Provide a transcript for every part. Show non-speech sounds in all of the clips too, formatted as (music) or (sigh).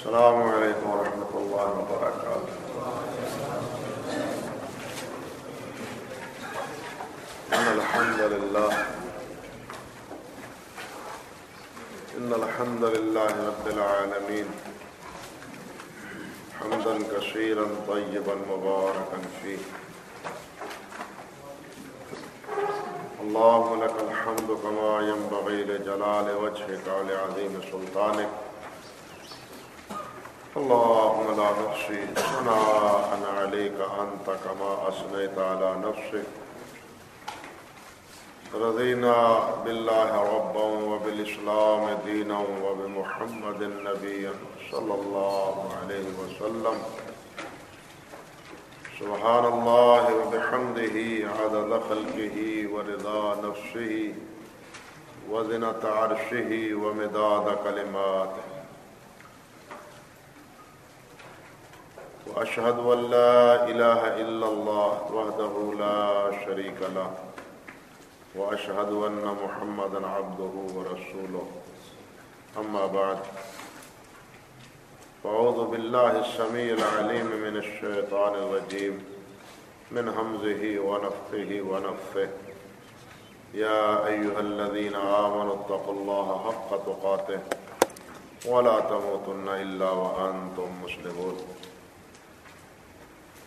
السلام عليكم ورحمة الله وبركاته. إن الحمد لله، إن الحمد لله رب العالمين، حمدا كثيرا طيبا مباركا فيه. اللهم لك الحمد كما ينبغي لجلال وجهك ولعظيم سلطانك. اللهم لا نحصي ثناء عليك أنت كما أثنيت على نفسك. رضينا بالله ربا وبالإسلام دينا وبمحمد نبيا صلى الله عليه وسلم. سبحان الله وبحمده، عدد خلقه ورضا نفسه، وزنة عرشه ومداد كلماته. وأشهد أن لا إله إلا الله وحده لا شريك له وأشهد أن محمدا عبده ورسوله. أما بعد، فأعوذ بالله السميع العليم من الشيطان الرجيم، من همزه ونفخه ونفثه يا أيها الذين آمنوا اتقوا الله حق تقاته ولا تموتن إلا وأنتم مسلمون.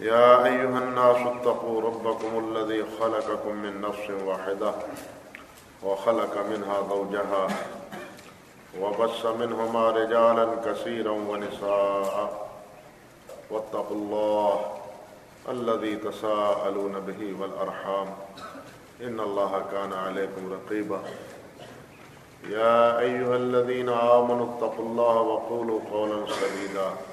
يا أيها الناس اتقوا ربكم الذي خلقكم من نفس واحدة وخلق منها زوجها وبس منهما رجالا كثيرا ونساء. واتقوا الله الذي تساءلون به والأرحام. إن الله كان عليكم رقيبا. يا أيها الذين آمنوا اتقوا الله وقولوا قولا سديدا.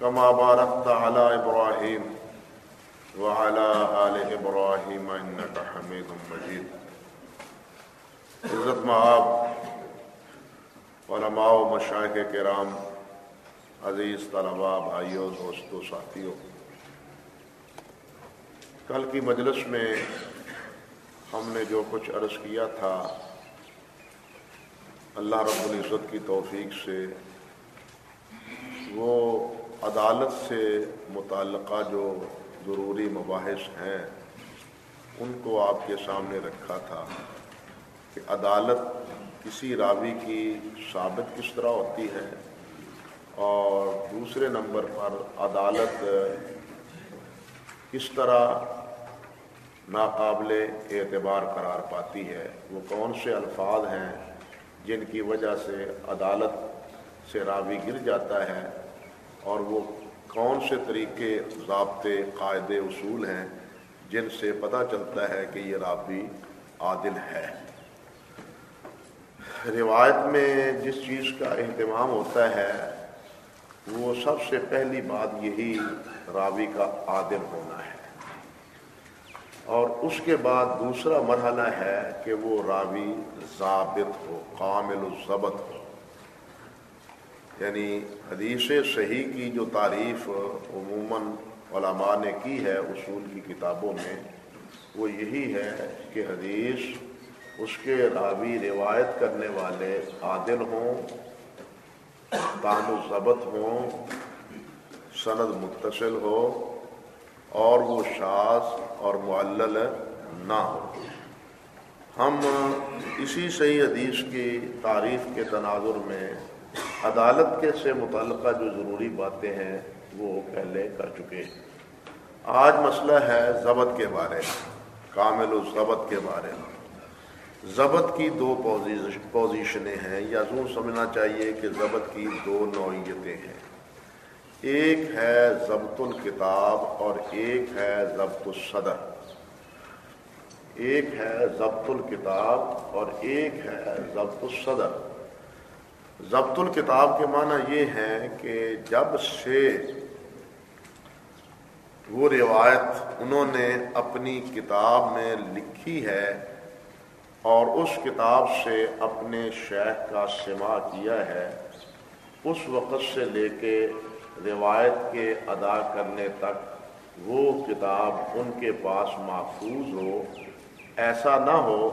كما باركت على إبراهيم وعلى آل إبراهيم إنك حميد مجيد. عزت مآب، علماء و مشاہق کرام، عزیز طلباء، بھائیوں دوستوں ساتھیوں، کل کی مجلس میں ہم نے جو کچھ عرض کیا تھا، اللہ رب العزت کی توفیق سے، وہ عدالت سے متعلقہ جو ضروری مباحث ہیں، ان کو آپ کے سامنے رکھا تھا کہ عدالت کسی راوی کی ثابت کس طرح ہوتی ہے اور دوسرے نمبر پر عدالت کس طرح ناقابل اعتبار قرار پاتی ہے، وہ کون سے الفاظ ہیں جن کی وجہ سے عدالت سے راوی گر جاتا ہے اور وہ کون سے طریقے، ضابطے، قاعدے، اصول ہیں جن سے پتہ چلتا ہے کہ یہ راوی عادل ہے؟ روایت میں جس چیز کا اہتمام ہوتا ہے، وہ سب سے پہلی بات یہی راوی کا عادل ہونا ہے۔ اور اس کے بعد دوسرا مرحلہ ہے کہ وہ راوی ضابط ہو کامل الضبط ہو۔ یعنی حدیث صحیح کی جو تعریف عموماً علماء نے کی ہے اصول کی کتابوں میں، وہ یہی ہے کہ حدیث اس کے راوی روایت کرنے والے عادل ہوں، تان و ضبط ہوں، سند متصل ہو اور وہ شاذ اور معلل نہ ہو۔ ہم اسی صحیح حدیث کی تعریف کے تناظر میں عدالت کے سے متعلقہ جو ضروری باتیں ہیں، وہ پہلے کر چکے ہیں۔ آج مسئلہ ہے ضبط کے بارے میں، کامل و ضبط کے بارے میں۔ ضبط کی دو پوزیشنیں ہیں، یا یوں سمجھنا چاہیے کہ ضبط کی دو نوعیتیں ہیں۔ ایک ہے ضبط الکتاب اور ایک ہے ضبط الصدر۔ ایک ہے ضبط الکتاب اور ایک ہے ضبط الصدر۔ ضبط الکتاب کے معنی یہ ہے کہ جب سے وہ روایت انہوں نے اپنی کتاب میں لکھی ہے اور اس کتاب سے اپنے شیخ کا سما کیا ہے، اس وقت سے لے کے روایت کے ادا کرنے تک وہ کتاب ان کے پاس محفوظ ہو، ایسا نہ ہو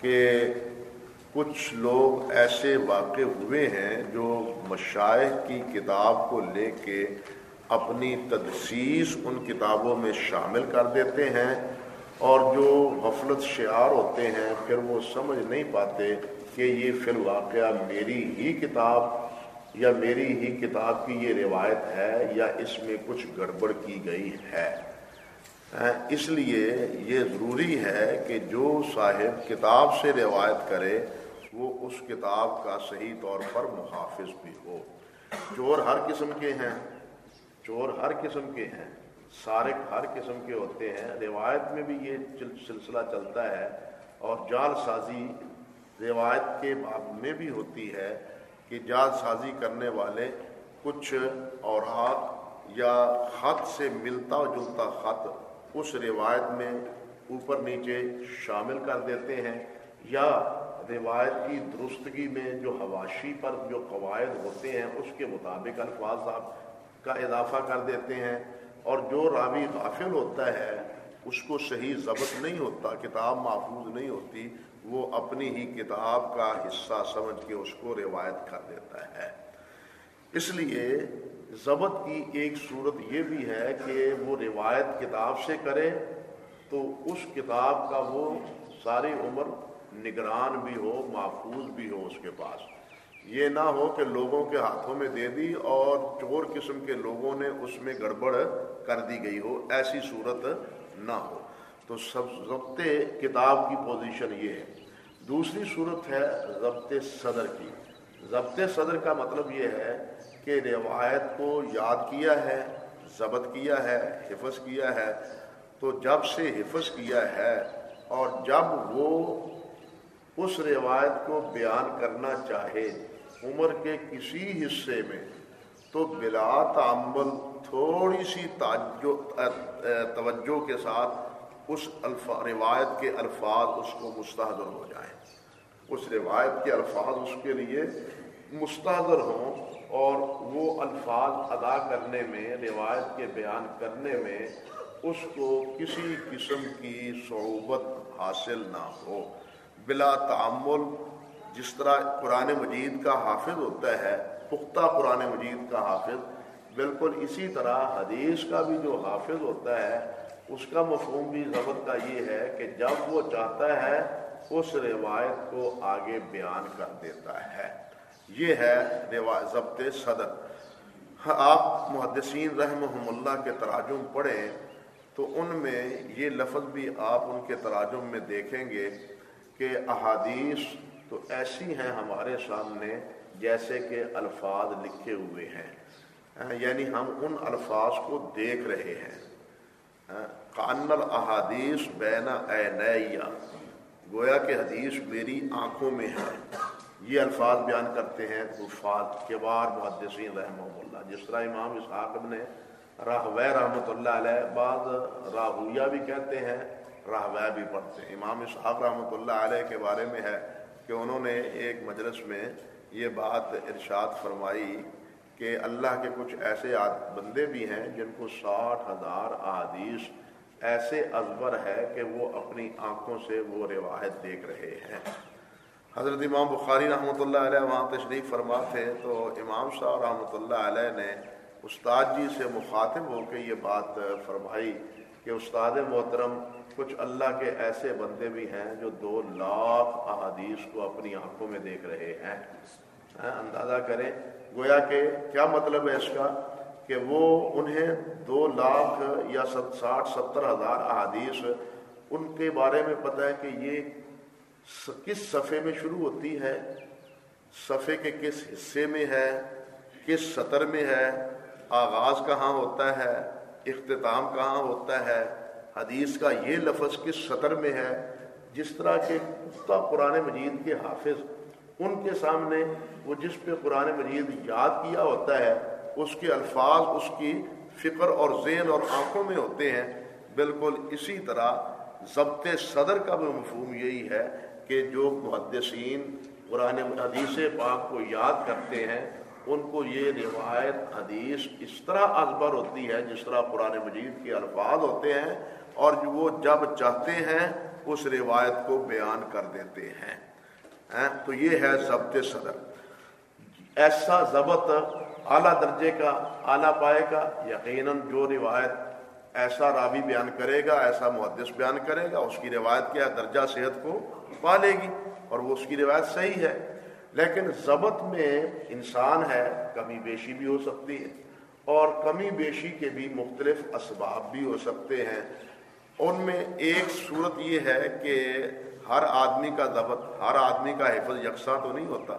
کہ کچھ لوگ ایسے واقع ہوئے ہیں جو مشائق کی کتاب کو لے کے اپنی تدسیس ان کتابوں میں شامل کر دیتے ہیں اور جو غفلت شعار ہوتے ہیں، پھر وہ سمجھ نہیں پاتے کہ یہ فی الواقعہ میری ہی کتاب یا میری ہی کتاب کی یہ روایت ہے یا اس میں کچھ گڑبڑ کی گئی ہے۔ ہاں، اس لیے یہ ضروری ہے کہ جو صاحب کتاب سے روایت کرے وہ اس کتاب کا صحیح طور پر محافظ بھی ہو۔ چور ہر قسم کے ہیں، چور ہر قسم کے ہیں، سارق ہر قسم کے ہوتے ہیں۔ روایت میں بھی یہ سلسلہ چلتا ہے اور جال سازی روایت کے باب میں بھی ہوتی ہے کہ جال سازی کرنے والے کچھ اوراق یا خط سے ملتا جلتا خط اس روایت میں اوپر نیچے شامل کر دیتے ہیں یا روایت کی درستگی میں جو حواشی پر جو قواعد ہوتے ہیں، اس کے مطابق الفاظ آپ کا اضافہ کر دیتے ہیں اور جو راوی غافل ہوتا ہے، اس کو صحیح ضبط نہیں ہوتا، کتاب محفوظ نہیں ہوتی، وہ اپنی ہی کتاب کا حصہ سمجھ کے اس کو روایت کر دیتا ہے۔ اس لیے ضبط کی ایک صورت یہ بھی ہے کہ وہ روایت کتاب سے کرے تو اس کتاب کا وہ ساری عمر نگران بھی ہو، محفوظ بھی ہو اس کے پاس۔ یہ نہ ہو کہ لوگوں کے ہاتھوں میں دے دی اور چور قسم کے لوگوں نے اس میں گڑبڑ کر دی گئی ہو۔ ایسی صورت نہ ہو۔ تو سب ضبط کتاب کی پوزیشن یہ ہے۔ دوسری صورت ہے ضبط صدر کی۔ ضبط صدر کا مطلب یہ ہے کہ روایت کو یاد کیا ہے، ضبط کیا ہے، حفظ کیا ہے۔ تو جب سے حفظ کیا ہے اور جب وہ اس روایت کو بیان کرنا چاہے عمر کے کسی حصے میں، تو بلا تعمل تھوڑی سی توجہ کے ساتھ اس روایت کے الفاظ اس کو مستحضر ہو جائیں۔ اس روایت کے الفاظ اس کے لیے مستحضر ہوں اور وہ الفاظ ادا کرنے میں، روایت کے بیان کرنے میں اس کو کسی قسم کی صعوبت حاصل نہ ہو۔ بلا تعمل، جس طرح قرآن مجید کا حافظ ہوتا ہے، پختہ قرآن مجید کا حافظ، بالکل اسی طرح حدیث کا بھی جو حافظ ہوتا ہے، اس کا مفہوم بھی ضبط کا یہ ہے کہ جب وہ چاہتا ہے، اس روایت کو آگے بیان کر دیتا ہے۔ یہ ہے ضبط صدر۔ آپ محدثین رحمہ اللہ کے تراجم پڑھیں تو ان میں یہ لفظ بھی آپ ان کے تراجم میں دیکھیں گے۔ کہ احادیث تو ایسی ہیں ہمارے سامنے جیسے کہ الفاظ لکھے ہوئے ہیں۔ ہاں، یعنی ہم ان الفاظ کو دیکھ رہے ہیں۔ ہاں، قان الحادیث بین عینیا گویا کہ حدیث میری آنکھوں میں ہے یہ الفاظ بیان کرتے ہیں الفاظ کے بار محدثین رحمہ اللہ۔ جس طرح امام اسحاق نے راہ رحمۃ اللہ علیہ، بعض راہویہ بھی کہتے ہیں۔ راہ بھی پڑھتے ہیں۔ امام صاحب رحمۃ اللہ علیہ کے بارے میں ہے کہ انہوں نے ایک مجلس میں یہ بات ارشاد فرمائی کہ اللہ کے کچھ ایسے بندے بھی ہیں جن کو ساٹھ ہزار احادیث ایسے ازبر ہے کہ وہ اپنی آنکھوں سے وہ روایت دیکھ رہے ہیں۔ حضرت امام بخاری رحمۃ اللہ علیہ وہاں تشریف فرما تھے تو امام صاحب رحمۃ اللہ علیہ نے استاد جی سے مخاطب ہو کے یہ بات فرمائی کہ استاد محترم کچھ اللہ کے ایسے بندے بھی ہیں جو دو لاکھ احادیث کو اپنی آنکھوں میں دیکھ رہے ہیں۔ ہاں، اندازہ کریں، گویا کہ کیا مطلب ہے اس کا؟ کہ وہ انہیں دو لاکھ یا ساٹھ، ستر ہزار احادیث ان کے بارے میں پتہ ہے کہ یہ کس صفحے میں شروع ہوتی ہے، صفحے کے کس حصے میں ہے، کس سطر میں ہے، آغاز کہاں ہوتا ہے، اختتام کہاں ہوتا ہے حدیث کا یہ لفظ کس سطر میں ہے؟ جس طرح کے قرآن مجید کے حافظ، ان کے سامنے وہ جس پہ قرآن مجید یاد کیا ہوتا ہے، اس کے الفاظ، اس کی فکر اور ذہن اور آنکھوں میں ہوتے ہیں۔ بالکل اسی طرح ضبط صدر کا بھی مفہوم یہی ہے کہ جو محدثین قرآن حدیث پاک کو یاد کرتے ہیں، ان کو یہ روایت حدیث اس طرح ازبر ہوتی ہے جس طرح قرآن مجید کے الفاظ ہوتے ہیں۔ اور وہ جب چاہتے ہیں، اس روایت کو بیان کر دیتے ہیں۔ تو یہ ہے ضبط صدر۔ ایسا ضبط اعلیٰ درجے کا، اعلیٰ پائے کا، یقیناً جو روایت ایسا راوی بیان کرے گا، ایسا محدث بیان کرے گا، اس کی روایت کیا درجہ صحت کو پا لے گی، اور وہ اس کی روایت صحیح ہے۔ لیکن ضبط میں انسان ہے، کمی بیشی بھی ہو سکتی ہے، اور کمی بیشی کے بھی مختلف اسباب بھی ہو سکتے ہیں۔ ان میں ایک صورت یہ ہے کہ ہر آدمی کا ضبط، ہر آدمی کا حفظ یکساں تو نہیں ہوتا۔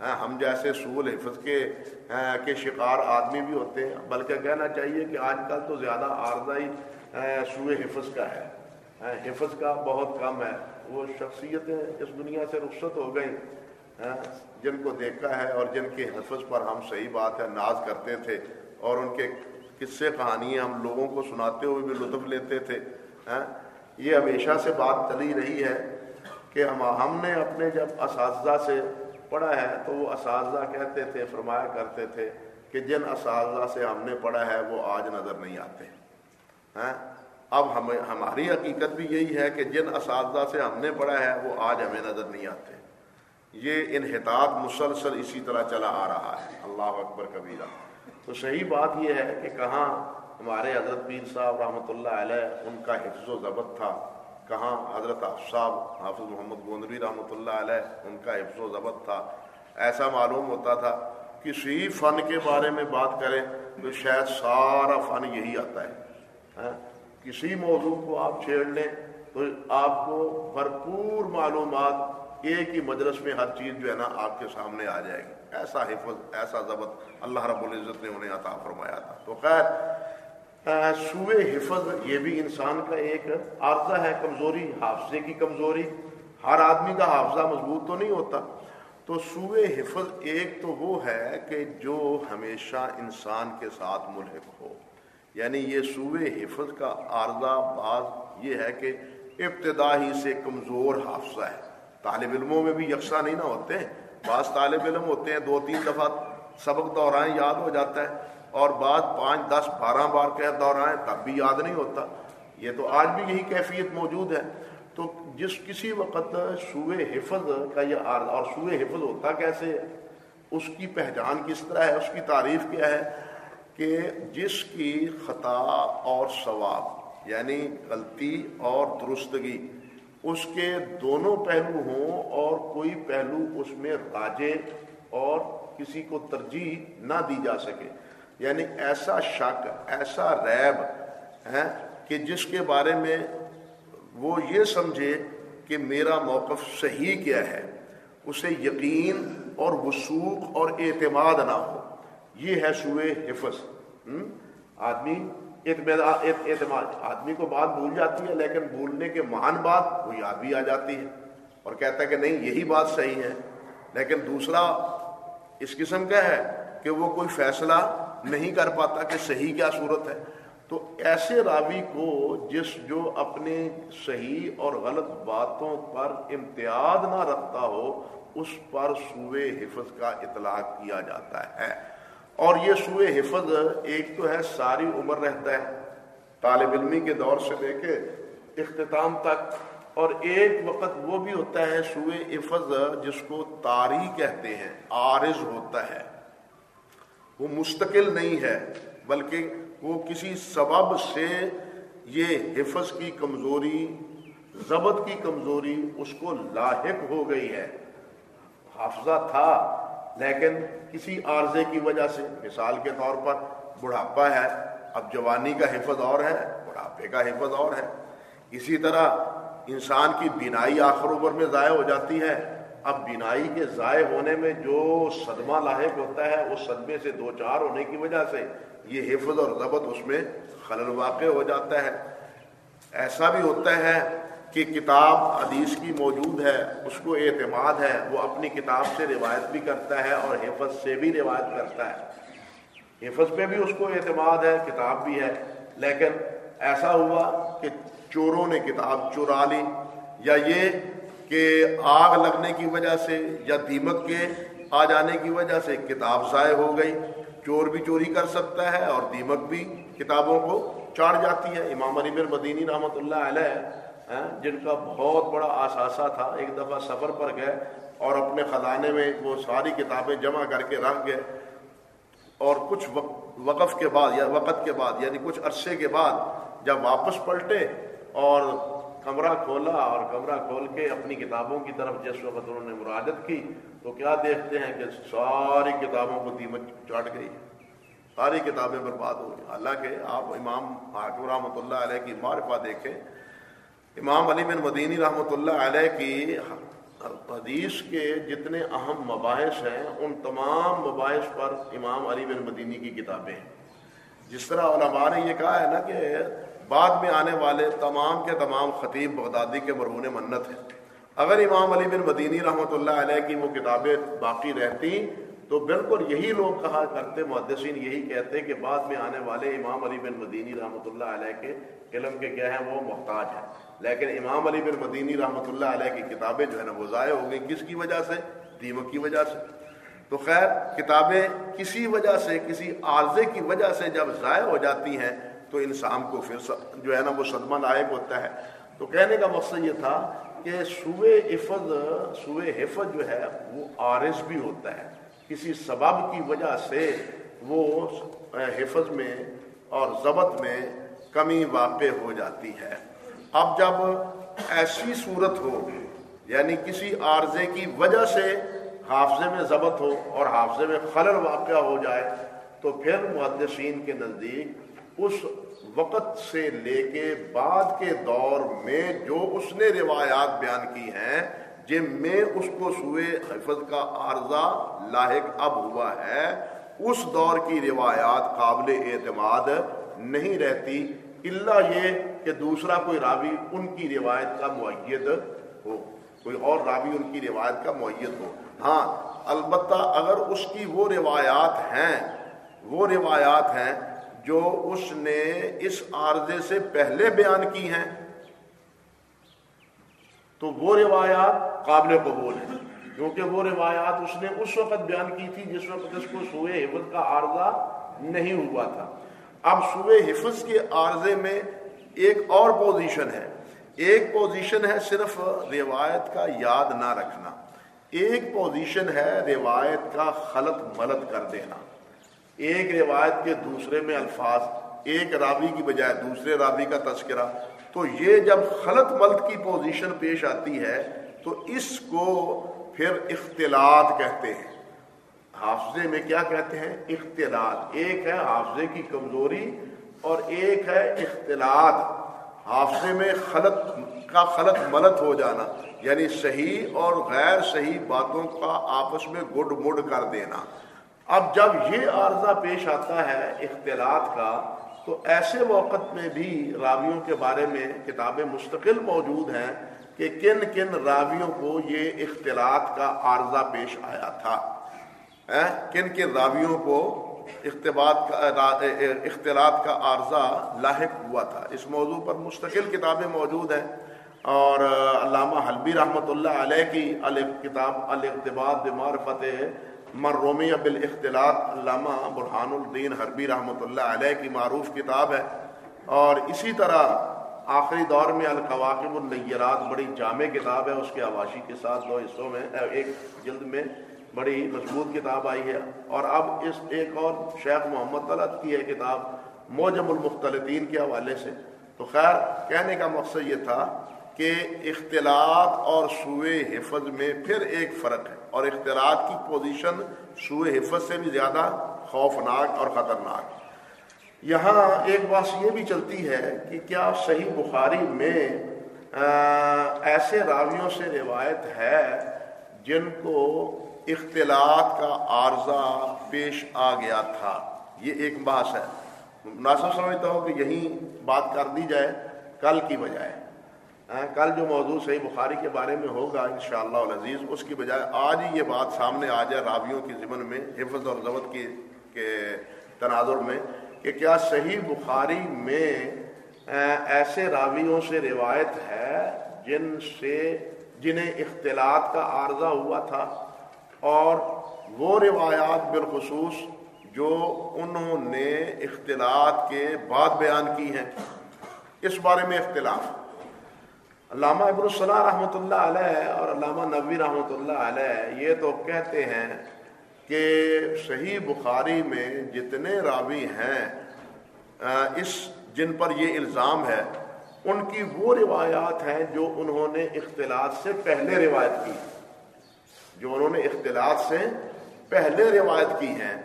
ہاں، ہم جیسے سول حفظ کے ہاں، کے شکار آدمی بھی ہوتے ہیں۔ بلکہ کہنا چاہیے کہ آج کل تو زیادہ عارضائی ہاں، سوئے حفظ کا ہے۔ حفظ کا بہت کم ہے۔ وہ شخصیتیں اس دنیا سے رخصت ہو گئیں۔ جن کو دیکھا ہے اور جن کے حفظ پر ہم صحیح بات ہے، ناز کرتے تھے اور ان کے قصے کہانیاں ہم لوگوں کو سناتے ہوئے بھی لطف لیتے تھے۔ یہ ہمیشہ سے بات چلی رہی ہے کہ ہم ہم نے اپنے جب اساتذہ سے پڑھا ہے تو وہ اساتذہ کہتے تھے، فرمایا کرتے تھے کہ جن اساتذہ سے ہم نے پڑھا ہے وہ آج نظر نہیں آتے۔ اب ہمیں ہماری حقیقت بھی یہی ہے کہ جن اساتذہ سے ہم نے پڑھا ہے وہ آج ہمیں نظر نہیں آتے۔ یہ انحطاط مسلسل اسی طرح چلا آ رہا ہے۔ اللہ اکبر کبیرہ۔ تو صحیح بات یہ ہے کہ کہاں ہمارے حضرت پیر صاحب رحمۃ اللہ علیہ، ان کا حفظ و ضبط تھا۔ کہاں؟ حضرت صاحب حافظ محمد گوندوی رحمۃ اللہ علیہ، ان کا حفظ و ضبط تھا۔ ایسا معلوم ہوتا تھا کسی فن کے بارے میں بات کریں تو شاید سارا فن یہی آتا ہے۔ ہاں؟ کسی موضوع کو آپ چھیڑ لیں تو آپ کو بھرپور معلومات ایک ہی مجلس میں ہر چیز جو ہے نا آپ کے سامنے آ جائے گی۔ ایسا حفظ، ایسا ضبط اللہ رب العزت نے انہیں عطا فرمایا تھا۔ تو خیر سوئے حفظ یہ بھی انسان کا ایک عارضہ ہے، کمزوری، حافظے کی کمزوری۔ ہر آدمی کا حافظہ مضبوط تو نہیں ہوتا۔ تو سوئے حفظ ایک تو وہ ہے کہ جو ہمیشہ انسان کے ساتھ ملحق ہو۔ یعنی یہ سوئے حفظ کا عارضہ بعض یہ ہے کہ ابتدا ہی سے کمزور حافظہ ہے۔ طالب علموں میں بھی یکساں نہیں نہ ہوتے۔ ہیں بعض طالب علم ہوتے ہیں، دو تین دفعہ سبق دورائیں یاد ہو جاتا ہے۔ اور بعض پانچ، دس، بارہ بار کہ دورائیں تب بھی یاد نہیں ہوتا۔ یہ تو آج بھی یہی کیفیت موجود ہے۔ تو جس کسی وقت سوئے حفظ کا یہ عارض اور سوئے حفظ ہوتا کیسے اس کی پہچان کس طرح ہے؟ اس کی تعریف کیا ہے؟ کہ جس کی خطا اور ثواب یعنی غلطی اور درستگی، اس کے دونوں پہلو ہوں اور کوئی پہلو اس میں راجے اور کسی کو ترجیح نہ دی جا سکے۔ یعنی ایسا شک، ایسا ریب ہے کہ جس کے بارے میں وہ یہ سمجھے کہ میرا موقف صحیح کیا ہے، اسے یقین اور وسوخ اور اعتماد نہ ہو۔ یہ ہے سوئے حفظ۔ آدمی اعتماد آدمی کو بات بھول جاتی ہے، لیکن بھولنے کے مہان بات وہ یاد بھی آ جاتی ہے اور کہتا ہے کہ نہیں، یہی بات صحیح ہے۔ لیکن دوسرا اس قسم کا ہے کہ وہ کوئی فیصلہ نہیں کر پاتا کہ صحیح کیا صورت ہے۔ تو ایسے راوی کو جس جو اپنے صحیح اور غلط باتوں پر امتیاز نہ رکھتا ہو، اس پر سوئے حفظ کا اطلاق کیا جاتا ہے۔ اور یہ سوئے حفظ ایک تو ہے ساری عمر رہتا ہے۔ طالب علمی کے دور سے لے کے اختتام تک۔ اور ایک وقت وہ بھی ہوتا ہے سوئے حفظ جس کو تاری کہتے ہیں، عارض ہوتا ہے۔ وہ مستقل نہیں ہے، بلکہ وہ کسی سبب سے یہ حفظ کی کمزوری، ضبط کی کمزوری اس کو لاحق ہو گئی ہے۔ حافظہ تھا، لیکن کسی عارضے کی وجہ سے۔ مثال کے طور پر، بڑھاپا ہے، اب جوانی کا حفظ اور ہے، بڑھاپے کا حفظ اور ہے۔ اسی طرح انسان کی بینائی آخر عمر میں ضائع ہو جاتی ہے۔ اب بینائی کے ضائع ہونے میں جو صدمہ لاحق ہوتا ہے، اس صدمے سے دو چار ہونے کی وجہ سے یہ حفظ اور ضبط اس میں خلل واقع ہو جاتا ہے۔ ایسا بھی ہوتا ہے کہ کتاب حدیث کی موجود ہے، اس کو اعتماد ہے، وہ اپنی کتاب سے روایت بھی کرتا ہے اور حفظ سے بھی روایت کرتا ہے۔ حفظ پہ بھی اس کو اعتماد ہے، کتاب بھی ہے۔ لیکن ایسا ہوا کہ چوروں نے کتاب چورا لی یا یہ کہ آگ لگنے کی وجہ سے یا دیمک کے آ جانے کی وجہ سے کتاب ضائع ہو گئی۔ چور بھی چوری کر سکتا ہے اور دیمک بھی کتابوں کو چاڑ جاتی ہے۔ امام علی بن مدینی رحمۃ اللہ علیہ ہاں، جن کا بہت بڑا اثاثہ تھا، ایک دفعہ سفر پر گئے اور اپنے خزانے میں وہ ساری کتابیں جمع کر کے رکھ گئے۔ اور کچھ وقف کے بعد یا وقت کے بعد یعنی کچھ عرصے کے بعد جب واپس پلٹے اور کمرہ کھولا اور کمرہ کھول کے اپنی کتابوں کی طرف جس وقت انہوں نے مراجت کی تو کیا دیکھتے ہیں کہ ساری کتابوں کو دیمک چاٹ گئی، ساری کتابیں برباد ہو گئی۔ حالانکہ آپ امام حاکم رحمۃ اللہ علیہ کی معرفہ دیکھیں، امام علی بن مدینی رحمۃ اللہ علیہ کی حدیث کے جتنے اہم مباحث ہیں، ان تمام مباحث پر امام علی بن مدینی کی کتابیں ہیں۔ جس طرح علماء نے یہ کہا ہے نا کہ بعد میں آنے والے تمام کے تمام خطیب بغدادی کے مرہون منت ہیں۔ اگر امام علی بن مدینی رحمۃ اللہ علیہ کی وہ کتابیں باقی رہتی تو بالکل یہی لوگ کہا کرتے، محدثین یہی کہتے کہ بعد میں آنے والے امام علی بن مدینی رحمۃ اللہ علیہ کے علم کے کیا ہیں، وہ محتاج ہیں۔ لیکن امام علی بن مدینی رحمۃ اللہ علیہ کی کتابیں جو ہے نا، وہ ضائع ہو گئی کس کی وجہ سے؟ دیمک کی وجہ سے۔ تو خیر، کتابیں کسی وجہ سے، کسی عارضے کی وجہ سے جب ضائع ہو جاتی ہیں تو انسان کو پھر جو ہے نا وہ صدمہ لائق ہوتا ہے۔ تو کہنے کا مقصد یہ تھا کہ سوئے حفظ سوئے حفظ جو ہے وہ عارض بھی ہوتا ہے۔ کسی سبب کی وجہ سے وہ حفظ میں اور ضبط میں کمی واقع ہو جاتی ہے۔ اب جب ایسی صورت ہو یعنی کسی عارضے کی وجہ سے حافظے میں ضبط ہو اور حافظے میں خلل واقع ہو جائے، تو پھر محدثین کے نزدیک اس وقت سے لے کے بعد کے دور میں جو اس نے روایات بیان کی ہیں، جن میں اس کو سوئے حفظ کا عارضہ لاحق اب ہوا ہے، اس دور کی روایات قابل اعتماد نہیں رہتی۔ اللہ یہ کہ دوسرا کوئی راوی ان کی روایت کا معید ہو، کوئی اور راوی ان کی روایت کا معید ہو۔ ہاں البتہ اگر اس کی وہ روایات ہیں، وہ روایات ہیں جو اس نے اس عارضے سے پہلے بیان کی ہیں، تو وہ روایات قابل قبول ہیں۔ کیونکہ وہ روایات اس نے اس وقت بیان کی تھی جس وقت اس کو سوئے حفظ کا عارضہ نہیں ہوا تھا۔ اب سوئے حفظ کے عارضے میں ایک اور پوزیشن ہے۔ ایک پوزیشن ہے صرف روایت کا یاد نہ رکھنا۔ ایک پوزیشن ہے روایت کا خلط ملط کر دینا۔ ایک روایت کے دوسرے میں الفاظ، ایک راوی کی بجائے دوسرے راوی کا تذکرہ۔ تو یہ جب خلط ملط کی پوزیشن پیش آتی ہے، تو اس کو پھر اختلاط کہتے ہیں۔ حافظے میں کیا کہتے ہیں؟ اختلاط۔ ایک ہے حافظے کی کمزوری اور ایک ہے اختلاط۔ حافظے میں خلط کا خلط ملط ہو جانا یعنی صحیح اور غیر صحیح باتوں کا آپس میں گڈ مڈ کر دینا۔ اب جب یہ عارضہ پیش آتا ہے اختلاط کا، تو ایسے وقت میں بھی راویوں کے بارے میں کتابیں مستقل موجود ہیں کہ کن کن راویوں کو یہ اختلاط کا عارضہ پیش آیا تھا۔ کن کن راویوں کو اختباط کا اختلاط کا عارضہ لاحق ہوا تھا۔ اس موضوع پر مستقل کتابیں موجود ہیں۔ اور، علامہ حلبی رحمۃ اللہ علیہ کی کتاب الاقتباط بمعرفت مرومی بالاختلاط علامہ برحان الدین حربی رحمۃ اللہ علیہ کی معروف کتاب ہے۔ اور اسی طرح آخری دور میں القواقب النیرات، بڑی جامع کتاب ہے۔ اس کے آواشی کے ساتھ دو حصوں میں ایک جلد میں بڑی مضبوط کتاب آئی ہے۔ اور اب اس ایک اور شیخ محمد طلعت کی ہے کتاب موجم المختلطین کے حوالے سے۔ تو خیر، کہنے کا مقصد یہ تھا کہ اختلاط اور سوئے حفظ میں پھر ایک فرق ہے۔ اور اختلاط کی پوزیشن سوئے حفظ سے بھی زیادہ خوفناک اور خطرناک۔ یہاں ایک بات یہ بھی چلتی ہے کہ کیا صحیح بخاری میں ایسے راویوں سے روایت ہے جن کو اختلاط کا عارضہ پیش آ گیا تھا؟ یہ ایک بحث ہے۔ مناسب سمجھتا ہوں کہ یہی بات کر دی جائے کل کی بجائے۔ کل جو موضوع صحیح بخاری کے بارے میں ہوگا انشاءاللہ العزیز، اس کی بجائے آج ہی یہ بات سامنے آ جائے راویوں کی ضمن میں، حفظ اور ضبط کی، کے تناظر میں، کہ کیا صحیح بخاری میں ایسے راویوں سے روایت ہے جن سے، جنہیں اختلاط کا عارضہ ہوا تھا، اور وہ روایات بالخصوص جو انہوں نے اختلاط کے بعد بیان کی ہیں۔ اس بارے میں اختلاف علامہ ابن الصلاح رحمۃ اللہ علیہ اور علامہ نبی رحمۃ اللہ علیہ یہ تو کہتے ہیں کہ صحیح بخاری میں جتنے راوی ہیں اس جن پر یہ الزام ہے، ان کی وہ روایات ہیں جو انہوں نے اختلاط سے پہلے روایت کی۔ جو انہوں نے اختلاط سے پہلے روایت کی ہیں۔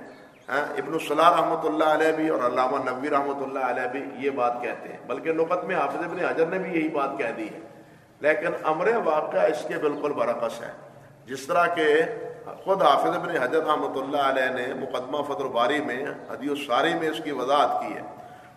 ابن الصلاح رحمۃ اللہ علیہ بھی اور علامہ نبی رحمۃ اللہ علیہ بھی یہ بات کہتے ہیں۔ بلکہ نقط میں حافظ ابن حجر نے بھی یہی بات کہہ دی ہے۔ لیکن امر واقعہ اس کے بالکل برعکس ہے۔ جس طرح کہ خود حافظ ابن حضرت رحمۃ اللہ علیہ نے مقدمہ فطر باری میں، حدیث الساری میں اس کی وضاحت کی ہے۔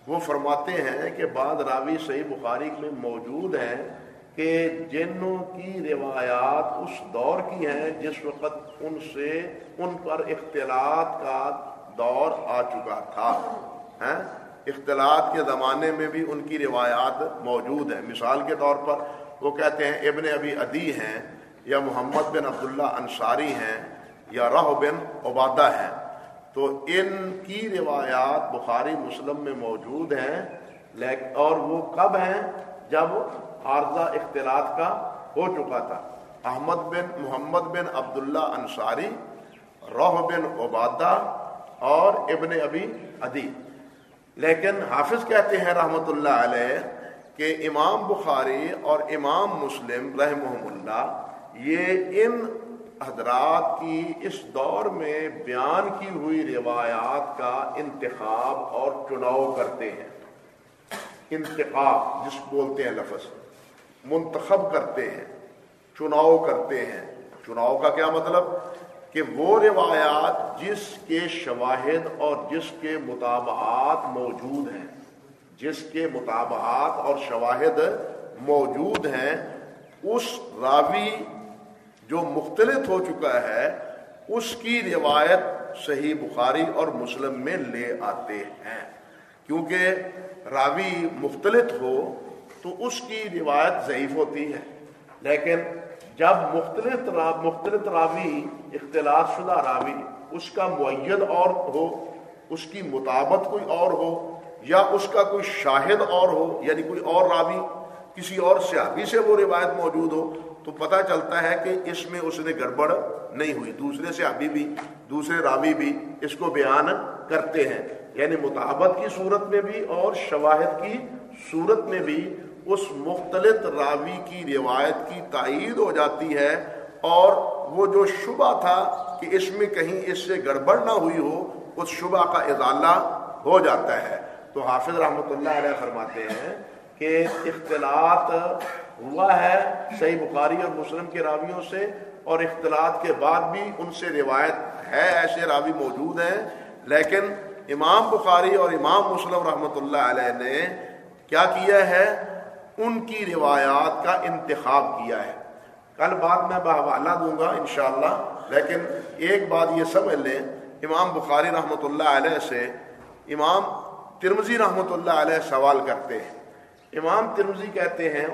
وہ فرماتے ہیں کہ بعض راوی صحیح بخاری میں موجود ہیں کہ جنوں کی روایات اس دور کی ہیں جس وقت ان سے ان پر اختلاط کا دور آ چکا تھا۔ ہاں؟ اختلاط کے زمانے میں بھی ان کی روایات موجود ہیں۔ مثال کے طور پر وہ کہتے ہیں، ابن ابی ادی ہیں یا محمد بن عبداللہ انصاری ہیں یا رہ بن عبادہ ہیں۔ تو ان کی روایات بخاری مسلم میں موجود ہیں اور وہ کب ہیں؟ جب عارضہ اختلاط کا ہو چکا تھا۔ احمد بن، محمد بن عبداللہ انصاری روح بن عبادہ اور ابن ابی ادی لیکن حافظ کہتے ہیں رحمت اللہ علیہ کہ امام بخاری اور امام مسلم رحمہ اللہ یہ ان حضرات کی اس دور میں بیان کی ہوئی روایات کا انتخاب اور چناؤ کرتے ہیں۔ انتخاب جس بولتے ہیں لفظ، منتخب کرتے ہیں، چناؤ کرتے ہیں۔ چناؤ کا کیا مطلب؟ کہ وہ روایات جس کے شواہد اور جس کے مطابعات موجود ہیں۔ جس کے مطابعات اور شواہد موجود ہیں، اس راوی جو مختلف ہو چکا ہے، اس کی روایت صحیح بخاری اور مسلم میں لے آتے ہیں۔ کیونکہ راوی مختلف ہو، تو اس کی روایت ضعیف ہوتی ہے۔ لیکن جب مختلف مختلف راوی اختلاط شدہ راوی، اس کا معید اور ہو، اس کی مطابت کوئی اور ہو یا اس کا کوئی شاہد اور ہو یعنی کوئی اور راوی، کسی اور سیابی سے وہ روایت موجود ہو، تو پتہ چلتا ہے کہ اس میں اس نے گڑبڑ نہیں ہوئی۔ دوسرے سیابی بھی، دوسرے راوی بھی اس کو بیان کرتے ہیں۔ یعنی مطابت کی صورت میں بھی اور شواہد کی صورت میں بھی اس مختلف راوی کی روایت کی تائید ہو جاتی ہے اور وہ جو شبہ تھا کہ اس میں کہیں اس سے گڑبڑ نہ ہوئی ہو، اس شبہ کا ازالہ ہو جاتا ہے۔ تو حافظ رحمۃ اللہ علیہ فرماتے ہیں کہ اختلاط ہوا ہے صحیح بخاری اور مسلم کے راویوں سے اور اختلاط کے بعد بھی ان سے روایت ہے، ایسے راوی موجود ہیں۔ لیکن امام بخاری اور امام مسلم رحمۃ اللہ علیہ نے کیا کیا ہے؟ ان کی روایات کا انتخاب کیا ہے۔ کل بعد میں بحوالہ دوں گا انشاءاللہ، لیکن ایک بات یہ سمجھ لیں، امام بخاری رحمۃ اللہ علیہ سے امام ترمزی رحمۃ اللہ علیہ سوال کرتے ہیں۔ امام ترمزی کہتے ہیں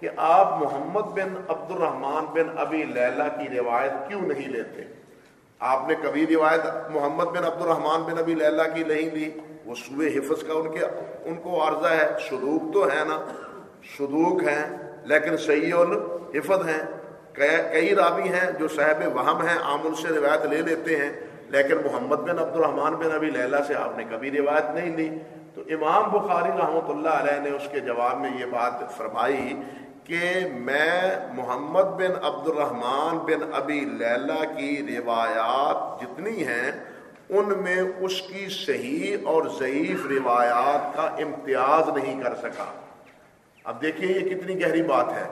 کہ آپ محمد بن عبد الرحمن بن ابی لیلہ کی روایت کیوں نہیں لیتے؟ آپ نے کبھی روایت محمد بن عبد الرحمن بن ابی لیلہ کی نہیں لی؟ وہ سوئے حفظ کا ان کے ان کو عرضہ ہے صدوق تو ہے نا صدوق ہیں، لیکن صحیح الحفظ ہیں۔ کئی راوی ہیں جو صاحب وہم ہیں، عام ان سے روایت لے لیتے ہیں۔ لیکن محمد بن عبد الرحمن بن ابی لیلہ سے آپ نے کبھی روایت نہیں لی۔ تو امام بخاری رحمۃ اللہ علیہ نے اس کے جواب میں یہ بات فرمائی کہ میں محمد بن عبد الرحمن بن ابی لیلہ کی روایات جتنی ہیں، ان میں اس کی صحیح اور ضعیف روایات کا امتیاز نہیں کر سکا۔ اب دیکھیے یہ کتنی گہری بات ہے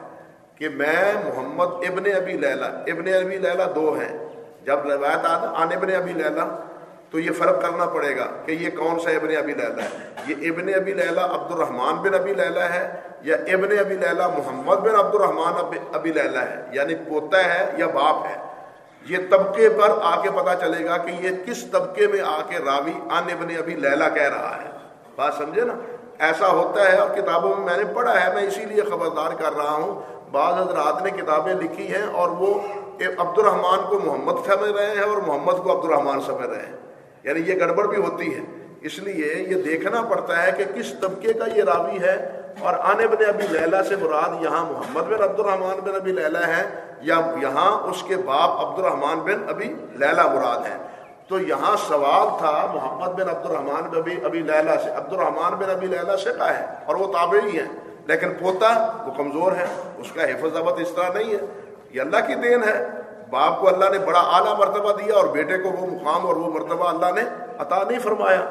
کہ میں محمد ابن ابی لیلہ، ابن ابی لیلہ دو ہیں۔ جب روایت آنے بنے ابھی لینا تو یہ فرق کرنا پڑے گا کہ یہ کون سا ابن ابی لیلہ ہے؟ یہ ابن ابی لیلہ عبد الرحمن بن ابی لیلہ ہے یا ابن ابی لیلہ محمد بن عبد الرحمن ابی لیلہ ہے؟ یعنی پوتا ہے یا باپ ہے؟ یہ طبقے پر آ کے پتا چلے گا کہ یہ کس طبقے میں آ کے راوی ان ابن ابی لیلہ کہہ رہا ہے۔ بات سمجھے نا؟ ایسا ہوتا ہے اور کتابوں میں میں نے پڑھا ہے، میں اسی لیے خبردار کر رہا ہوں۔ بعض حضرات نے کتابیں لکھی ہیں اور وہ عبد الرحمان کو محمد سمجھ رہے ہیں اور محمد کو عبد الرحمان سمجھ رہے ہیں۔ یعنی یہ گڑبڑ بھی ہوتی ہے۔ اس لیے یہ دیکھنا پڑتا ہے کہ کس طبقے کا یہ راوی ہے۔ اور آنے بن ابی لیلہ سے مراد یہاں محمد بن عبد الرحمان بن ابی لیلہ ہے یا یہاں اس کے باپ عبد الرحمان بن ابی لیلہ مراد ہے تو یہاں سوال تھا محمد بن عبد الرحمان بن ابی ابی لیلہ سے عبد الرحمان بن ابی لیلہ سے کا ہے اور وہ تابعی ہے لیکن پوتا وہ کمزور ہے، اس کا حفظ ضبط اس طرح نہیں ہے۔ یہ اللہ کی دین ہے۔ باپ کو اللہ نے بڑا اعلیٰ مرتبہ دیا اور بیٹے کو وہ مقام اور وہ مرتبہ اللہ نے عطا نہیں فرمایا۔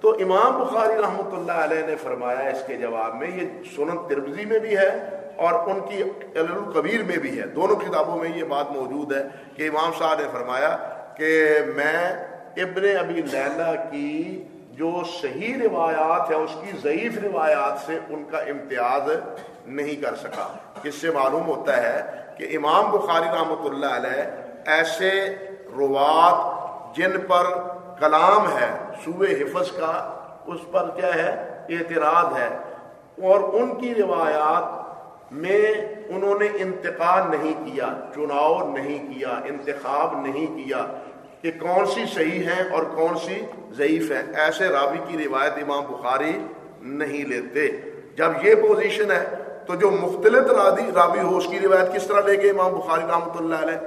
تو امام بخاری رحمۃ اللہ علیہ نے فرمایا اس کے جواب میں، یہ سنن تربزی میں بھی ہے اور ان کی القبیر میں بھی ہے۔ دونوں کتابوں میں یہ بات موجود ہے کہ امام صاحب نے فرمایا کہ میں ابن ابی لیلہ کی جو صحیح روایات ہے اس کی ضعیف روایات سے ان کا امتیاز نہیں کر سکا۔ اس سے معلوم ہوتا ہے کہ امام بخاری رحمۃ اللہ علیہ ایسے روات جن پر کلام ہے صوبے حفظ کا، اس پر کیا ہے؟ اعتراض ہے۔ اور ان کی روایات میں انہوں نے انتقال نہیں کیا، چناؤ نہیں کیا، انتخاب نہیں کیا کہ کون سی صحیح ہے اور کون سی ضعیف ہے۔ ایسے راوی کی روایت امام بخاری نہیں لیتے۔ جب یہ پوزیشن ہے تو جو مختلف راوی راوی ہو اس کی روایت کس طرح لے گئے؟ امام بخاری رحمۃ اللہ علیہ۔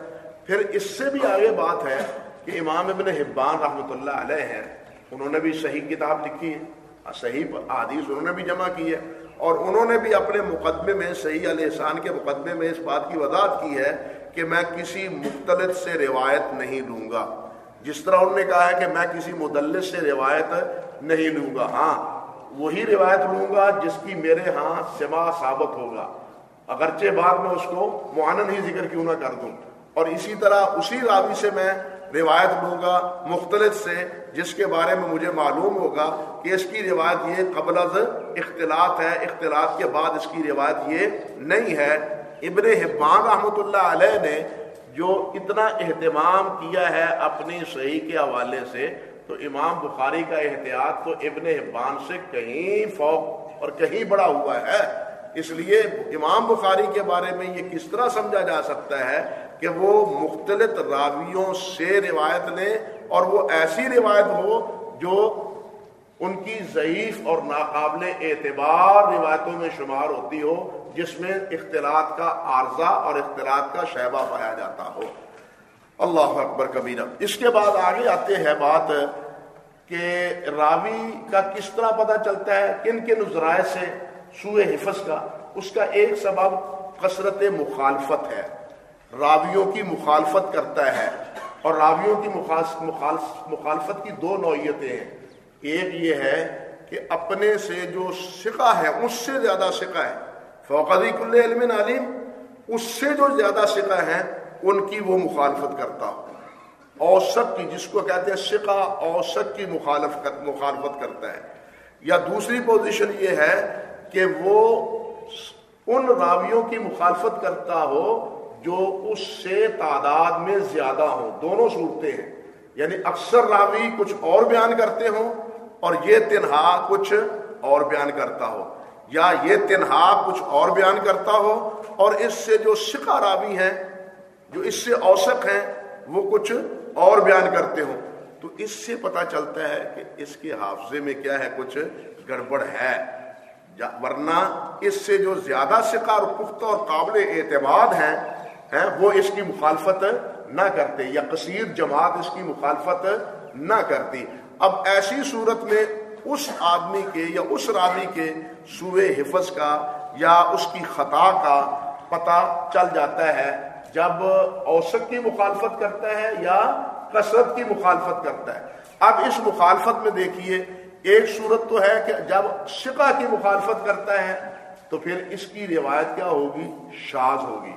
پھر اس سے بھی آگے بات ہے کہ امام ابن حبان رحمۃ اللہ علیہ ہیں۔ انہوں نے بھی صحیح کتاب لکھی ہے۔ صحیح حدیث انہوں نے بھی جمع کی ہے۔ اور انہوں نے بھی اپنے مقدمے میں صحیح علیہ احسان کے مقدمے میں اس بات کی وضاحت کی ہے کہ میں کسی مختلف سے روایت نہیں لوں گا۔ جس طرح انہوں نے کہا ہے کہ میں کسی مدلس سے روایت نہیں لوں گا۔ ہاں وہی روایت لوں گا جس کی میرے ہاں سما ثابت ہوگا۔ اگرچہ بعد میں اس کو معانن ہی ذکر کیوں نہ کر دوں۔ اور اسی طرح اسی راوی سے میں روایت لوں گا مختلف سے، جس کے بارے میں مجھے معلوم ہوگا کہ اس کی روایت یہ قبل از اختلاط ہے، اختلاط کے بعد اس کی روایت یہ نہیں ہے۔ ابن حبان رحمۃ اللہ علیہ نے جو اتنا اہتمام کیا ہے اپنی صحیح کے حوالے سے تو امام بخاری کا احتیاط تو ابن حبان سے کہیں فوق اور کہیں بڑا ہوا ہے۔ اس لیے امام بخاری کے بارے میں یہ کس طرح سمجھا جا سکتا ہے کہ وہ مختلف راویوں سے روایت لیں اور وہ ایسی روایت ہو جو ان کی ضعیف اور ناقابل اعتبار روایتوں میں شمار ہوتی ہو، جس میں اختلاط کا عارضہ اور اختلاط کا شہبہ پایا جاتا ہو۔ اللہ اکبر کبیرہ۔ اس کے بعد آگے آتے ہیں بات کہ راوی کا کس طرح پتہ چلتا ہے، کن کن ذرائع سے سوئے حفظ کا۔ اس کا ایک سبب کثرت مخالفت ہے۔ راویوں کی مخالفت کرتا ہے۔ اور راویوں کی مخالفت کی دو نوعیتیں ہیں۔ ایک یہ ہے کہ اپنے سے جو سکا ہے، اس سے زیادہ سکا ہے۔ فوقدی کل علم علیم، اس سے جو زیادہ سکا ہے ان کی وہ مخالفت کرتا ہو اوسط کی جس کو کہتے ہیں سکا اوسط کی مخالف مخالفت کرتا ہے۔ یا دوسری پوزیشن یہ ہے کہ وہ ان راویوں کی مخالفت کرتا ہو جو اس سے تعداد میں زیادہ ہوں۔ دونوں صورتیں ہیں۔ یعنی اکثر راوی کچھ اور بیان کرتے ہوں اور یہ تنہا کچھ اور بیان کرتا ہو۔ یا یہ تنہا کچھ اور بیان کرتا ہو اور اس سے جو سکا راوی ہیں جو اس سے اوسق ہیں، وہ کچھ اور بیان کرتے ہوں۔ تو اس سے پتا چلتا ہے کہ اس کے حافظے میں کیا ہے، کچھ گڑبڑ ہے۔ ورنہ اس سے جو زیادہ سکا اور پختہ اور قابل اعتماد ہیں وہ اس کی مخالفت نہ کرتے، یا کثیر جماعت اس کی مخالفت نہ کرتی۔ اب ایسی صورت میں اس آدمی کے یا اس راوی کے سوئے حفظ کا یا اس کی خطا کا پتہ چل جاتا ہے جب اوسط کی مخالفت کرتا ہے یا کثرت کی مخالفت کرتا ہے۔ اب اس مخالفت میں دیکھیے، ایک صورت تو ہے کہ جب شکا کی مخالفت کرتا ہے تو پھر اس کی روایت کیا ہوگی؟ شاز ہوگی۔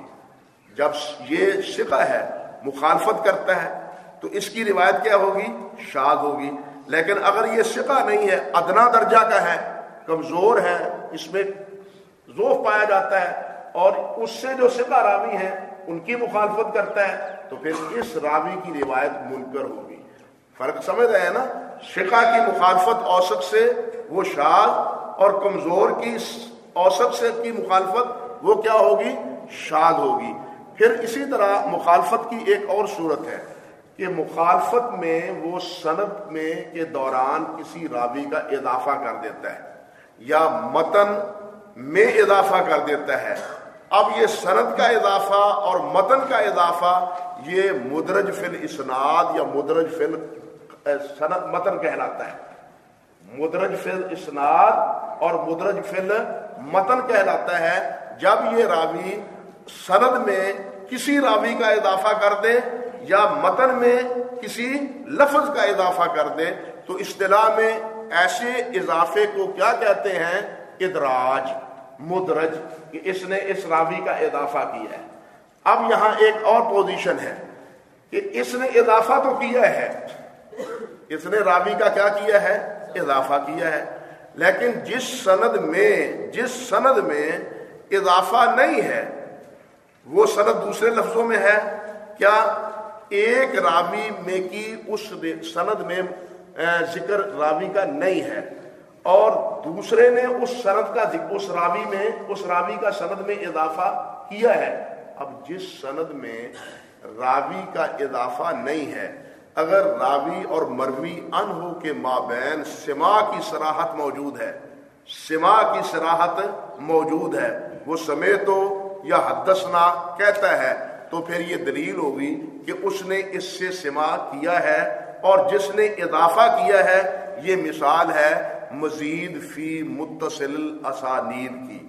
جب یہ شکا ہے، مخالفت کرتا ہے تو اس کی روایت کیا ہوگی؟ شاد ہوگی۔ لیکن اگر یہ سکا نہیں ہے، ادنا درجہ کا ہے، کمزور ہے، اس میں ذوف پایا جاتا ہے اور اس سے جو سکا راوی ہے ان کی مخالفت کرتا ہے، تو پھر اس راوی کی روایت منکر ہوگی۔ فرق سمجھ رہے ہیں نا؟ شکا کی مخالفت اوسط سے وہ شاد اور کمزور کی اوسط سے کی مخالفت وہ کیا ہوگی؟ شاد ہوگی۔ پھر اسی طرح مخالفت کی ایک اور صورت ہے کہ مخالفت میں وہ صنعت میں کے دوران کسی راوی کا اضافہ کر دیتا ہے یا متن میں اضافہ کر دیتا ہے۔ اب یہ سند کا اضافہ اور متن کا اضافہ یہ مدرج فل اسناد یا مدرج فل سند متن کہلاتا ہے۔ مدرج فل اسناد اور مدرج فل متن کہلاتا ہے۔ جب یہ راوی سند میں کسی راوی کا اضافہ کر دے یا متن میں کسی لفظ کا اضافہ کر دے تو اصطلاح میں ایسے اضافے کو کیا کہتے ہیں؟ ادراج۔ مدرج کہ اس نے اس راوی کا اضافہ کیا ہے۔ اب یہاں ایک اور پوزیشن ہے کہ اس نے اضافہ تو کیا ہے۔ اس نے راوی کا کیا کیا ہے؟ اضافہ کیا ہے۔ لیکن جس سند میں، جس سند میں اضافہ نہیں ہے، وہ سند دوسرے لفظوں میں ہے۔ کیا ایک راوی میں کی اس سند میں ذکر راوی کا نہیں ہے؟ اور دوسرے نے اس سند کا اس راوی میں اس راوی کا سند میں اضافہ کیا ہے۔ اب جس سند میں راوی کا اضافہ نہیں ہے، اگر راوی اور مروی ان ہو کے مابین سما کی سراحت موجود ہے، سما کی سراحت موجود ہے، وہ سمے تو یا حدثنا کہتا ہے، تو پھر یہ دلیل ہوگی کہ اس نے اس سے سما کیا ہے اور جس نے اضافہ کیا ہے، یہ مثال ہے مزید فی متصل اسانید کی۔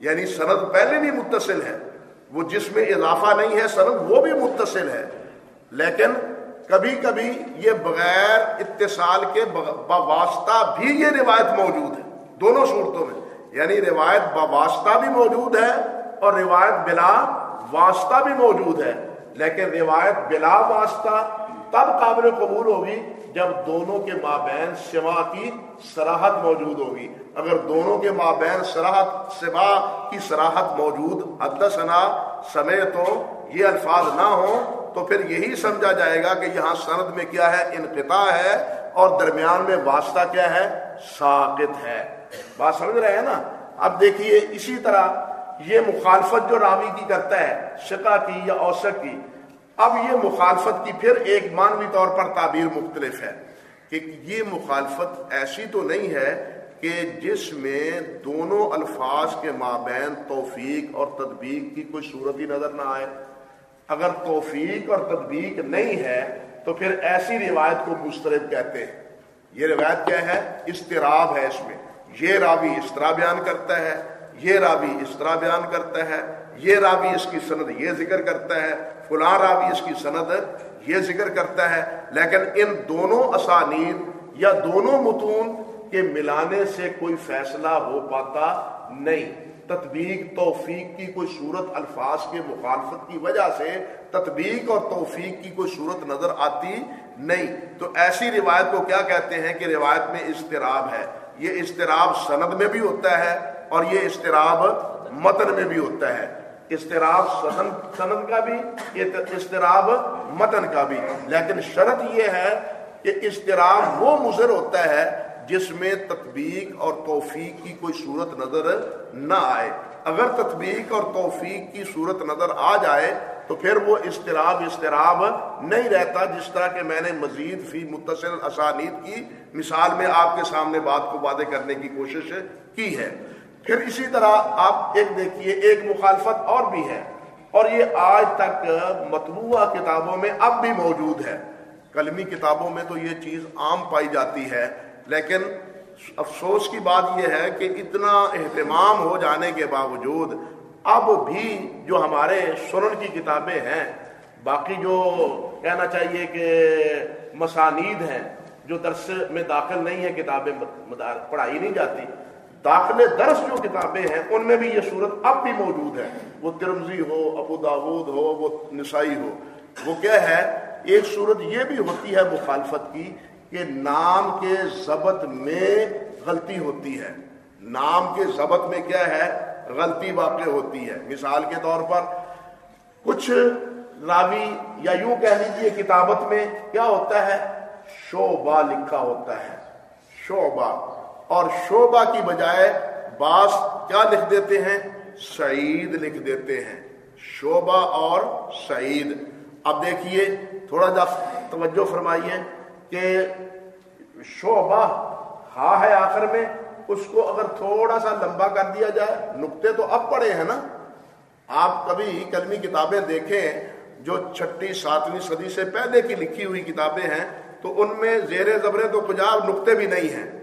یعنی سند پہلے بھی متصل ہے۔ وہ جس میں اضافہ نہیں ہے، سند وہ بھی متصل ہے۔ لیکن کبھی کبھی یہ بغیر اتصال کے بواسطہ بھی یہ روایت موجود ہے۔ دونوں صورتوں میں۔ یعنی روایت بواسطہ بھی موجود ہے اور روایت بلا واسطہ بھی موجود ہے۔ لیکن روایت بلا واسطہ تب قابل قبول ہوگی جب دونوں کے مابین سوا کی سراحت موجود ہوگی۔ اگر دونوں کے مابین سراحت سوا کی سراحت موجود، حدثنا سمے تو یہ الفاظ نہ ہوں، تو پھر یہی سمجھا جائے گا کہ یہاں سند میں کیا ہے؟ انقطاع ہے، اور درمیان میں واسطہ کیا ہے؟ ساقت ہے۔ بات سمجھ رہے ہیں نا؟ اب دیکھیے اسی طرح یہ مخالفت جو راوی کی کرتا ہے، شکا کی یا اوسط کی اب یہ مخالفت کی پھر ایک مانوی طور پر تعبیر مختلف ہے کہ یہ مخالفت ایسی تو نہیں ہے کہ جس میں دونوں الفاظ کے مابین توفیق اور تدبیق کی کوئی صورت ہی نظر نہ آئے۔ اگر توفیق اور تدبیق نہیں ہے تو پھر ایسی روایت کو مسترد کہتے ہیں۔ یہ روایت کیا ہے؟ استراب ہے اس میں۔ یہ راوی اس طرح بیان کرتا ہے، یہ راوی اس طرح بیان کرتا ہے۔ یہ راوی اس کی سند یہ ذکر کرتا ہے، فلاں راوی اس کی سند یہ ذکر کرتا ہے، لیکن ان دونوں اسانید یا دونوں متون کے ملانے سے کوئی فیصلہ ہو پاتا نہیں۔ تطبیق توفیق کی کوئی صورت الفاظ کے مخالفت کی وجہ سے تطبیق اور توفیق کی کوئی صورت نظر آتی نہیں۔ تو ایسی روایت کو کیا کہتے ہیں کہ روایت میں استراب ہے؟ یہ استراب سند میں بھی ہوتا ہے اور یہ استراب متن میں بھی ہوتا ہے۔ استراب سند کا بھی استراب متن کا بھی۔ لیکن شرط یہ ہے کہ استراب وہ مضر ہوتا ہے جس میں تطبیق اور توفیق کی کوئی صورت نظر نہ آئے۔ اگر تطبیق اور توفیق کی صورت نظر آ جائے تو پھر وہ استراب استراب نہیں رہتا۔ جس طرح کہ میں نے مزید فی متصل اسانید کی مثال میں آپ کے سامنے بات کو وعدے کرنے کی کوشش کی ہے۔ پھر اسی طرح آپ ایک دیکھیے، ایک مخالفت اور بھی ہے۔ اور یہ آج تک مطبوعہ کتابوں میں اب بھی موجود ہے۔ کلمی کتابوں میں تو یہ چیز عام پائی جاتی ہے، لیکن افسوس کی بات یہ ہے کہ اتنا اہتمام ہو جانے کے باوجود اب بھی جو ہمارے سنن کی کتابیں ہیں، باقی جو کہنا چاہیے کہ مسانید ہیں، جو درس میں داخل نہیں ہے کتابیں پڑھائی نہیں جاتی داخل درس جو کتابیں ہیں، ان میں بھی یہ صورت اب بھی موجود ہے۔ وہ ترمزی ہو، ابو داود ہو، وہ نسائی ہو۔ وہ کیا ہے؟ ایک صورت یہ بھی ہوتی ہے مخالفت کی کہ نام کے ضبط میں غلطی ہوتی ہے۔ نام کے ضبط میں کیا ہے؟ غلطی واقع ہوتی ہے۔ مثال کے طور پر کچھ راوی یا یوں کہہ لیجیے کتابت میں کیا ہوتا ہے؟ شوبہ لکھا ہوتا ہے۔ شوبہ اور شوبہ کی بجائے باس کیا لکھ دیتے ہیں؟ سعید لکھ دیتے ہیں۔ شوبہ اور سعید۔ اب دیکھیے، تھوڑا جا توجہ فرمائیے کہ شعبہ ہا ہے آخر میں، اس کو اگر تھوڑا سا لمبا کر دیا جائے، نقطے تو اب پڑے ہیں نا۔ آپ کبھی کلمی کتابیں دیکھیں، جو چھٹی ساتویں صدی سے پہلے کی لکھی ہوئی کتابیں ہیں، تو ان میں زیر زبرے تو کجاب نقطے بھی نہیں ہیں۔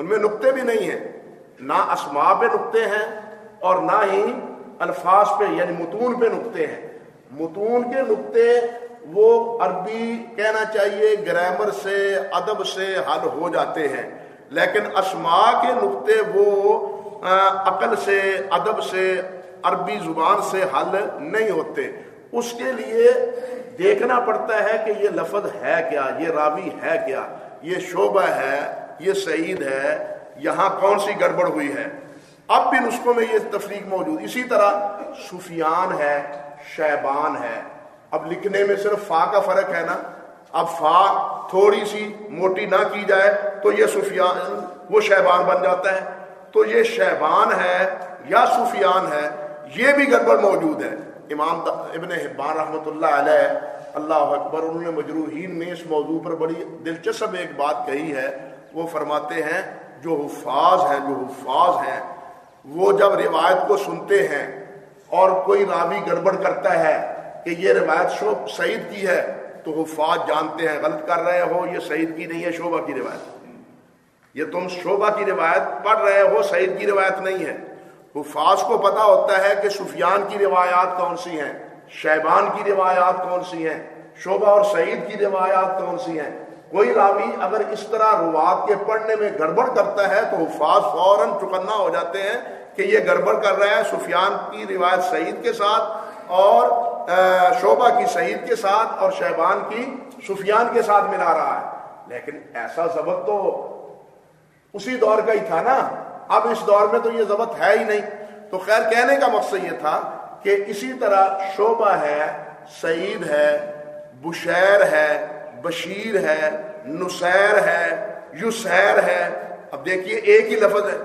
ان میں نقطے بھی نہیں ہیں۔ نہ اسما پہ نقطے ہیں اور نہ ہی الفاظ پہ یعنی متون پہ نقطے ہیں۔ متون کے نقطے وہ عربی کہنا چاہیے، گرامر سے، ادب سے حل ہو جاتے ہیں۔ لیکن اسما کے نقطے وہ عقل سے، ادب سے، عربی زبان سے حل نہیں ہوتے۔ اس کے لیے دیکھنا پڑتا ہے کہ یہ لفظ ہے کیا، یہ راوی ہے کیا، یہ شعبہ ہے یہ سعید ہے، یہاں کون سی گڑبڑ ہوئی ہے؟ اب بھی نسخوں میں یہ تفریق موجود۔ اسی طرح سفیان ہے، شیبان ہے۔ اب لکھنے میں صرف فا کا فرق ہے نا؟ اب فا تھوڑی سی موٹی نہ کی جائے تو یہ سفیان، وہ شیبان بن جاتا ہے۔ تو یہ شیبان ہے یا سفیان ہے، یہ بھی گڑبڑ موجود ہے۔ امام ابن حبان رحمۃ اللہ علیہ، اللہ اکبر، انہوں نے مجروحین میں اس موضوع پر بڑی دلچسپ ایک بات کہی ہے۔ وہ فرماتے ہیں، جو حفاظ ہیں، جو حفاظ ہیں، وہ جب روایت کو سنتے ہیں اور کوئی راوی گڑبڑ کرتا ہے کہ یہ روایت شو سعید کی ہے، تو حفاظ جانتے ہیں، غلط کر رہے ہو، یہ سعید کی نہیں ہے، شعبہ کی روایت۔ یہ تم شعبہ کی روایت پڑھ رہے ہو، سعید کی روایت نہیں ہے۔ حفاظ کو پتا ہوتا ہے کہ سفیان کی روایات کون سی ہیں، شیبان کی روایات کون سی ہیں، شعبہ اور سعید کی روایات کون سی ہیں۔ کوئی راوی اگر اس طرح روات کے پڑھنے میں گڑبڑ کرتا ہے تو حفاظ فوراً چکنا ہو جاتے ہیں کہ یہ گڑبڑ کر رہا ہے سفیان کی روایت سعید کے ساتھ اور شعبہ کی سعید کے ساتھ اور شہبان کی سفیان کے ساتھ ملا رہا ہے۔ لیکن ایسا ضبط تو اسی دور کا ہی تھا نا۔ اب اس دور میں تو یہ ضبط ہے ہی نہیں۔ تو خیر کہنے کا مقصد یہ تھا کہ اسی طرح شعبہ ہے، سعید ہے، بشیر ہے بشیر ہے نسیر ہے، یسیر ہے۔ اب دیکھیے، ایک ہی لفظ ہے۔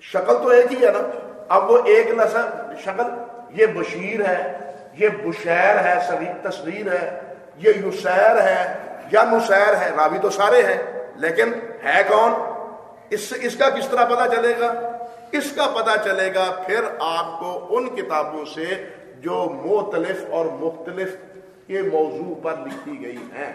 شکل تو ایک ہی ہے نا۔ اب وہ ایک لفظ شکل، یہ بشیر ہے، یہ بشیر ہے تصویر ہے۔ یہ یسیر ہے یا نسیر ہے، راوی تو سارے ہیں۔ لیکن ہے کون؟ اس سے، اس کا کس طرح پتا چلے گا؟ اس کا پتا چلے گا پھر آپ کو ان کتابوں سے جو مختلف اور مختلف کے موضوع پر لکھی گئی ہیں۔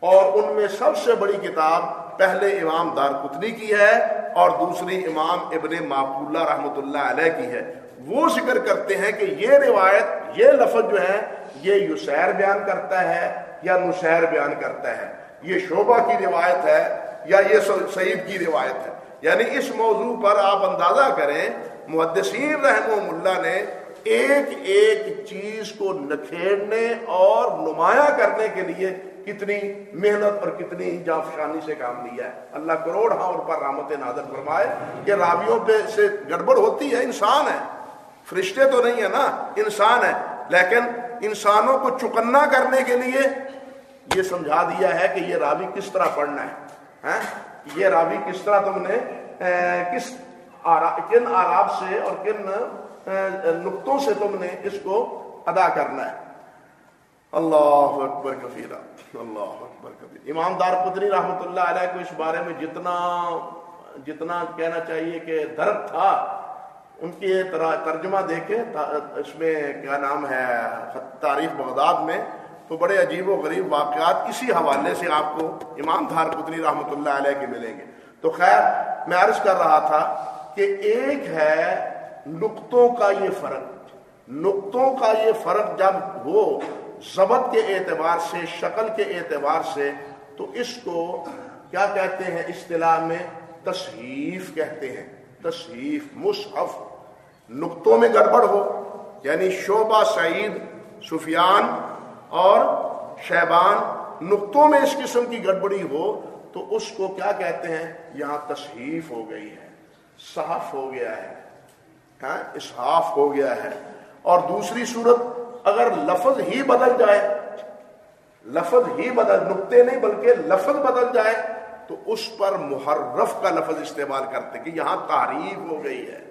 اور ان میں سب سے بڑی کتاب پہلے امام دار کتنی کی ہے اور دوسری امام ابن معقولہ رحمۃ اللہ علیہ کی ہے۔ وہ ذکر کرتے ہیں کہ یہ روایت، یہ لفظ جو ہے، یہ یسیر بیان کرتا ہے یا نسیر بیان کرتا ہے۔ یہ شعبہ کی روایت ہے یا یہ سعید کی روایت ہے۔ یعنی اس موضوع پر آپ اندازہ کریں، محدثین رحم اللہ نے ایک ایک چیز کو نکھیڑنے اور نمایاں کرنے کے لیے کتنی محنت اور کتنی جافشانی سے کام لیا ہے۔ اللہ کروڑ ہاں اور پر رحمت نادر فرمائے کہ راویوں پہ سے گڑبڑ ہوتی ہے، انسان ہے۔ فرشتے تو نہیں ہے نا، انسان ہے لیکن انسانوں کو چکنا کرنے کے لیے یہ سمجھا دیا ہے کہ یہ راوی کس طرح پڑھنا ہے۔ ہاں؟ یہ راوی کس طرح تم نے کس کن آراب سے اور کن نقطوں سے تم نے اس کو ادا کرنا ہے۔ اللہ اکبر کفیرہ اللہ اکبر کفیر امام دار پتری رحمت اللہ علیہ کو اس بارے میں جتنا جتنا کہنا چاہیے کہ درد تھا، ان کی ترجمہ دیکھیں اس میں کیا نام ہے، تاریخ بغداد میں تو بڑے عجیب و غریب واقعات اسی حوالے سے آپ کو امام دھار پتنی رحمۃ اللہ علیہ کے ملیں گے۔ تو خیر، میں عرض کر رہا تھا کہ ایک ہے نقطوں کا یہ فرق، نقطوں کا یہ فرق جب ہو ضبط کے اعتبار سے، شکل کے اعتبار سے، تو اس کو کیا کہتے ہیں؟ اصطلاح میں تصحیف کہتے ہیں۔ تصحیف، مصحف، نقطوں میں گڑبڑ ہو یعنی شعبہ سعید، سفیان اور شیبان نقطوں میں اس قسم کی گڑبڑی ہو، تو اس کو کیا کہتے ہیں؟ یہاں تصحیف ہو گئی ہے، صحف ہو گیا ہے۔ اسحاف ہو گیا ہے۔ اور دوسری صورت، اگر لفظ ہی بدل جائے، لفظ ہی بدل، نقطے نہیں بلکہ لفظ بدل جائے، تو اس پر محرف کا لفظ استعمال کرتے کہ یہاں تعریف ہو گئی ہے۔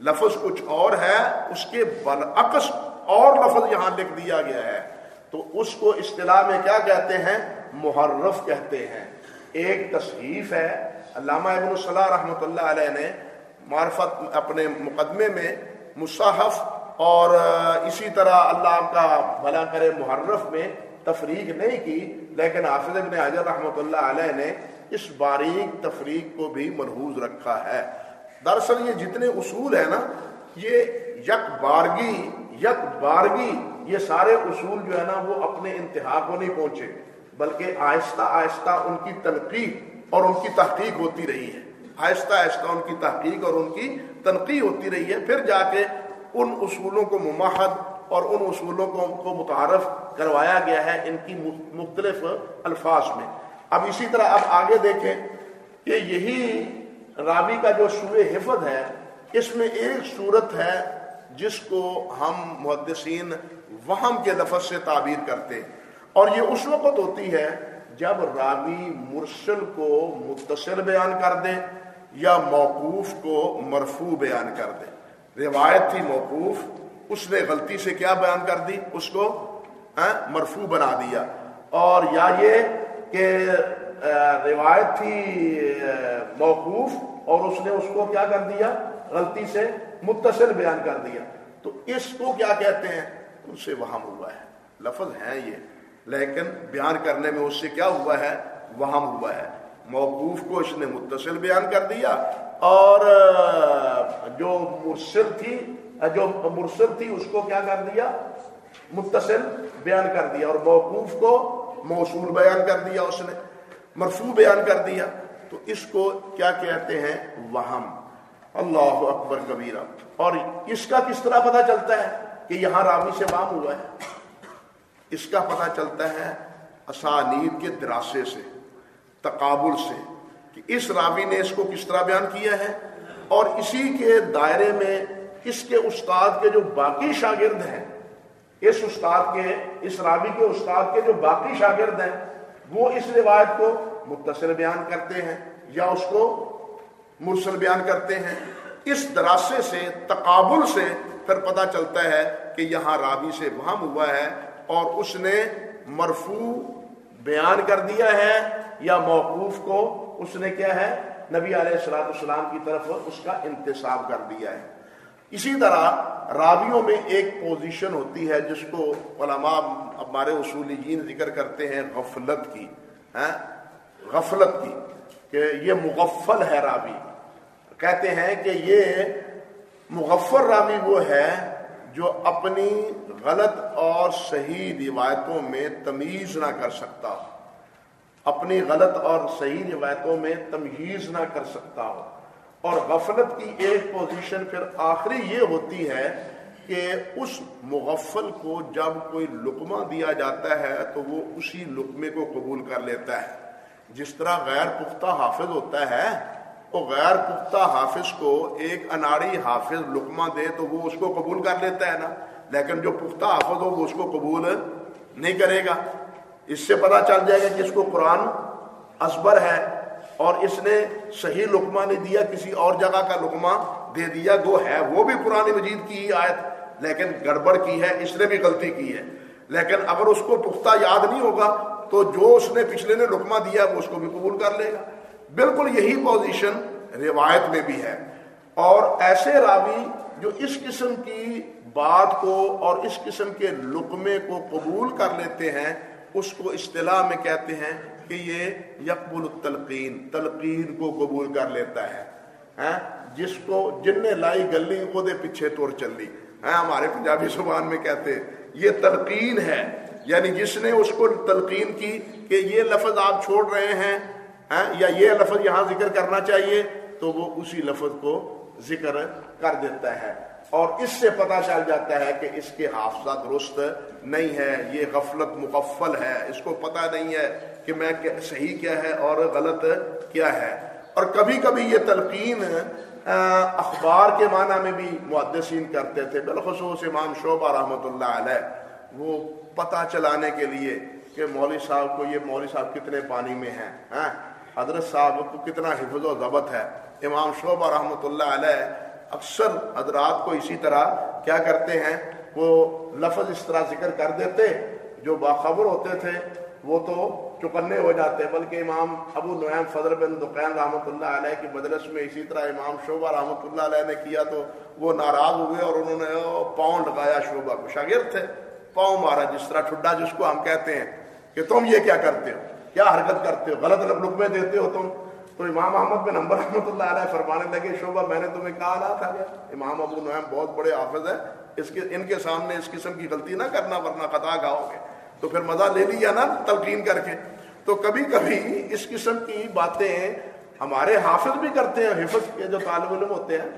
لفظ کچھ اور ہے، اس کے برعکس اور لفظ یہاں لکھ دیا گیا ہے۔ تو اس کو اصطلاح میں کیا کہتے ہیں؟ محرف کہتے ہیں۔ ایک تصحیف ہے، علامہ ابن صلاح رحمۃ اللہ علیہ نے معرفت اپنے مقدمے میں مصحف اور اسی طرح اللہ کا بھلا کرے محرف میں تفریق نہیں کی، لیکن حافظ ابن حضر رحمۃ اللہ علیہ نے اس باریک تفریق کو بھی مرحوظ رکھا ہے۔ دراصل یہ جتنے اصول ہیں نا، یہ یک بارگی یک بارگی، یہ سارے اصول جو ہے نا، وہ اپنے انتہا کو نہیں پہنچے، بلکہ آہستہ آہستہ ان کی تنقید اور ان کی تحقیق ہوتی رہی ہے۔ آہستہ آہستہ ان کی تحقیق اور ان کی تنقید ہوتی رہی ہے۔ پھر جا کے ان اصولوں کو مماحد اور ان اصولوں کو کو متعارف کروایا گیا ہے ان کی مختلف الفاظ میں۔ اب اسی طرح اب آگے دیکھیں کہ یہی راوی کا جو سوئے حفظ ہے، اس میں ایک صورت ہے جس کو ہم محدثین وہم کے لفظ سے تعبیر کرتے اور یہ اس وقت ہوتی ہے جب راوی مرسل کو متصل بیان کر دے یا موقوف کو مرفوع بیان کر دے۔ روایت تھی موقوف، اس نے غلطی سے کیا بیان کر دی؟ اس کو مرفوع بنا دیا۔ اور یا یہ کہ روایت تھی موقوف اور اس نے اس کو کیا کر دیا؟ غلطی سے متصل بیان کر دیا۔ تو اس کو کیا کہتے ہیں؟ اس سے وہم ہوا ہے۔ لفظ ہیں یہ، لیکن بیان کرنے میں اس سے کیا ہوا ہے؟ وہم ہوا ہے۔ موقوف کو اس نے متصل بیان کر دیا اور جو مرسل تھی جو مرسل تھی، اس کو کیا کر دیا؟ متصل بیان کر دیا اور موقوف کو موصول بیان کر دیا اس نے، مرفوع بیان کر دیا۔ تو اس کو کیا کہتے ہیں؟ وہم۔ اللہ اکبر کبیرہ۔ اور اس کا کس طرح پتہ چلتا ہے کہ یہاں راوی سے وام ہوا ہے؟ اس کا پتہ چلتا ہے اسانید کے دراسے سے۔ تقابل سے کہ اس راوی نے اس کو کس طرح بیان کیا ہے اور اسی کے دائرے میں اس کے استاد کے جو باقی شاگرد ہیں، اس استاد کے، اس راوی کے استاد کے جو باقی شاگرد ہیں، وہ اس روایت کو متصل بیان کرتے ہیں یا اس کو مرسل بیان کرتے ہیں۔ اس دراسے سے، تقابل سے پھر پتہ چلتا ہے کہ یہاں راوی سے وہم ہوا ہے اور اس نے مرفوع بیان کر دیا ہے۔ یا موقوف کو اس نے کیا ہے؟ نبی علیہ السلاۃ السلام کی طرف اس کا انتصاب کر دیا ہے۔ اسی طرح راویوں میں ایک پوزیشن ہوتی ہے جس کو علماء ہمارے اصولی جین ذکر کرتے ہیں غفلت کی ہاں؟ غفلت کی، کہ یہ مغفل ہے راوی۔ کہتے ہیں کہ یہ مغفر راوی وہ ہے جو اپنی غلط اور صحیح روایتوں میں تمیز نہ کر سکتا ہو۔ اپنی غلط اور صحیح روایتوں میں تمیز نہ کر سکتا ہو اور غفلت کی ایک پوزیشن پھر آخری یہ ہوتی ہے کہ اس مغفل کو جب کوئی لقمہ دیا جاتا ہے تو وہ اسی لقمے کو قبول کر لیتا ہے۔ جس طرح غیر پختہ حافظ ہوتا ہے وہ غیر پختہ حافظ کو ایک اناڑی حافظ لقمہ دے تو وہ اس کو قبول کر لیتا ہے نا۔ لیکن جو پختہ حافظ ہو، وہ اس کو قبول نہیں کرے گا۔ اس سے پتا چل جائے گا کہ اس کو قرآن ازبر ہے اور اس نے صحیح لقمہ نہیں دیا، کسی اور جگہ کا لقمہ دے دیا گو ہے، وہ بھی قرآن مجید کی آیت، لیکن گڑبڑ کی ہے، اس نے بھی غلطی کی ہے۔ لیکن اگر اس کو پختہ یاد نہیں ہوگا، تو جو اس نے پچھلے نے لقمہ دیا، وہ اس کو بھی قبول کر لے گا۔ بالکل یہی پوزیشن روایت میں بھی ہے۔ اور ایسے راوی جو اس قسم کی بات کو اور اس قسم کے لقمے کو قبول کر لیتے ہیں اس کو اصطلاح میں کہتے ہیں کہ یہ یقبل التلقین، تلقین کو قبول کر لیتا ہے ہاں؟ جس کو، جن نے لائی گلی وہ دے پیچھے توڑ چل لی ہاں؟ ہمارے پنجابی زبان میں کہتے ہیں، یہ تلقین ہے۔ یعنی جس نے اس کو تلقین کی کہ یہ لفظ آپ چھوڑ رہے ہیں ہاں؟ یا یہ لفظ یہاں ذکر کرنا چاہیے، تو وہ اسی لفظ کو ذکر کر دیتا ہے۔ اور اس سے پتا چل جاتا ہے کہ اس کے حافظہ درست نہیں ہے، یہ غفلت مقفل ہے۔ اس کو پتا نہیں ہے کہ میں صحیح کیا ہے اور غلط کیا ہے۔ اور کبھی کبھی یہ تلقین اخبار کے معنی میں بھی محدثین کرتے تھے۔ بالخصوص امام شعبہ رحمۃ اللہ علیہ، وہ پتہ چلانے کے لیے کہ مولوی صاحب کو یہ مولوی صاحب کتنے پانی میں ہیں ہاں؟ حضرت صاحب کو کتنا حفظ و ضبط ہے۔ امام شعبہ رحمۃ اللہ علیہ اکثر حضرات کو اسی طرح کیا کرتے ہیں، وہ لفظ اس طرح ذکر کر دیتے، جو باخبر ہوتے تھے، وہ تو چکنے ہو جاتے، بلکہ امام ابو نعیم فضر بن دقین رحمۃ اللہ علیہ کی مدرس میں اسی طرح امام شعبہ رحمۃ اللہ علیہ نے کیا تو وہ ناراض ہوئے اور انہوں نے پاؤں لگایا شعبہ کو۔ شاگرد تھے، پاؤں مارا، جس طرح ٹھڈا جس کو ہم کہتے ہیں کہ تم یہ کیا کرتے ہو؟ کیا حرکت کرتے ہو؟ غلط لقمے دیتے ہو تم؟ تو امام احمد بن نمبر رحمۃ اللہ علیہ فرمانے لگے، شعبہ، میں نے تمہیں کہا نہ تھا امام ابو نعیم بہت بڑے حافظ ہیں۔ اس کے، ان کے سامنے اس قسم کی غلطی نہ کرنا، ورنہ خطا گاؤ گے۔ تو پھر مزہ لے لیا نا، تلقین کر کے۔ تو کبھی کبھی اس قسم کی باتیں ہمارے حافظ بھی کرتے ہیں، حفظ کے جو طالب علم ہوتے ہیں۔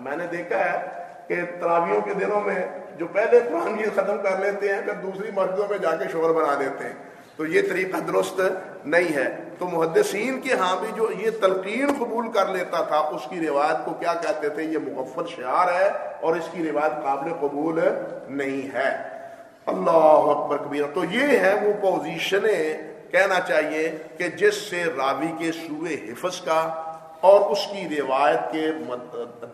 میں نے دیکھا ہے کہ تراویوں کے دنوں میں جو پہلے قرآن کی ختم کر لیتے ہیں، پھر دوسری مسجدوں میں جا کے شور بنا دیتے ہیں۔ تو یہ طریقہ درست نہیں ہے۔ تو محدثین کے ہاں بھی جو یہ تلقین قبول کر لیتا تھا، اس کی روایت کو کیا کہتے تھے؟ یہ مغفل شعار ہے اور اس کی روایت قابل قبول نہیں ہے۔ اللہ اکبر کبیر تو یہ ہے وہ پوزیشنیں کہنا چاہیے کہ جس سے راوی کے سوئے حفظ کا اور اس کی روایت کے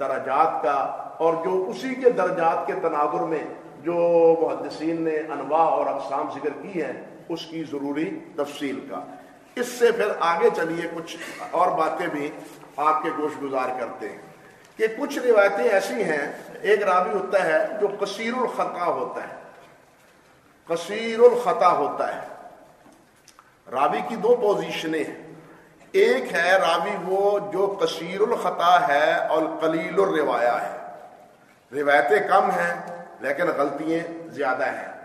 درجات کا اور جو اسی کے درجات کے تناظر میں جو محدثین نے انواع اور اقسام ذکر کی ہیں، اس کی ضروری تفصیل کا۔ اس سے پھر آگے چلیے کچھ اور باتیں بھی آپ کے گوش گزار کرتے ہیں کہ کچھ روایتیں ایسی ہیں، ایک راوی ہوتا ہے جو کثیر الخطا ہوتا ہے۔ کثیر الخطا ہوتا ہے۔ راوی کی دو پوزیشنیں ہیں۔ ایک ہے راوی وہ جو کثیر الخطا ہے اور قلیل الروایا ہے۔ روایتیں کم ہیں لیکن غلطیاں زیادہ ہیں۔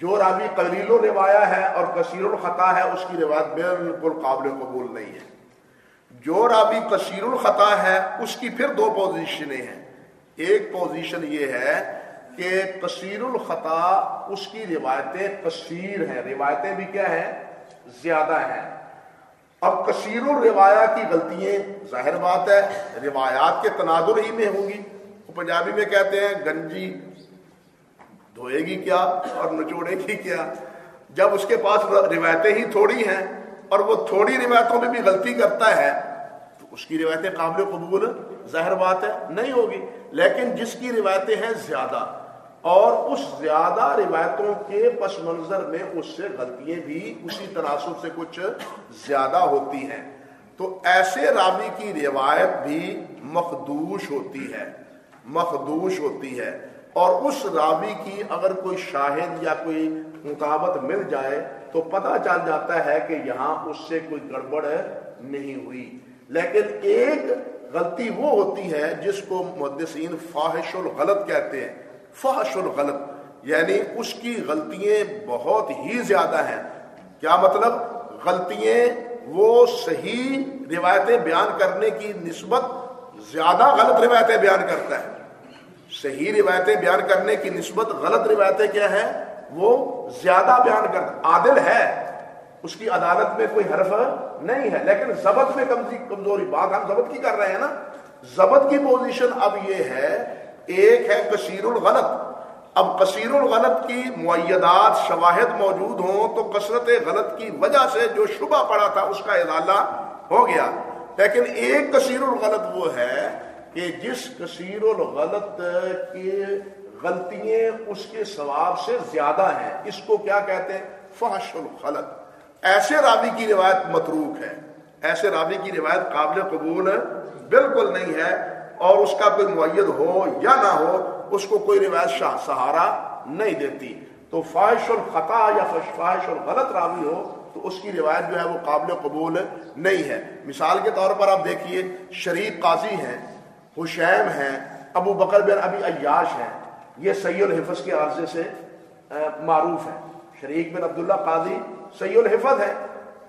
جو راوی قلیل الروایا ہے اور کثیر الخطا ہے، اس کی روایت بالکل قابل قبول نہیں ہے۔ جو راوی کثیر الخطا ہے، اس کی پھر دو پوزیشنیں ہیں۔ ایک پوزیشن یہ ہے کہ کثیر الخطا، اس کی روایتیں کثیر ہیں۔ روایتیں بھی کیا ہیں؟ زیادہ ہیں۔ اب کثیر الروایا کی غلطیاں، ظاہر بات ہے، روایات کے تناظر ہی میں ہوں گی۔ پنجابی میں کہتے ہیں، گنجی دھوئے گی کیا اور نچوڑے گی کیا؟ جب اس کے پاس روایتیں ہی تھوڑی ہیں اور وہ تھوڑی روایتوں میں بھی غلطی کرتا ہے، تو اس کی روایتیں قابل قبول ظاہر بات ہے، نہیں ہوگی۔ لیکن جس کی روایتیں ہیں زیادہ اور اس زیادہ روایتوں کے پس منظر میں اس سے غلطیاں بھی اسی تناسب سے کچھ زیادہ ہوتی ہیں۔ تو ایسے راوی کی روایت بھی مخدوش ہوتی ہے، مخدوش ہوتی ہے۔ اور اس راوی کی اگر کوئی شاہد یا کوئی مطابت مل جائے تو پتہ چل جاتا ہے کہ یہاں اس سے کوئی گڑبڑ نہیں ہوئی۔ لیکن ایک غلطی وہ ہوتی ہے جس کو محدثین فاحش الغلط کہتے ہیں۔ فحش الغلط یعنی اس کی غلطیاں بہت ہی زیادہ ہیں۔ کیا مطلب؟ غلطیاں وہ صحیح روایتیں بیان کرنے کی نسبت زیادہ غلط روایتیں بیان کرتا ہے۔ صحیح روایتیں بیان کرنے کی نسبت غلط روایتیں کیا ہے وہ زیادہ بیان کرتا عادل ہے، اس کی عدالت میں کوئی حرف نہیں ہے، لیکن ضبط میں کمزوری، بات ہم ضبط کی کر رہے ہیں نا۔ ضبط کی پوزیشن اب یہ ہے، ایک ہے کثیر الغلط۔ اب کثیر الغلط کی معیدات شواہد موجود ہوں تو کثرت غلط کی وجہ سے جو شبہ پڑا تھا، اس کا ازالہ ہو گیا۔ لیکن ایک کثیر الغلط وہ ہے کہ جس کثیر الغلط کی غلطیاں اس کے ثواب سے زیادہ ہیں، اس کو کیا کہتے ہیں؟ فحش الغلط ایسے راوی کی روایت متروک ہے۔ ایسے راوی کی روایت قابل قبول بالکل نہیں ہے اور اس کا کوئی معید ہو یا نہ ہو، اس کو کوئی روایت شاہ سہارا نہیں دیتی۔ تو فواہش الخطا یا فواہش الغلط راوی ہو تو اس کی روایت جو ہے وہ قابل قبول نہیں ہے۔ مثال کے طور پر آپ دیکھیے شریف قاضی ہیں۔ حشیم ہیں، ابو بکر بن ابی عیاش ہیں۔ یہ سی الحفظ کے عرضے سے معروف ہیں۔ شریک بن عبداللہ قاضی سی الحفظ ہے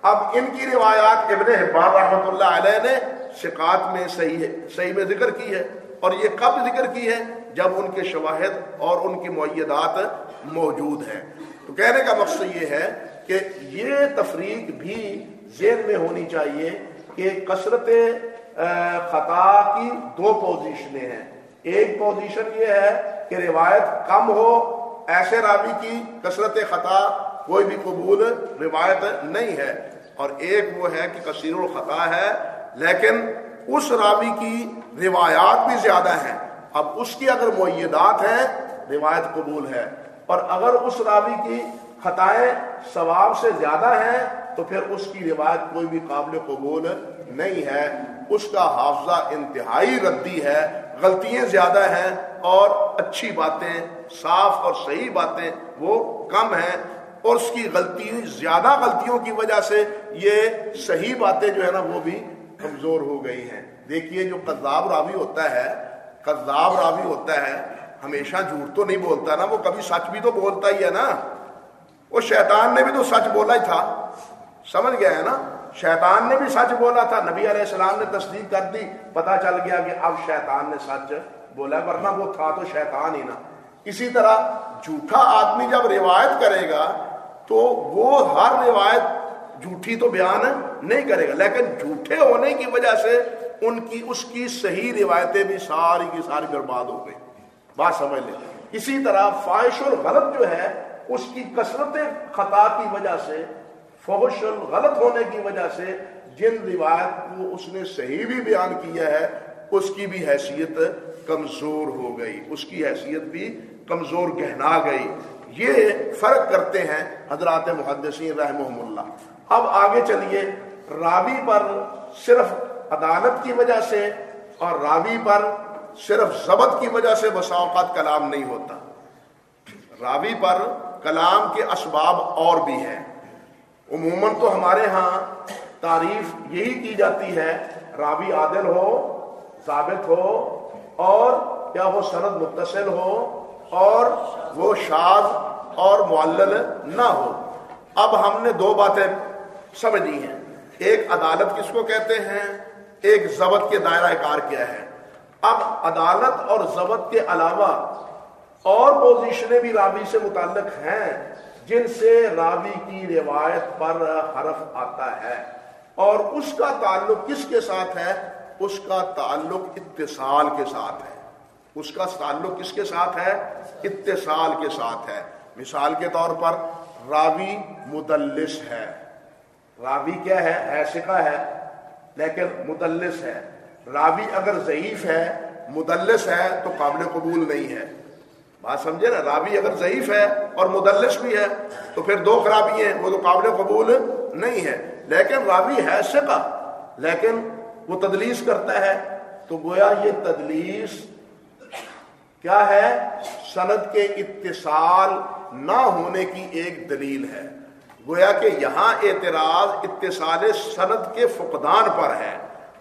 اب ان کی روایات ابن حبان رحمۃ اللہ علیہ نے شکات میں صحیح ہے، صحیح میں ذکر کی ہے اور یہ کب ذکر کی ہے؟ جب ان کے شواہد اور ان کی معیدات موجود ہیں۔ تو کہنے کا مقصد یہ ہے کہ یہ تفریق بھی ذہن میں ہونی چاہیے کہ کثرت خطا کی دو پوزیشنیں ہیں۔ ایک پوزیشن یہ ہے کہ روایت کم ہو، ایسے راوی کی کثرت خطا کوئی بھی قبول روایت نہیں ہے۔ اور ایک وہ ہے کہ کثیر الخطا ہے، لیکن اس راوی کی روایات بھی زیادہ ہیں۔ اب اس کی اگر معیدات ہیں، روایت قبول ہے۔ اور اگر اس راوی کی خطائیں ثواب سے زیادہ ہیں، تو پھر اس کی روایت کوئی بھی قابل قبول نہیں ہے۔ اس کا حافظہ انتہائی ردی ہے، غلطیاں زیادہ ہیں اور اچھی باتیں، صاف اور صحیح باتیں وہ کم ہیں۔ اور اس کی غلطی، زیادہ غلطیوں کی وجہ سے یہ صحیح باتیں جو ہے نا وہ بھی کمزور ہو گئی ہیں۔ دیکھیے جو قذاب راوی ہوتا ہے، قذاب راوی ہوتا ہے، ہمیشہ جھوٹ تو نہیں بولتا نا، وہ کبھی سچ بھی تو بولتا ہی ہے نا۔ وہ شیطان نے بھی تو سچ بولا ہی تھا۔ سمجھ گیا ہے نا؟ شیطان نے بھی سچ بولا تھا۔ نبی علیہ السلام نے تصدیق کر دی پتا چل گیا کہ اب شیطان نے سچ بولا ورنہ وہ تھا تو شیطان ہی نا۔ اسی طرح جھوٹا آدمی جب روایت کرے گا تو وہ ہر روایت جھوٹی تو بیان نہیں کرے گا، لیکن جھوٹے ہونے کی وجہ سے ان کی، اس کی صحیح روایتیں بھی ساری کی ساری برباد ہو گئی۔ بات سمجھ لیں۔ اسی طرح فائش الغلط جو ہے، اس کی کثرت خطا کی وجہ سے فوش غلط ہونے کی وجہ سے جن روایت کو اس نے صحیح بھی بیان کیا ہے، اس کی بھی حیثیت کمزور ہو گئی۔ اس کی حیثیت بھی کمزور گہنا گئی۔ یہ فرق کرتے ہیں حضرات محدثین رحمہ اللہ۔ اب آگے چلیے۔ راوی پر صرف عدالت کی وجہ سے اور راوی پر صرف ضبط کی وجہ سے بساوقات کلام نہیں ہوتا۔ راوی پر کلام کے اسباب اور بھی ہیں۔ عموماً تو ہمارے ہاں تعریف یہی کی جاتی ہے، راوی عادل ہو، ثابت ہو، اور کیا وہ سند متصل ہو، اور وہ شاد اور معلل نہ ہو۔ اب ہم نے دو باتیں سمجھ لی ہیں۔ ایک عدالت کس کو کہتے ہیں؟ ایک ضبط کے دائرہ کار کیا ہے۔ اب عدالت اور ضبط کے علاوہ اور پوزیشنیں بھی راوی سے متعلق ہیں۔ جن سے راوی کی روایت پر حرف آتا ہے اور اس کا تعلق کس کے ساتھ ہے؟ اس کا تعلق اتصال کے ساتھ ہے۔ اس کا تعلق کس کے ساتھ ہے؟ اتصال کے ساتھ ہے۔ مثال کے طور پر راوی مدلس ہے۔ راوی کیا ہے؟ ایسکا ہے، لیکن مدلس ہے۔ راوی اگر ضعیف ہے، مدلس ہے تو قابل قبول نہیں ہے۔ بات سمجھے نا، راوی اگر ضعیف ہے اور مدلس بھی ہے، تو پھر دو خرابی ہیں، وہ تو قابل قبول نہیں ہے۔ لیکن راوی ہے سکا لیکن وہ تدلیس کرتا ہے۔ تو گویا یہ تدلیس کیا ہے؟ سند کے اتصال نہ ہونے کی ایک دلیل ہے۔ گویا کہ یہاں اعتراض اتصال سند کے فقدان پر ہے۔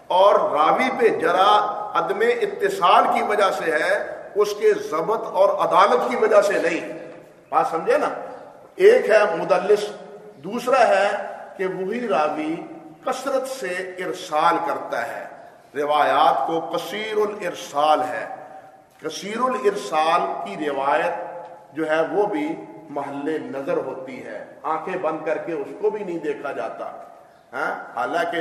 اور راوی پہ جرا عدم اتصال کی وجہ سے ہے اس کے ضبط اور عدالت کی وجہ سے نہیں۔ بات سمجھے نا؟ ایک ہے مدلس، دوسرا ہے کہ وہی راوی کثرت سے ارسال کرتا ہے۔ روایات کو کثیر الارسال ہے۔ کثیر الارسال کی روایت جو ہے وہ بھی محل نظر ہوتی ہے۔ آنکھیں بند کر کے اس کو بھی نہیں دیکھا جاتا۔ ہاں؟ حالانکہ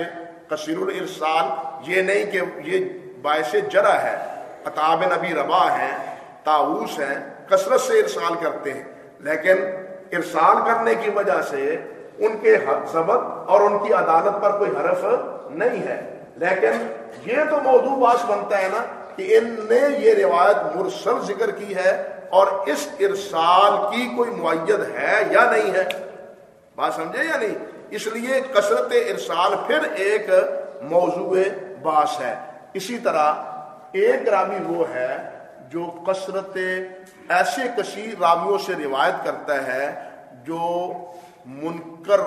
کثیر الارسال یہ نہیں کہ یہ باعث جرا ہے۔ عطاب نبی ربا ہیں تاؤس ہیں، کثرت سے ارسال کرتے ہیں۔ لیکن ارسال کرنے کی وجہ سے ان کے ضبط اور ان کی عدالت پر کوئی حرف نہیں ہے۔ لیکن یہ تو موضوع باس بنتا ہے نا کہ ان نے یہ روایت مرسل ذکر کی ہے اور اس ارسال کی کوئی معیت ہے یا نہیں ہے۔ بات سمجھے یا نہیں؟ اس لیے کثرت ارسال پھر ایک موضوع باس ہے۔ اسی طرح ایک راوی وہ ہے جو کثرت ایسے کثیر راویوں سے روایت کرتا ہے جو منکر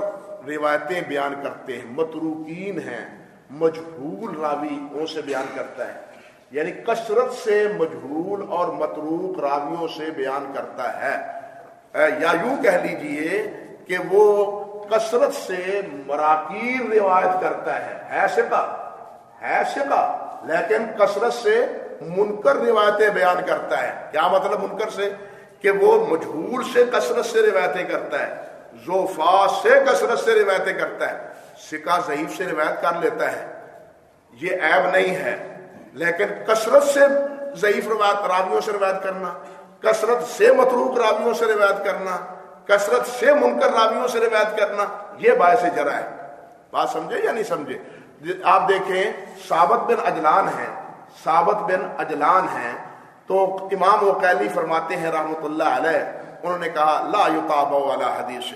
روایتیں بیان کرتے ہیں، متروکین ہیں، مجہول راوی سے بیان کرتا ہے۔ یعنی کثرت سے مجہول اور متروک راویوں سے بیان کرتا ہے۔ یا یوں کہہ لیجیے کہ وہ کثرت سے مراکیر روایت کرتا ہے۔ ہے سکا ہے سکا لیکن کثرت سے منکر روایتیں بیان کرتا ہے۔ کیا مطلب منکر سے؟ کہ وہ مجھول سے کثرت سے روایتیں کرتا ہے زوفا سے کثرت سے روایتیں کرتا ہے سکا ضعیف سے روایت کر لیتا ہے۔ یہ عیب نہیں ہے۔ لیکن کثرت سے ضعیف روایت راویوں سے روایت کرنا، کثرت سے متروک راویوں سے روایت کرنا، کثرت سے منکر راویوں سے روایت کرنا، یہ باعث جرا ہے۔ بات سمجھے یا نہیں سمجھے؟ آپ دیکھیں، ثابت بن اجلان ہے ثابت بن اجلان ہے تو امام وقیلی فرماتے ہیں رحمۃ اللہ علیہ، انہوں نے کہا، لا یطاب والا حدیث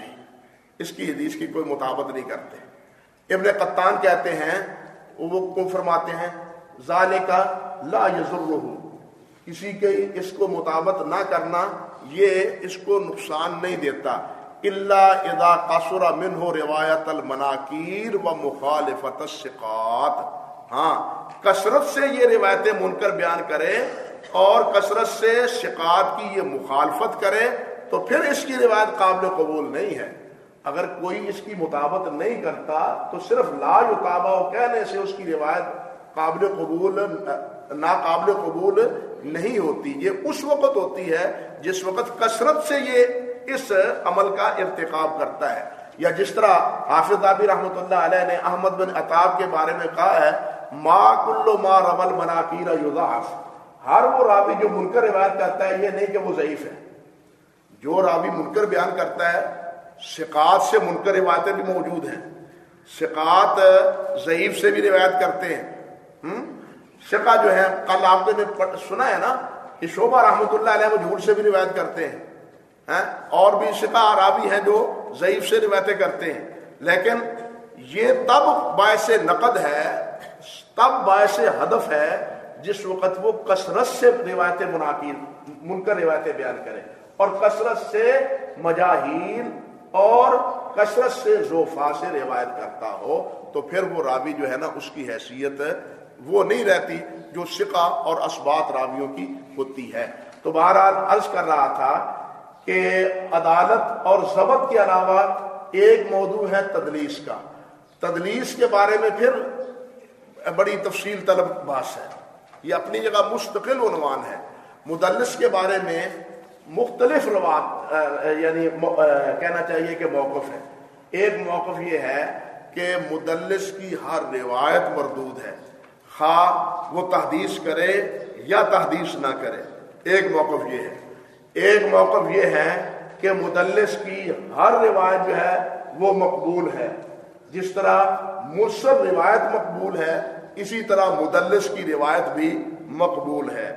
اس کی حدیث کی کوئی مطابت نہیں کرتے۔ ابن قطان کہتے ہیں، وہ فرماتے ہیں ظال کا لا یزر کسی کے اس کو مطابت نہ کرنا، یہ اس کو نقصان نہیں دیتا۔ اللہ ادا قصر من ہو روایت المناکیر و مخالفت الثقات۔ ہاں کثرت سے یہ روایتیں منکر بیان کرے اور کثرت سے شکات کی یہ مخالفت کرے تو پھر اس کی روایت قابل قبول نہیں ہے۔ اگر کوئی اس کی مطابت نہیں کرتا تو صرف لا اتابا کہنے سے اس کی روایت قابل قبول، ناقابل قبول نہیں ہوتی۔ یہ اس وقت ہوتی ہے جس وقت کثرت سے یہ اس عمل کا ارتقاب کرتا ہے۔ یا جس طرح حافظ آبی رحمۃ اللہ علیہ نے احمد بن عطاب کے بارے میں کہا ہے، ما کلو ما رمل مناکیر یضاف ہر وہ راوی جو منکر روایت کرتا ہے، یہ نہیں کہ وہ ضعیف ہے۔ جو راوی منکر بیان کرتا ہے شکات سے منکر روایتیں بھی موجود ہیں۔ شکات ضعیف سے بھی روایت کرتے ہیں۔ شکا جو ہے، کل آپ نے سنا ہے نا، کہ شعبہ رحمۃ اللہ علیہ وہ جھوٹ سے بھی روایت کرتے ہیں۔ اور بھی شکا راوی ہیں جو ضعیف سے روایتیں کرتے ہیں۔ لیکن یہ تب باعث نقد ہے، تب باعث ہدف ہے جس وقت وہ کثرت سے روایتیں منعقد، منکر روایتیں بیان کرے۔ اور کثرت سے مجاہیل اور کثرت سے زوفا سے روایت کرتا ہو، تو پھر وہ راوی جو ہے نا، اس کی حیثیت وہ نہیں رہتی جو سکا اور اسبات راویوں کی ہوتی ہے۔ تو بہرحال عرض کر رہا تھا کہ عدالت اور ضبط کے علاوہ ایک موضوع ہے تدلیس کا۔ تدلیس کے بارے میں پھر بڑی تفصیل طلب باس ہے۔ یہ اپنی جگہ مستقل عنوان ہے۔ مدلس کے بارے میں مختلف روات یعنی کہنا چاہیے کہ موقف ہے۔ ایک موقف یہ ہے کہ مدلس کی ہر روایت مردود ہے۔ خواہ وہ تحدیث کرے یا تحدیث نہ کرے۔ ایک موقف یہ ہے۔ ایک موقف یہ ہے کہ مدلس کی ہر روایت جو ہے وہ مقبول ہے۔ جس طرح مرسل روایت مقبول ہے، اسی طرح مدلس کی روایت بھی مقبول ہے۔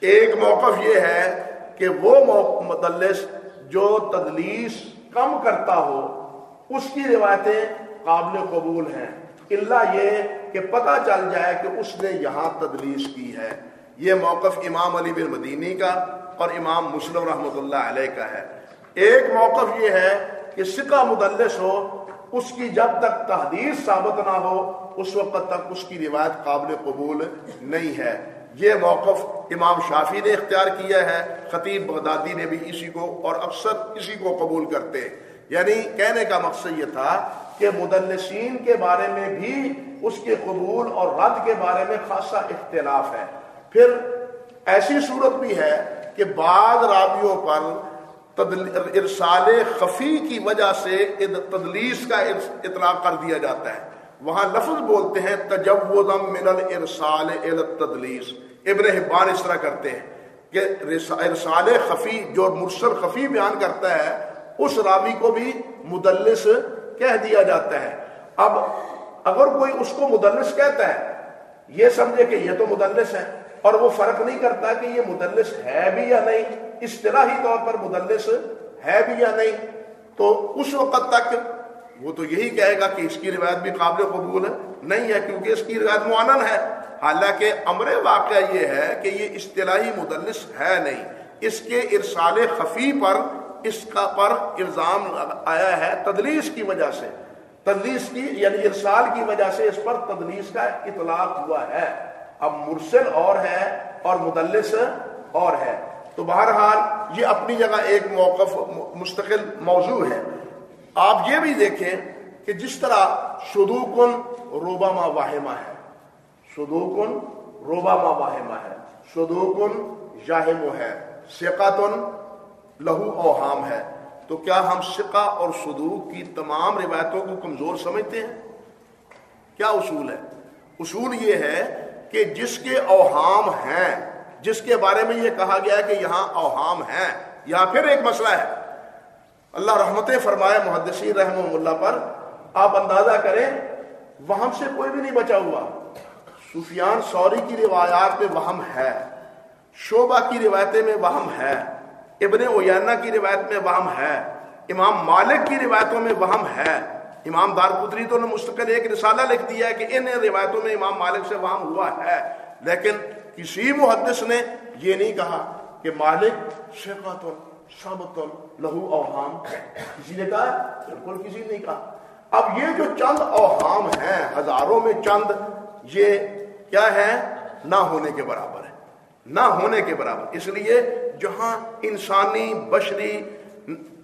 ایک موقف یہ ہے کہ وہ مدلس جو تدلیس کم کرتا ہو، اس کی روایتیں قابل قبول ہیں۔ اللہ یہ کہ پتہ چل جائے کہ اس نے یہاں تدلیس کی ہے۔ یہ موقف امام علی بن مدینی کا اور امام مسلم رحمۃ اللہ علیہ کا ہے۔ ایک موقف یہ ہے کہ سکہ مدلس ہو، اس کی جب تک تحدیث ثابت نہ ہو، اس وقت تک اس کی روایت قابل قبول نہیں ہے۔ یہ موقف امام شافی نے اختیار کیا ہے، خطیب بغدادی نے بھی اسی کو اور اکثر اسی کو قبول کرتے۔ یعنی کہنے کا مقصد یہ تھا کہ مدلسین کے بارے میں بھی اس کے قبول اور رد کے بارے میں خاصا اختلاف ہے۔ پھر ایسی صورت بھی ہے کہ بعض راویوں پر ارسال خفی کی وجہ سے تدلیس کا اطلاق کر دیا جاتا ہے۔ وہاں لفظ بولتے ہیں تجوزم من الارسال التدلیس۔ ابن حبان اس طرح کرتے ہیں کہ ارسال خفی جو مرسل خفی بیان کرتا ہے، اس راوی کو بھی مدلس کہہ دیا جاتا ہے۔ اب اگر کوئی اس کو مدلس کہتا ہے، یہ سمجھے کہ یہ تو مدلس ہے۔ اور وہ فرق نہیں کرتا کہ یہ مدلس ہے بھی یا نہیں۔ اصطلاحی طور پر مدلس ہے بھی یا نہیں۔ تو اس وقت تک وہ تو یہی کہے گا کہ اس کی روایت بھی قابل قبول نہیں ہے کیونکہ اس کی روایت معانن ہے۔ حالانکہ امر واقعہ یہ ہے کہ یہ اصطلاحی مدلس ہے نہیں۔ اس کے ارسال خفی پر اس کا پر الزام آیا ہے تدلیس کی وجہ سے۔ تدلیس کی یعنی ارسال کی وجہ سے اس پر تدلیس کا اطلاق ہوا ہے۔ اب مرسل اور ہے اور مدلس اور ہے۔ تو بہرحال یہ اپنی جگہ ایک موقف مستقل موضوع ہے۔ آپ یہ بھی دیکھیں کہ جس طرح شدوکن روباما واہما ہے۔ شدوکن روبا ما واہمہ ہے۔ صدوقن یاہم ہے۔ سقاتن لہو اوہام ہے۔ تو کیا ہم سقہ اور صدوق کی تمام روایتوں کو کمزور سمجھتے ہیں؟ کیا اصول ہے؟ اصول یہ ہے کہ جس کے اوہام ہیں، جس کے بارے میں یہ کہا گیا ہے کہ یہاں اوہام ہیں، یا پھر ایک مسئلہ ہے۔ اللہ رحمت فرمائے محدثین رحم اللہ پر، آپ اندازہ کریں، وہم سے کوئی بھی نہیں بچا ہوا۔ سفیان سوری کی روایات میں وہم ہے، شعبہ کی روایتیں میں وہم ہے، ابن اویانہ کی روایت میں وہم ہے، امام مالک کی روایتوں میں وہم ہے۔ امام دار پتری تو نے مستقل ایک رسالہ لکھ دیا ہے کہ ان روایتوں میں امام مالک سے وہم ہوا ہے۔ لیکن کسی محدث نے یہ نہیں کہا کہ مالک شیخت سبت لہو اوہام کسی نے کہا؟ بالکل کسی نے نہیں کہا۔ اب یہ جو چند اوہام ہیں، ہزاروں میں چند، یہ کیا ہے؟ نہ ہونے کے برابر ہے۔ نہ ہونے کے برابر۔ اس لیے جہاں انسانی بشری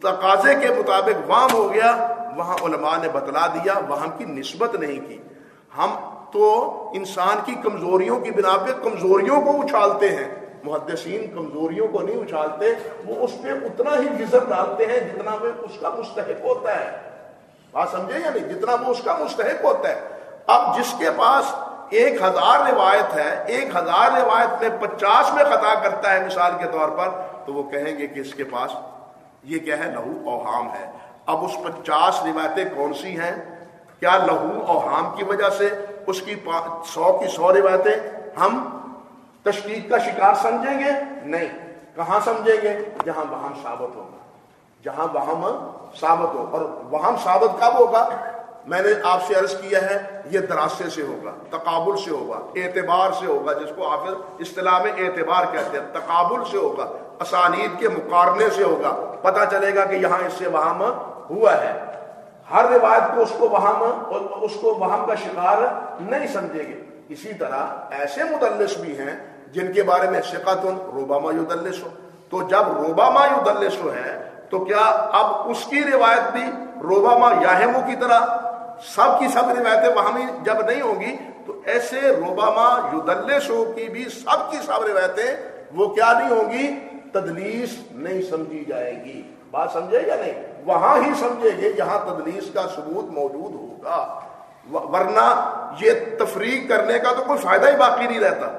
تقاضے کے مطابق وام ہو گیا وہاں علماء نے بتلا دیا، وہاں کی نسبت نہیں کی۔ ہم تو انسان کی کمزوریوں کی بنا پہ کمزوریوں کو اچھالتے ہیں۔ محدثین کمزوریوں کو نہیں اچھالتے، وہ اس پہ اتنا ہی وزر ڈالتے ہیں جتنا وہ اس کا مستحق ہوتا ہے۔ بات سمجھے یا نہیں؟ جتنا وہ اس کا مستحق ہوتا ہے۔ اب جس کے پاس ایک ہزار روایت ہے، ایک ہزار روایت میں پچاس میں خطا کرتا ہے مثال کے طور پر، تو وہ کہیں گے کہ اس کے پاس یہ کیا ہے؟ لہو اوہام ہے۔ اب اس پچاس روایتیں کون سی ہیں؟ کیا لہو اوہام کی وجہ سے اس کی سو کی سو روایتیں ہم تشریح کا شکار سمجھیں گے؟ نہیں۔ کہاں سمجھیں گے؟ جہاں وہاں ثابت ہوگا۔ جہاں وہاں ثابت ہو۔ اور وہاں ثابت کب ہوگا؟ میں نے آپ سے عرض کیا ہے، یہ دراسے سے ہوگا، تقابل سے ہوگا، اعتبار سے ہوگا، جس کو حافظ اصطلاح میں اعتبار کہتے ہیں۔ تقابل سے ہوگا، اسانید کے مقارنے سے ہوگا۔ پتہ چلے گا کہ یہاں اس سے وہاں ہوا ہے۔ ہر روایت کو اس کو وہاں اس کو وہاں کا شکار نہیں سمجھے گے۔ اسی طرح ایسے مدلس بھی ہیں جن کے بارے میں شکاتن روباما یدلس۔ ہو تو جب روباما یدلس ہو ہے، تو کیا اب اس کی روایت بھی روباما یاہمو کی طرح؟ سب کی سب روایتیں وہاں جب نہیں ہوں گی، تو ایسے روباما یدلسو کی بھی سب کی سب روایتیں وہ کیا نہیں ہوں گی؟ تدلیس نہیں سمجھی جائے گی۔ بات سمجھے یا نہیں؟ وہاں ہی سمجھے گے جہاں تدلیس کا ثبوت موجود ہوگا۔ ورنہ یہ تفریق کرنے کا تو کوئی فائدہ ہی باقی نہیں رہتا۔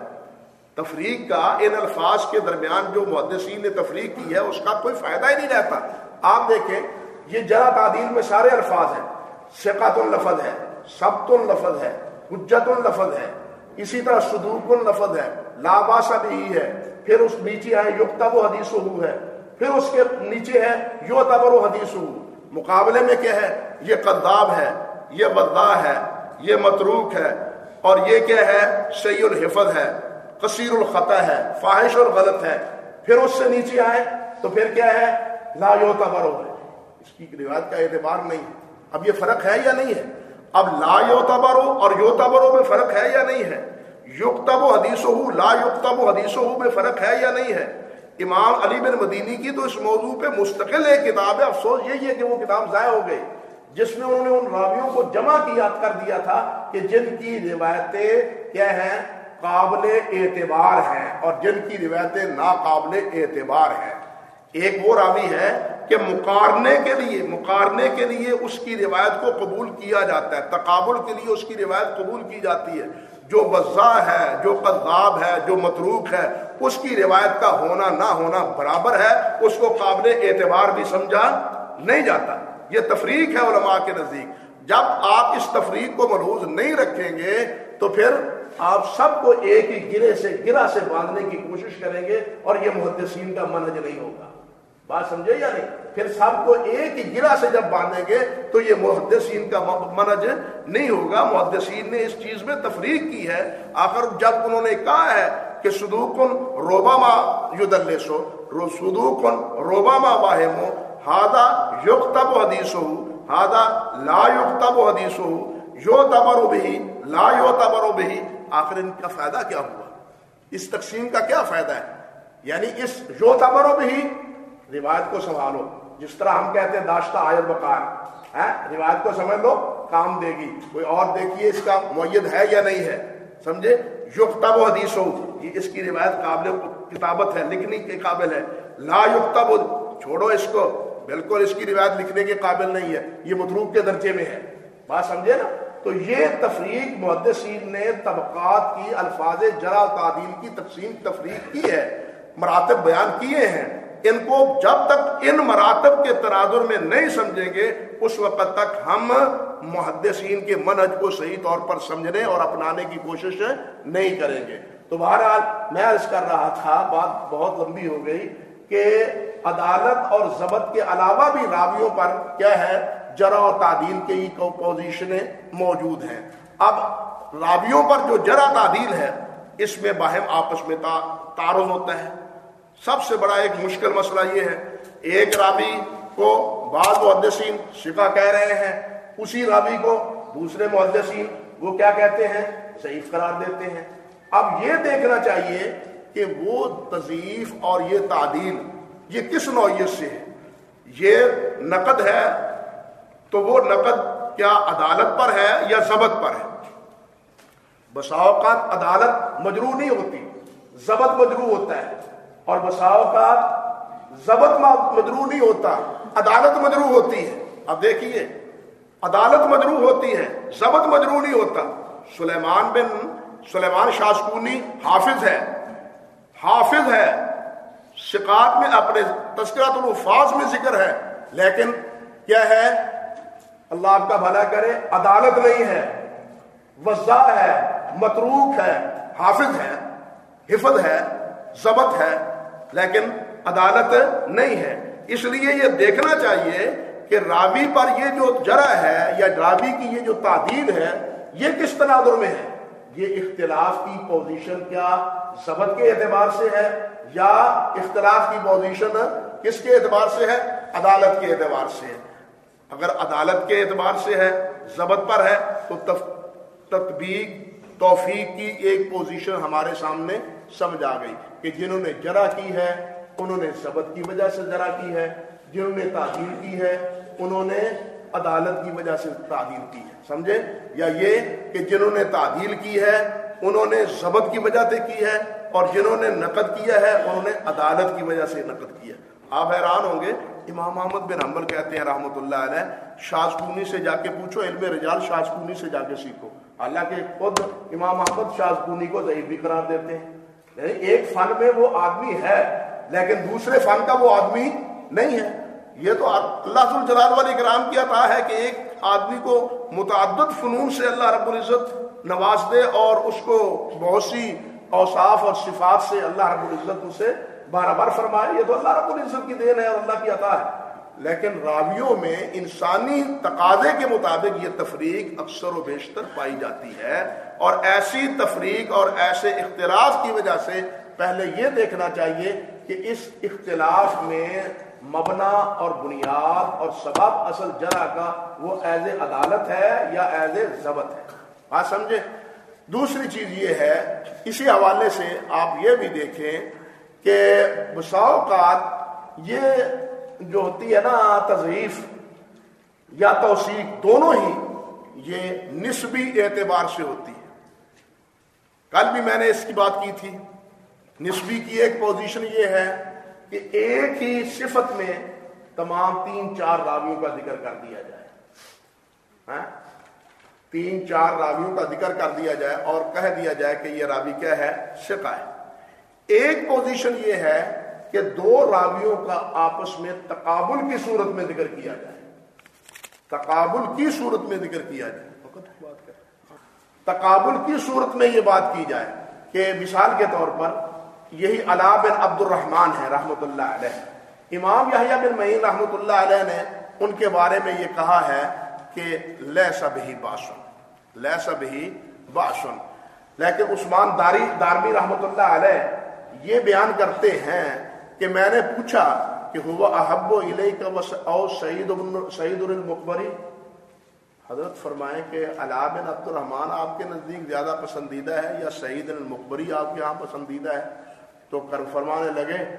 تفریق کا ان الفاظ کے درمیان جو محدثین نے تفریق کی ہے، اس کا کوئی فائدہ ہی نہیں رہتا۔ آپ دیکھیں، یہ جرا تعدیل میں سارے الفاظ ہیں۔ شکات الفظ ہے سبت الفظ ہے، حجت الفظ ہے، اسی طرح صدوق الفظ ہے لاباسا بھی ہے۔ پھر اس نیچے ہے یقتب و حدیث ہے۔ پھر اس کے نیچے ہے یو تبر و حدیث مقابلے میں کیا ہے؟ یہ قداب ہے، یہ بدہ ہے، یہ متروک ہے۔ اور یہ کیا ہے؟ سی الحفظ ہے کثیر الخطہ ہے، فاحش اور غلط ہے۔ پھر اس سے نیچے آئے تو پھر کیا ہے؟ لا یو تبرو ہے۔ اس کی روایت کا اعتبار نہیں اب یہ فرق ہے یا نہیں ہے؟ اب لا یو تبرو اور یو تبرو میں فرق ہے یا نہیں ہے؟ یکتب و حدیث ہو لا یکتب و حدیث ہو میں فرق ہے یا نہیں ہے؟ امام علی بن مدینی کی تو اس موضوع پہ مستقل ایک کتاب ہے۔ افسوس یہی ہے کہ وہ کتاب ضائع ہو گئی، جس میں انہوں نے ان راویوں کو جمع کیا کر دیا تھا کہ جن کی روایتیں کیا ہیں، قابل اعتبار ہیں اور جن کی روایتیں ناقابل اعتبار ہیں۔ ایک وہ راوی ہے کہ مقارنے کے لیے، مقارنے کے لیے اس کی روایت کو قبول کیا جاتا ہے، تقابل کے لیے اس کی روایت قبول کی جاتی ہے۔ جو وضاح ہے، جو قذاب ہے، جو متروک ہے، اس کی روایت کا ہونا نہ ہونا برابر ہے، اس کو قابل اعتبار بھی سمجھا نہیں جاتا۔ یہ تفریق ہے علماء کے نزدیک۔ جب آپ اس تفریق کو ملحوظ نہیں رکھیں گے، تو پھر آپ سب کو ایک ہی گرے سے گرا سے باندھنے کی کوشش کریں گے اور یہ محدثین کا منج نہیں ہوگا۔ بات سمجھے یا نہیں؟ پھر سب کو ایک ہی گرا سے جب باندھیں گے تو یہ محدثین کا منج نہیں ہوگا۔ محدثین نے اس چیز میں تفریق کی ہے۔ آخر جب انہوں نے کہا ہے کہ سدوکن روباما یدلسو سدوکن روباما واہمو ہادا یکتب حدیث ہو ہادا لا یکتب حدیث ہو یو تبرو بھی لا یو تبرو بھی آخر ان کا فائدہ کیا ہوا؟ اس تقسیم کا کیا فائدہ ہے؟ یعنی اس یو تبرو بھی روایت کو سنبھالو۔ جس طرح ہم کہتے ہیں داشتہ آیت بقار ہے روایت کو سمجھ لو، کام دے گی۔ کوئی اور دیکھیے اس کا معید ہے یا نہیں ہے۔ سمجھے؟ یکتب حدیث ہو یہ اس کی روایت قابل کتابت ہے لکھنے کے قابل ہے۔ لا یکتب، چھوڑو اس کو۔ بالکل اس کی روایت لکھنے کے قابل نہیں ہے۔ یہ مدروب کے درجے میں ہے۔ بات سمجھے نا؟ تو یہ تفریق محدثین نے طبقات کی الفاظ جرا تعدیل کی تقسیم تفریق کی ہے، مراتب بیان کیے ہیں۔ ان کو جب تک ان مراتب کے تناظر میں نہیں سمجھیں گے، اس وقت تک ہم محدثین کے منہج کو صحیح طور پر سمجھنے اور اپنانے کی کوشش نہیں کریں گے۔ تو بہرحال میں عرض کر رہا تھا، بات بہت لمبی ہو گئی کہ عدالت اور ضبط کے علاوہ بھی راویوں پر کیا ہے جرا اور تعدیل کے ہی پوزیشنیں موجود ہیں۔ اب راویوں پر جو جرا تعدیل ہے، اس میں باہم آپس میں تعارض ہوتا ہے۔ سب سے بڑا ایک مشکل مسئلہ یہ ہے، ایک راوی کو بعض محدثین شفا کہہ رہے ہیں، اسی راوی کو دوسرے محدثین وہ کیا کہتے ہیں؟ ضعیف قرار دیتے ہیں۔ اب یہ دیکھنا چاہیے کہ وہ تضیف اور یہ تعدیل یہ کس نوعیت سے ہے؟ یہ نقد ہے تو وہ نقد کیا عدالت پر ہے یا ضبط پر ہے؟ بسا اوقات عدالت مجرو نہیں ہوتی، ضبط مجرو ہوتا ہے۔ اور بسا اوقات ضبط مجرو نہیں ہوتا، عدالت مجرو ہوتی ہے۔ اب دیکھیے، عدالت مجرو ہوتی ہے، ضبط مجرو نہیں ہوتا۔ سلیمان بن سلیمان شاسکونی حافظ ہے حافظ ہے۔ شکات میں اپنے تذکرات الفاظ میں ذکر ہے، لیکن کیا ہے؟ اللہ آپ کا بھلا کرے، عدالت نہیں ہے۔ وزا ہے، متروک ہے، حافظ ہے، حفظ ہے، ضبط ہے۔ لیکن عدالت نہیں ہے۔ اس لیے یہ دیکھنا چاہیے کہ راوی پر یہ جو جرا ہے یا راوی کی یہ جو تعدیل ہے، یہ کس تناظر میں ہے؟ یہ اختلاف کی پوزیشن کیا ضبط کے اعتبار سے ہے یا اختلاف کی پوزیشن کس کے اعتبار سے ہے؟ عدالت کے اعتبار سے۔ ہے اگر عدالت کے اعتبار سے ہے، ضبط پر ہے، تو تطبیق، توفیق کی ایک پوزیشن ہمارے سامنے سمجھ آ گئی۔ کہ جنہوں نے جرا کی ہے، انہوں نے ضبط کی وجہ سے جرا کی ہے، جنہوں نے تعدیل کی ہے، انہوں نے عدالت کی وجہ سے تعدیل کی ہے۔ سمجھے؟ یا یہ کہ جنہوں نے تعدیل کی ہے، انہوں نے ضبط کی وجہ سے کی ہے، اور جنہوں نے نقد کیا ہے، انہوں نے عدالت کی وجہ سے نقد کیا آپ حیران ہوں گے، امام محمد بن حنبل کہتے ہیں رحمۃ اللہ علیہ شاہکونی سے جا کے پوچھو، علم رجال شاہکونی سے جا کے سیکھو۔ حالانکہ خود امام محمد شاہکونی کو ضعیف بھی قرار دیتے ہیں۔ یعنی ایک فن میں وہ آدمی ہے، لیکن دوسرے فن کا وہ آدمی نہیں ہے۔ یہ تو اللہ جلال والی کرام کی عطا ہے کہ ایک آدمی کو متعدد فنون سے اللہ رب العزت نواز دے اور اس کو بہت سی اوصاف اور صفات سے اللہ رب العزت اسے بار بار فرمائے۔ یہ تو اللہ رب العزت کی دین ہے اور اللہ کی عطا ہے۔ لیکن راویوں میں انسانی تقاضے کے مطابق یہ تفریق اکثر و بیشتر پائی جاتی ہے۔ اور ایسی تفریق اور ایسے اختلاف کی وجہ سے پہلے یہ دیکھنا چاہیے کہ اس اختلاف میں مبنا اور بنیاد اور سبب اصل جرا کا وہ ایز اے عدالت ہے یا ایز اے ضبط ہے۔ بات سمجھے؟ دوسری چیز یہ ہے، اسی حوالے سے آپ یہ بھی دیکھیں کہ بساؤقات یہ جو ہوتی ہے نا تضعیف یا توثیق دونوں ہی یہ نسبی اعتبار سے ہوتی ہے۔ کل بھی میں نے اس کی بات کی تھی۔ نسبی کی ایک پوزیشن یہ ہے کہ ایک ہی صفت میں تمام تین چار راویوں کا ذکر کر دیا جائے۔ ہاں؟ تین چار راویوں کا ذکر کر دیا جائے اور کہہ دیا جائے کہ یہ راوی کیا ہے؟ شکا ہے۔ ایک پوزیشن یہ ہے کہ دو راویوں کا آپس میں تقابل کی صورت میں ذکر کیا جائے۔ تقابل کی صورت میں ذکر کیا جائے۔ تقابل کی صورت میں یہ بات کی جائے کہ مثال کے طور پر یہی علا بن عبد الرحمان ہے رحمت اللہ علیہ۔ امام یحییٰ بن معین رحمت اللہ علیہ نے ان کے بارے میں یہ کہا ہے کہ لہ سب ہی باشن لہ سب ہی باشن لیکن عثمان داری، دارمی رحمت اللہ علیہ یہ بیان کرتے ہیں کہ میں نے پوچھا کہ ہوا احب و علیہ کا او سعید سعید المقبری؟ حضرت فرمائیں کہ علا بن عبد الرحمان آپ کے نزدیک زیادہ پسندیدہ ہے یا سعید المقبری آپ کے یہاں پسندیدہ ہے؟ تو کر فرمانے لگے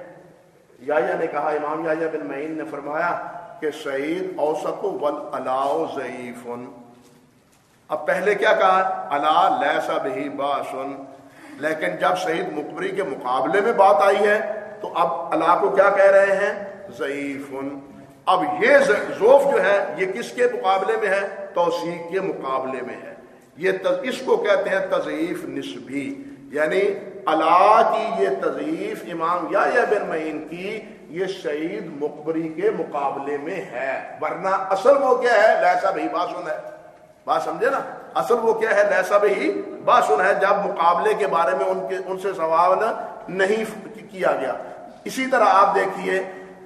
یا نے کہا، امام یا بن معین نے فرمایا کہ سعید اوسط ول الاؤ ضعیف۔ اب پہلے کیا کہا؟ اللہ لسا بہی باسن لیکن جب شہید مقبری کے مقابلے میں بات آئی ہے، تو اب اللہ کو کیا کہہ رہے ہیں؟ ضعیف۔ اب یہ ذوف جو ہے، یہ کس کے مقابلے میں ہے؟ توثیق کے مقابلے میں ہے۔ یہ اس کو کہتے ہیں تضعیف نسبی یعنی اللہ کی یہ تضعیف امام یا بن معین کی یہ شہید مقبری کے مقابلے میں ہے۔ ورنہ اصل وہ کیا ہے؟ لہسا بھائی باسن ہے۔ بات سمجھے نا؟ اصل وہ کیا ہے؟ لہسا بھائی باسن ہے۔ جب مقابلے کے بارے میں ان کے، ان سے سوال نہیں کیا گیا۔ اسی طرح آپ دیکھیے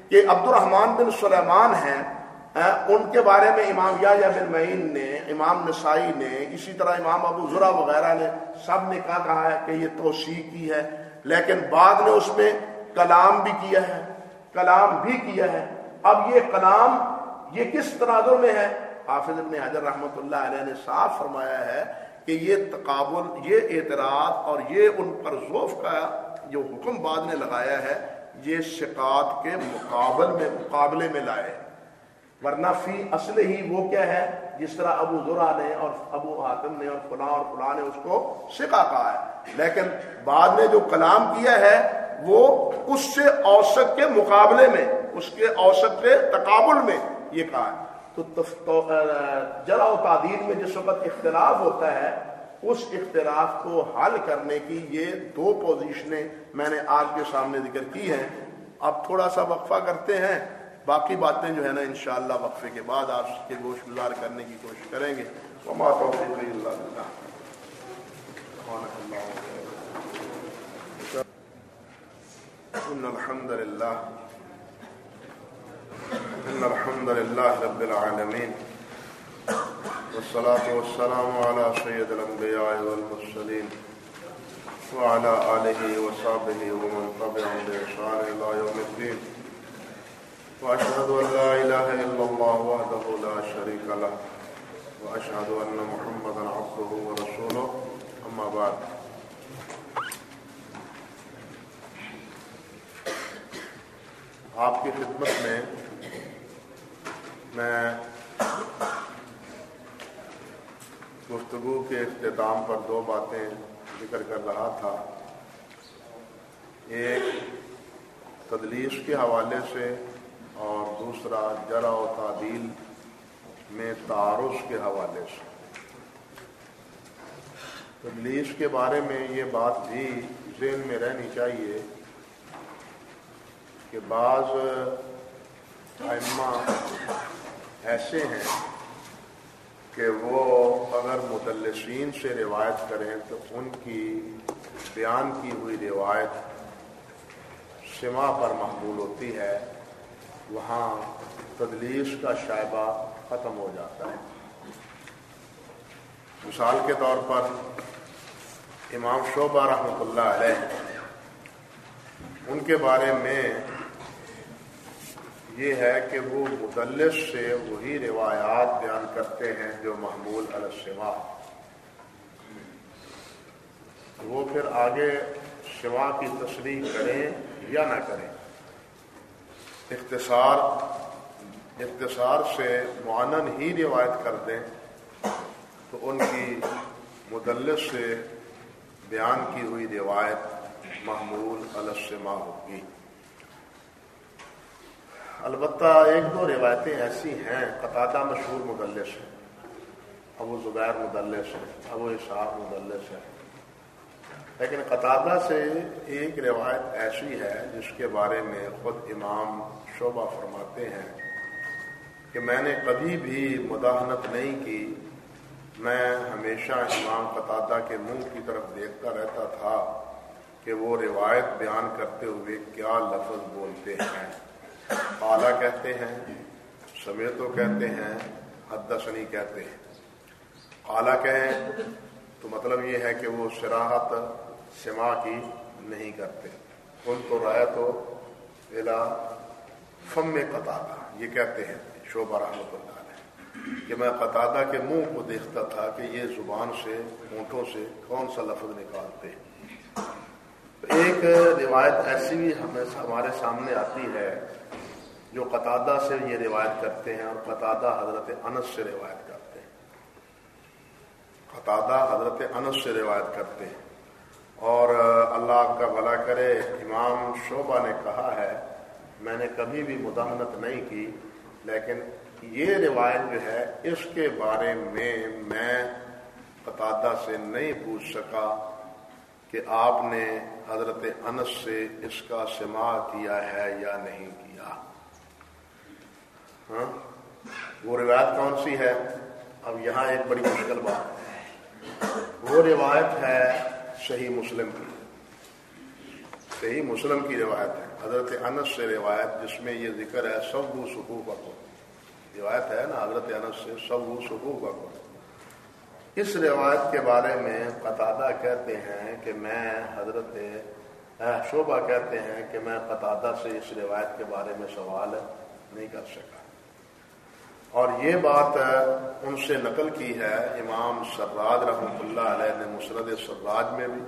کہ عبد الرحمان بن سلیمان ہیں۔ ان کے بارے میں امام یا بن معین نے، امام نسائی نے، اسی طرح امام ابو ذرا وغیرہ نے سب نے کہا کہا ہے کہ یہ توسیع کی ہے، لیکن بعد نے اس میں کلام بھی کیا ہے، کلام بھی کیا ہے۔ اب یہ کلام یہ کس تناظر میں ہے؟ حافظ ابن حضر رحمۃ اللہ علیہ نے صاف فرمایا ہے کہ یہ تقابل، یہ اعتراض اور یہ ان پر ذوف کا جو حکم بعد نے لگایا ہے، یہ شکات کے مقابل میں، مقابلے میں لائے۔ ورنہ فی اصل ہی وہ کیا ہے؟ جس طرح ابو ذرا نے اور ابو حاتم نے اور فلاں اور فلاں نے اس کو سکا کہا ہے۔ لیکن بعد نے جو کلام کیا ہے، وہ اس سے اوسط کے مقابلے میں، اس کے اوسط کے تقابل میں یہ کہا ہے۔ تو جرا و تعدیر میں جس وقت اختلاف ہوتا ہے، اس اختلاف کو حل کرنے کی یہ دو پوزیشنیں میں نے آج کے سامنے ذکر کی ہیں۔ اب تھوڑا سا وقفہ کرتے ہیں۔ باقی باتیں جو ہے نا انشاءاللہ وقفے کے بعد آپ کے گوشت گزار کرنے کی کوشش کریں گے۔ وما توفیق اللہ۔ ان الحمد للہ ان الحمد للہ رب العالمین۔ والصلاة والسلام على سيد الأنبياء والمرسلين وعلى آله وصحبه ومن تبعهم بإحسان إلى يوم الدين وأشهد أن لا إله إلا الله وحده لا شريك له، وأشهد أن محمدا عبده ورسوله، أما بعد. آپ کی خدمت میں میں گفتگو کے اختتام پر دو باتیں ذکر کر رہا تھا۔ ایک تدلیس کے حوالے سے اور دوسرا جرا و تعدیل میں تعارف کے حوالے سے۔ تدلیس کے بارے میں یہ بات بھی ذہن میں رہنی چاہیے کہ بعض ائمہ ایسے ہیں کہ وہ اگر مدلسین سے روایت کریں تو ان کی بیان کی ہوئی روایت سما پر محبول ہوتی ہے۔ وہاں تدلیس کا شائبہ ختم ہو جاتا ہے۔ مثال کے طور پر امام شعبہ رحمۃ اللہ علیہ، ان کے بارے میں یہ ہے کہ وہ مدلس سے وہی روایات بیان کرتے ہیں جو محمول السما۔ وہ پھر آگے شوا کی تصریح کریں یا نہ کریں۔ اختصار اختصار سے معانن ہی روایت کر دیں تو ان کی مدلس سے بیان کی ہوئی روایت محمول السما ہوگی۔ البتہ ایک دو روایتیں ایسی ہیں قطادہ مشہور مدلس ہیں، ابو زبیر مدلس ہے ابو اشاق مدلس ہے لیکن قطادہ سے ایک روایت ایسی ہے جس کے بارے میں خود امام شعبہ فرماتے ہیں کہ میں نے کبھی بھی مداحنت نہیں کی۔ میں ہمیشہ امام قطادہ کے منہ کی طرف دیکھتا رہتا تھا کہ وہ روایت بیان کرتے ہوئے کیا لفظ بولتے ہیں۔ اعلیٰ کہتے ہیں، سمیتو کہتے ہیں، حدثنی کہتے ہیں۔ اعلیٰ کہیں تو مطلب یہ ہے کہ وہ شراحت سما کی نہیں کرتے۔ ان کو رائے تو فم میں قطع یہ کہتے ہیں شعبہ رحمۃ اللہ علیہ، کہ میں قطادہ کے منہ کو دیکھتا تھا کہ یہ زبان سے، اونٹوں سے کون سا لفظ نکالتے ہیں۔ ایک روایت ایسی بھی ہمیں ہمارے سامنے آتی ہے جو قطادہ سے یہ روایت کرتے ہیں اور قطادہ حضرت انس سے روایت کرتے ہیں۔ قطادہ حضرت انس سے روایت کرتے ہیں۔ اور اللہ آپ کا بھلا کرے، امام شعبہ نے کہا ہے، میں نے کبھی بھی مداحنت نہیں کی، لیکن یہ روایت جو ہے، اس کے بارے میں میں قطادہ سے نہیں پوچھ سکا کہ آپ نے حضرت انس سے اس کا سما کیا ہے یا نہیں کیا۔ ہاں؟ وہ روایت کون سی ہے؟ اب یہاں ایک بڑی مشکل بات ہے۔ وہ روایت ہے صحیح مسلم کی صحیح مسلم کی روایت ہے۔ حضرت انس سے روایت جس میں یہ ذکر ہے سب وہ سکو کا کو روایت ہے نا حضرت انس سے سب وہ سکو کا کو اس روایت کے بارے میں قطادہ کہتے ہیں کہ میں حضرت شعبہ کہتے ہیں کہ میں قطادہ سے اس روایت کے بارے میں سوال نہیں کر سکا۔ اور یہ بات ان سے نقل کی ہے امام سراج رحمۃ اللہ علیہ نے مسرد سراج میں بھی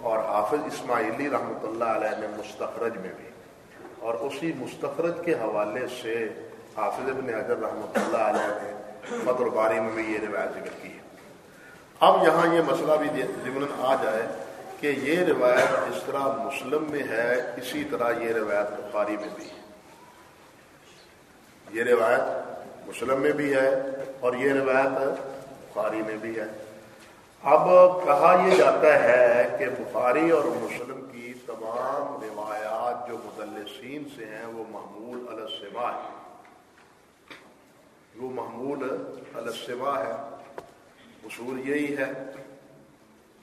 اور حافظ اسماعیلی رحمۃ اللہ علیہ نے مستخرج میں بھی اور اسی مستخرج کے حوالے سے حافظ ابن حضر رحمۃ اللہ علیہ نے فت الباری میں بھی یہ روایت ذکر کی ہے۔ اب یہاں یہ مسئلہ بھی ضمن آ جائے کہ یہ روایت جس طرح مسلم میں ہے، اسی طرح یہ روایت بخاری میں بھی ہے۔ یہ روایت مسلم میں بھی ہے اور یہ روایت بخاری میں بھی ہے۔ اب کہا یہ جاتا ہے کہ بخاری اور مسلم کی تمام روایات جو مدلسین سے ہیں وہ محمول السما ہے۔ وہ محمول السما ہے۔ اصول یہی ہے۔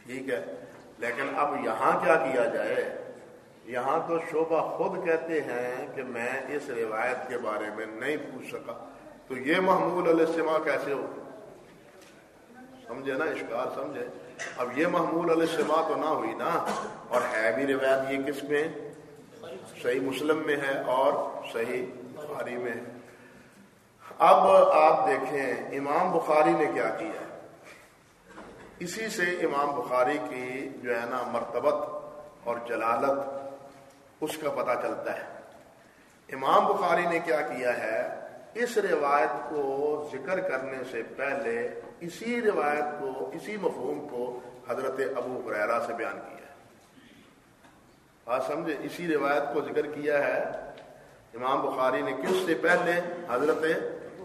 ٹھیک ہے۔ لیکن اب یہاں کیا کیا جائے؟ یہاں تو شعبہ خود کہتے ہیں کہ میں اس روایت کے بارے میں نہیں پوچھ سکا۔ تو یہ محمول علیہ کیسے ہو؟ سمجھے نا اشکار سمجھے؟ اب یہ محمول علیہ تو نہ ہوئی نا، اور ہے بھی روایت یہ کس میں؟ صحیح مسلم میں ہے اور صحیح بخاری میں ہے۔ اب آپ دیکھیں امام بخاری نے کیا کیا؟ اسی سے امام بخاری کی جو ہے نا مرتبت اور جلالت، اس کا پتہ چلتا ہے۔ امام بخاری نے کیا کیا ہے؟ اس روایت کو ذکر کرنے سے پہلے اسی روایت کو، اسی مفہوم کو حضرت ابو حریرا سے بیان کیا ہے۔ بات سمجھے؟ اسی روایت کو ذکر کیا ہے۔ امام بخاری نے کس سے پہلے؟ حضرت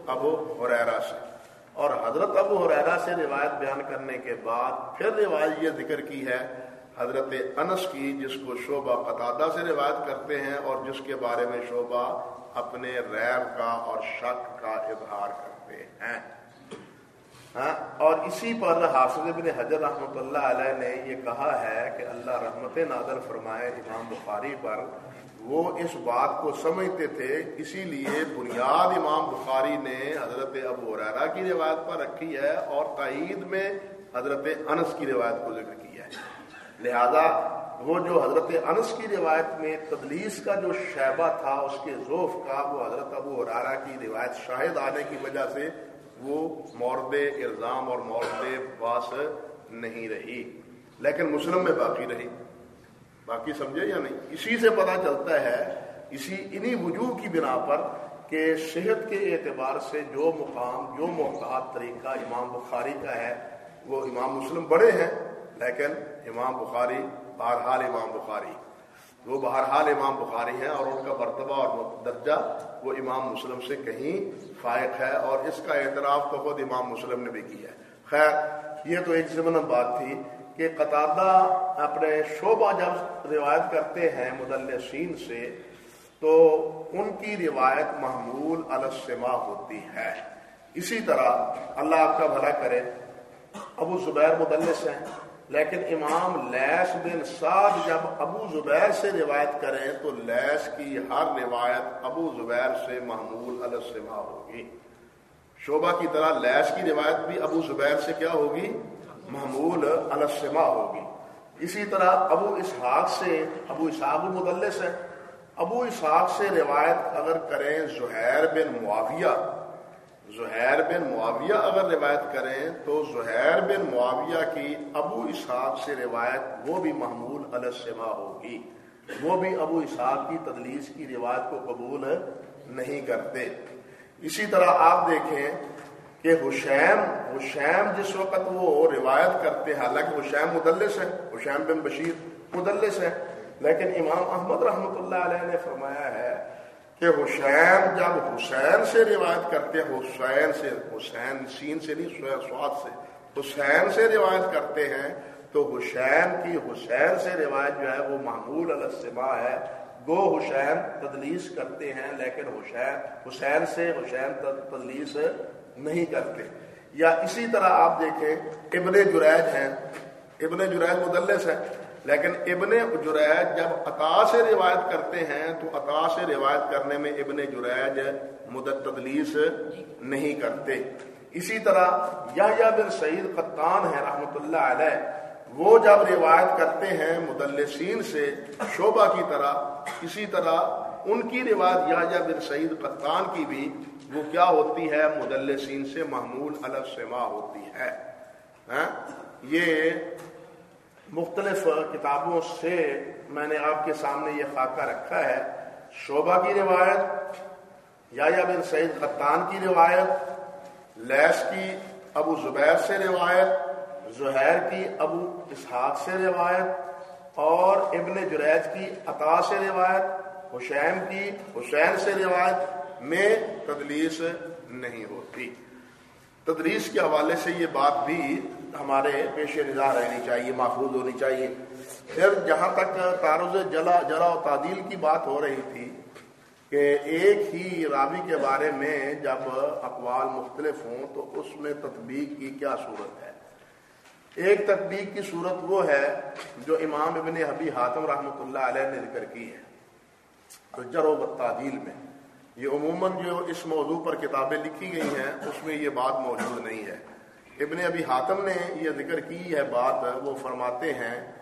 ابو حریرا سے۔ اور حضرت ابو حریرا سے روایت بیان کرنے کے بعد پھر روایت یہ ذکر کی ہے، حضرت انس کی، جس کو شعبہ قطادہ سے روایت کرتے ہیں اور جس کے بارے میں شعبہ اپنے ریب کا اور شک کا اظہار کرتے ہیں۔ ہاں اور اسی پر حافظ ابن حجر رحمۃ اللہ علیہ نے یہ کہا ہے کہ اللہ رحمت نادر فرمائے امام بخاری پر، وہ اس بات کو سمجھتے تھے، اسی لیے بنیاد امام بخاری نے حضرت ابو ریرا کی روایت پر رکھی ہے اور تائید میں حضرت انس کی روایت کو ذکر کیا ہے۔ لہذا وہ جو حضرت انس کی روایت میں تدلیس کا جو شیبہ تھا، اس کے ذوف کا، وہ حضرت ابو حرارہ کی روایت شاہد آنے کی وجہ سے وہ مورد الزام اور مورد باس نہیں رہی۔ لیکن مسلم میں باقی رہی۔ باقی سمجھے یا نہیں؟ اسی سے پتہ چلتا ہے، اسی انہی وجوہ کی بنا پر کہ صحت کے اعتبار سے جو مقام، جو محتاط طریقہ امام بخاری کا ہے، وہ امام مسلم بڑے ہیں، لیکن امام بخاری بہرحال امام بخاری۔ وہ بہرحال امام بخاری ہیں اور ان کا مرتبہ اور درجہ وہ امام مسلم سے کہیں فائق ہے اور اس کا اعتراف تو خود امام مسلم نے بھی کیا ہے۔ خیر، یہ تو ایک ضمن بات تھی کہ قطادہ اپنے شعبہ جب روایت کرتے ہیں مدلسین سے تو ان کی روایت محمول السما ہوتی ہے۔ اسی طرح اللہ آپ کا بھلا کرے، ابو زبیر مدلس ہیں۔ لیکن امام لیس بن سعد جب ابو زبیر سے روایت کریں تو لیس کی ہر روایت ابو زبیر سے محمول السما ہوگی۔ شعبہ کی طرح لیس کی روایت بھی ابو زبیر سے کیا ہوگی؟ محمول السما ہوگی۔ اسی طرح ابو اسحاق سے، ابو اسحاق مدلس ہے۔ ابو اسحاق سے روایت اگر کریں زہیر بن معاویہ زہیر بن معاویہ اگر روایت کریں تو زہیر بن معاویہ کی ابو اسحاق سے روایت وہ بھی محمول السما ہوگی۔ وہ بھی ابو اسحاق کی تدلیس کی روایت کو قبول نہیں کرتے۔ اسی طرح آپ دیکھیں کہ حشیم حشیم جس وقت وہ روایت کرتے ہیں، حالانکہ حشیم مدلس ہے حشیم بن بشیر مدلس ہے، لیکن امام احمد رحمۃ اللہ علیہ نے فرمایا ہے کہ حسین جب حسین سے روایت کرتے ہیں حسین سے، حسین سین سے نہیں سواد سے۔ حسین سے روایت کرتے ہیں تو حسین کی، حسین سے روایت جو ہے وہ معمول السما ہے۔ گو حسین تدلیس کرتے ہیں، لیکن حسین حسین سے حسین تدلیس نہیں کرتے۔ یا اسی طرح آپ دیکھیں، ابن جریج ہیں۔ ابن جریج مدلس ہے لیکن ابن جریج جب عطا سے روایت کرتے ہیں تو عطا سے روایت کرنے میں ابن جریج مدت تدلیس نہیں کرتے۔ اسی طرح یا بن سعید قطان ہے رحمۃ اللہ علیہ، وہ جب روایت کرتے ہیں مدلسین سے شعبہ کی طرح، اسی طرح ان کی روایت یا بن سعید قطان کی بھی، وہ کیا ہوتی ہے؟ مدلسین سے محمول السما ہوتی ہے۔ ہاں؟ یہ مختلف کتابوں سے میں نے آپ کے سامنے یہ خاکہ رکھا ہے۔ شعبہ کی روایت یا بن سعید قطان کی روایت لیس کی ابو زبیر سے روایت، زہیر کی ابو اسحاق سے روایت اور ابن جریج کی عطا سے روایت، حسین کی حسین سے روایت میں تدلیس نہیں ہوتی۔ تدریس کے حوالے سے یہ بات بھی ہمارے پیش نظار رہنی چاہیے، محفوظ ہونی چاہیے۔ پھر جہاں تک تعارض جلا جلا و تعدیل کی بات ہو رہی تھی کہ ایک ہی راوی کے بارے میں جب اقوال مختلف ہوں تو اس میں تطبیق کی کیا صورت ہے؟ ایک تطبیق کی صورت وہ ہے جو امام ابن حبی حاتم رحمۃ اللہ علیہ نے ذکر کی ہے، تو جرو تعدیل میں۔ یہ عموماً جو اس موضوع پر کتابیں لکھی گئی ہیں، اس میں یہ بات موجود نہیں ہے۔ ابن ابی حاتم نے یہ ذکر کی ہے بات، وہ فرماتے ہیں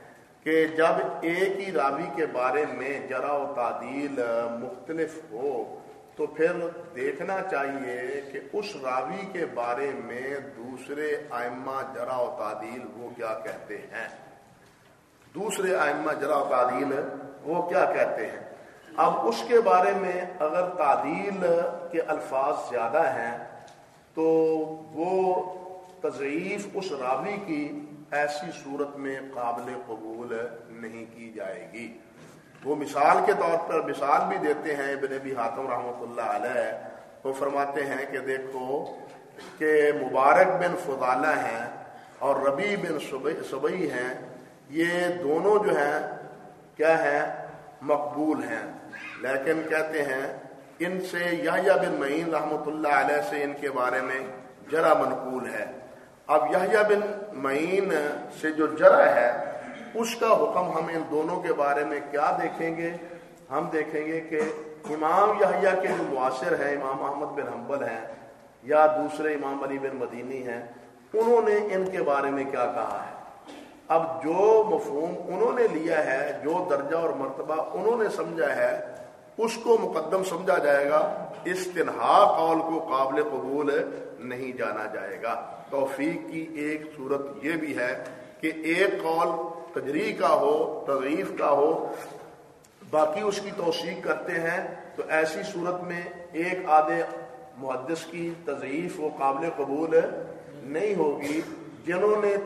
کہ جب ایک ہی راوی کے بارے میں جرا و تعدیل مختلف ہو، تو پھر دیکھنا چاہیے کہ اس راوی کے بارے میں دوسرے آئمہ جرا و تعدیل وہ کیا کہتے ہیں۔ دوسرے آئمہ جرا و تعدیل وہ کیا کہتے ہیں؟ اب اس کے بارے میں اگر تعدیل کے الفاظ زیادہ ہیں، تو وہ تضعیف اس راوی کی ایسی صورت میں قابل قبول نہیں کی جائے گی۔ وہ مثال کے طور پر مثال بھی دیتے ہیں ابن ابی حاتم رحمۃ اللہ علیہ، وہ فرماتے ہیں کہ دیکھو کہ مبارک بن فضالہ ہیں اور ربی بن صبئی ہیں، یہ دونوں جو ہیں، کیا ہیں؟ مقبول ہیں۔ لیکن کہتے ہیں ان سے یا بن معین رحمۃ اللہ علیہ سے ان کے بارے میں جرا منقول ہے۔ اب یا بن معین سے جو جرا ہے، اس کا حکم ہم ان دونوں کے بارے میں کیا دیکھیں گے؟ ہم دیکھیں گے کہ امام یحییٰ کے جو معاصر ہیں، امام احمد بن حنبل ہیں یا دوسرے امام علی بن مدینی ہیں، انہوں نے ان کے بارے میں کیا کہا ہے؟ اب جو مفہوم انہوں نے لیا ہے، جو درجہ اور مرتبہ انہوں نے سمجھا ہے اس کو مقدم سمجھا جائے گا، اس تنہا قول کو قابل قبول نہیں جانا جائے گا۔ توفیق کی ایک صورت یہ بھی ہے کہ ایک قول تجری کا ہو، تضعیف کا ہو، باقی اس کی توثیق کرتے ہیں۔ تو ایسی صورت میں ایک آدھے محدث کی تضعیف و قابل قبول نہیں ہوگی، جنہوں نے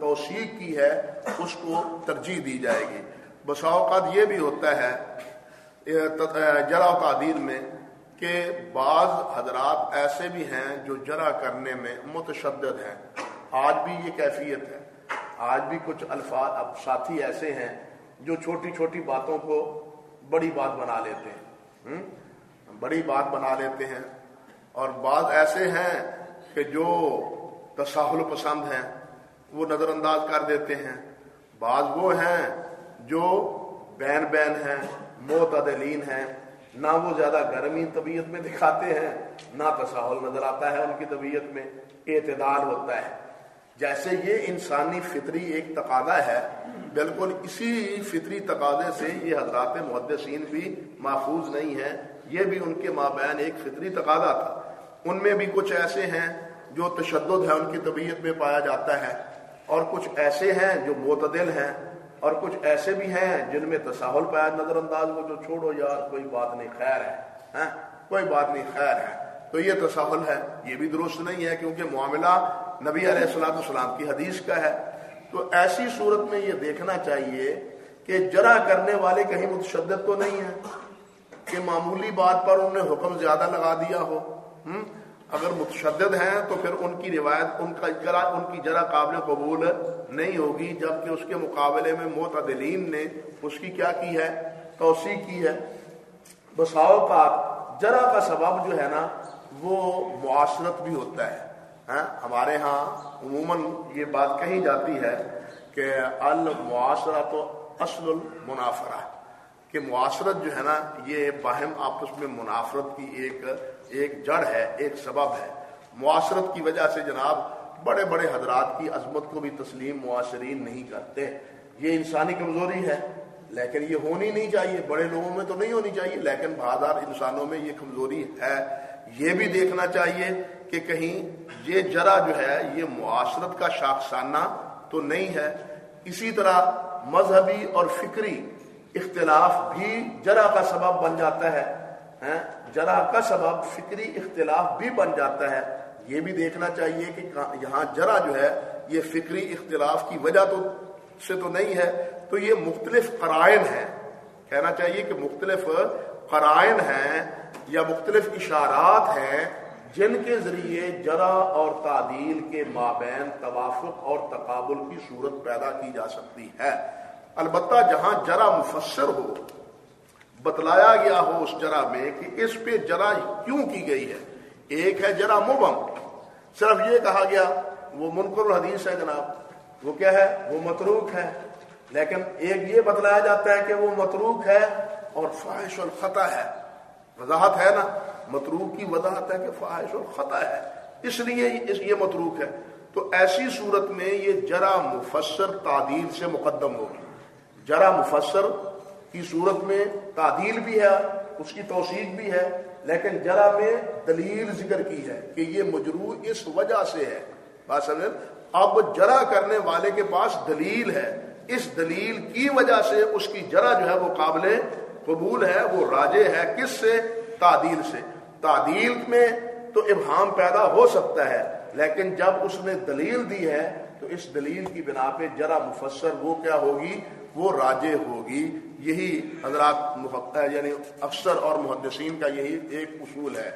توثیق کی ہے، اس کو ترجیح دی جائے گی۔ بسا اوقات یہ بھی ہوتا ہے جرا و تعدیل میں کہ بعض حضرات ایسے بھی ہیں جو جرا کرنے میں متشدد ہیں۔ آج بھی یہ کیفیت ہے۔ آج بھی کچھ الفاظ، اب ساتھی ایسے ہیں جو چھوٹی چھوٹی باتوں کو بڑی بات بنا لیتے ہیں۔ بڑی بات بنا لیتے ہیں۔ اور بعض ایسے ہیں کہ جو تساہل پسند ہیں، وہ نظر انداز کر دیتے ہیں۔ بعض وہ ہیں جو بین بین ہیں۔ معتدلین ہیں، نہ وہ زیادہ گرمی طبیعت میں دکھاتے ہیں، نہ تساہل نظر آتا ہے ان کی طبیعت میں، اعتدال ہوتا ہے۔ جیسے یہ انسانی فطری ایک تقاضا ہے، بالکل اسی فطری تقاضے سے یہ حضرات محدثین بھی محفوظ نہیں ہیں۔ یہ بھی ان کے مابین ایک فطری تقاضا تھا۔ ان میں بھی کچھ ایسے ہیں جو تشدد ہے ان کی طبیعت میں پایا جاتا ہے، اور کچھ ایسے ہیں جو معتدل ہیں۔ اور کچھ ایسے بھی ہیں جن میں تساہل پایا نظر انداز کو جو چھوڑو، یار، کوئی بات نہیں، خیر ہے ہاں؟ کوئی بات نہیں، خیر ہے۔ تو یہ تصاول ہے، یہ بھی درست نہیں ہے کیونکہ معاملہ نبی علیہ السلام السلام کی حدیث کا ہے۔ تو ایسی صورت میں یہ دیکھنا چاہیے کہ جرا کرنے والے کہیں متشدد تو نہیں ہے کہ معمولی بات پر انہوں نے حکم زیادہ لگا دیا ہو اگر متشدد ہیں تو پھر ان کی روایت، ان کا جرا، ان کی جرا قابل قبول نہیں ہوگی، جبکہ اس کے مقابلے میں معتدلین نے اس کی کیا کی ہے؟ توسیع کی ہے۔ بساؤ کا جرا کا سبب جو ہے نا، وہ معاشرت بھی ہوتا ہے۔ ہاں، ہمارے ہاں عموماً یہ بات کہی جاتی ہے کہ المعاشرہ تو اصل المنافرہ۔ کہ معاشرت جو ہے نا، یہ باہم آپس میں منافرت کی ایک ایک جڑ ہے، ایک سبب ہے۔ معاشرت کی وجہ سے جناب بڑے بڑے حضرات کی عظمت کو بھی تسلیم معاشرین نہیں کرتے۔ یہ انسانی کمزوری ہے، لیکن یہ ہونی نہیں چاہیے۔ بڑے لوگوں میں تو نہیں ہونی چاہیے، لیکن بہادر انسانوں میں یہ کمزوری ہے۔ یہ بھی دیکھنا چاہیے کہ کہیں یہ جرا جو ہے، یہ معاشرت کا شاخسانہ تو نہیں ہے۔ اسی طرح مذہبی اور فکری اختلاف بھی جرا کا سبب بن جاتا ہے۔ جرا کا سبب فکری اختلاف بھی بن جاتا ہے۔ یہ بھی دیکھنا چاہیے کہ یہاں جرا جو ہے، یہ فکری اختلاف کی وجہ تو سے تو نہیں ہے، تو یہ مختلف قرائن ہے کہنا چاہیے کہ مختلف قرائن ہیں یا مختلف اشارات ہیں جن کے ذریعے جرا اور تعدیل کے مابین توافق اور تقابل کی صورت پیدا کی جا سکتی ہے۔ البتہ جہاں جرا مفسر ہو بتلایا گیا ہو اس جرا میں کہ اس پہ جرا کیوں کی گئی ہے؟ ایک ہے جرا مبم صرف یہ کہا گیا، وہ منکر الحدیث ہے جناب۔ وہ کیا ہے؟ وہ متروک ہے۔ لیکن ایک یہ بتلایا جاتا ہے کہ وہ متروک ہے اور فواہش الخطا ہے۔ وضاحت ہے نا؟ متروک کی وضاحت ہے کہ فواہش الخطا ہے۔ اس لیے یہ متروک ہے۔ تو ایسی صورت میں یہ جرا مفسر تعدیل سے مقدم ہوگی۔ جرا مفسر کی صورت میں تعدیل بھی ہے، اس کی توثیق بھی ہے، لیکن جرا میں دلیل ذکر کی ہے کہ یہ مجرو اس وجہ سے ہے۔ بات سمجھ اب جرا کرنے والے کے پاس دلیل ہے۔ اس دلیل کی وجہ سے اس کی جرا جو ہے وہ قابل قبول ہے، وہ راجے ہے کس سے؟ تعدیل سے۔ تعدیل میں تو ابہام پیدا ہو سکتا ہے، لیکن جب اس نے دلیل دی ہے تو اس دلیل کی بنا پہ جرا مفسر وہ کیا ہوگی؟ وہ راجے ہوگی۔ یہی حضرات یعنی افسر اور محدثین کا یہی ایک اصول ہے۔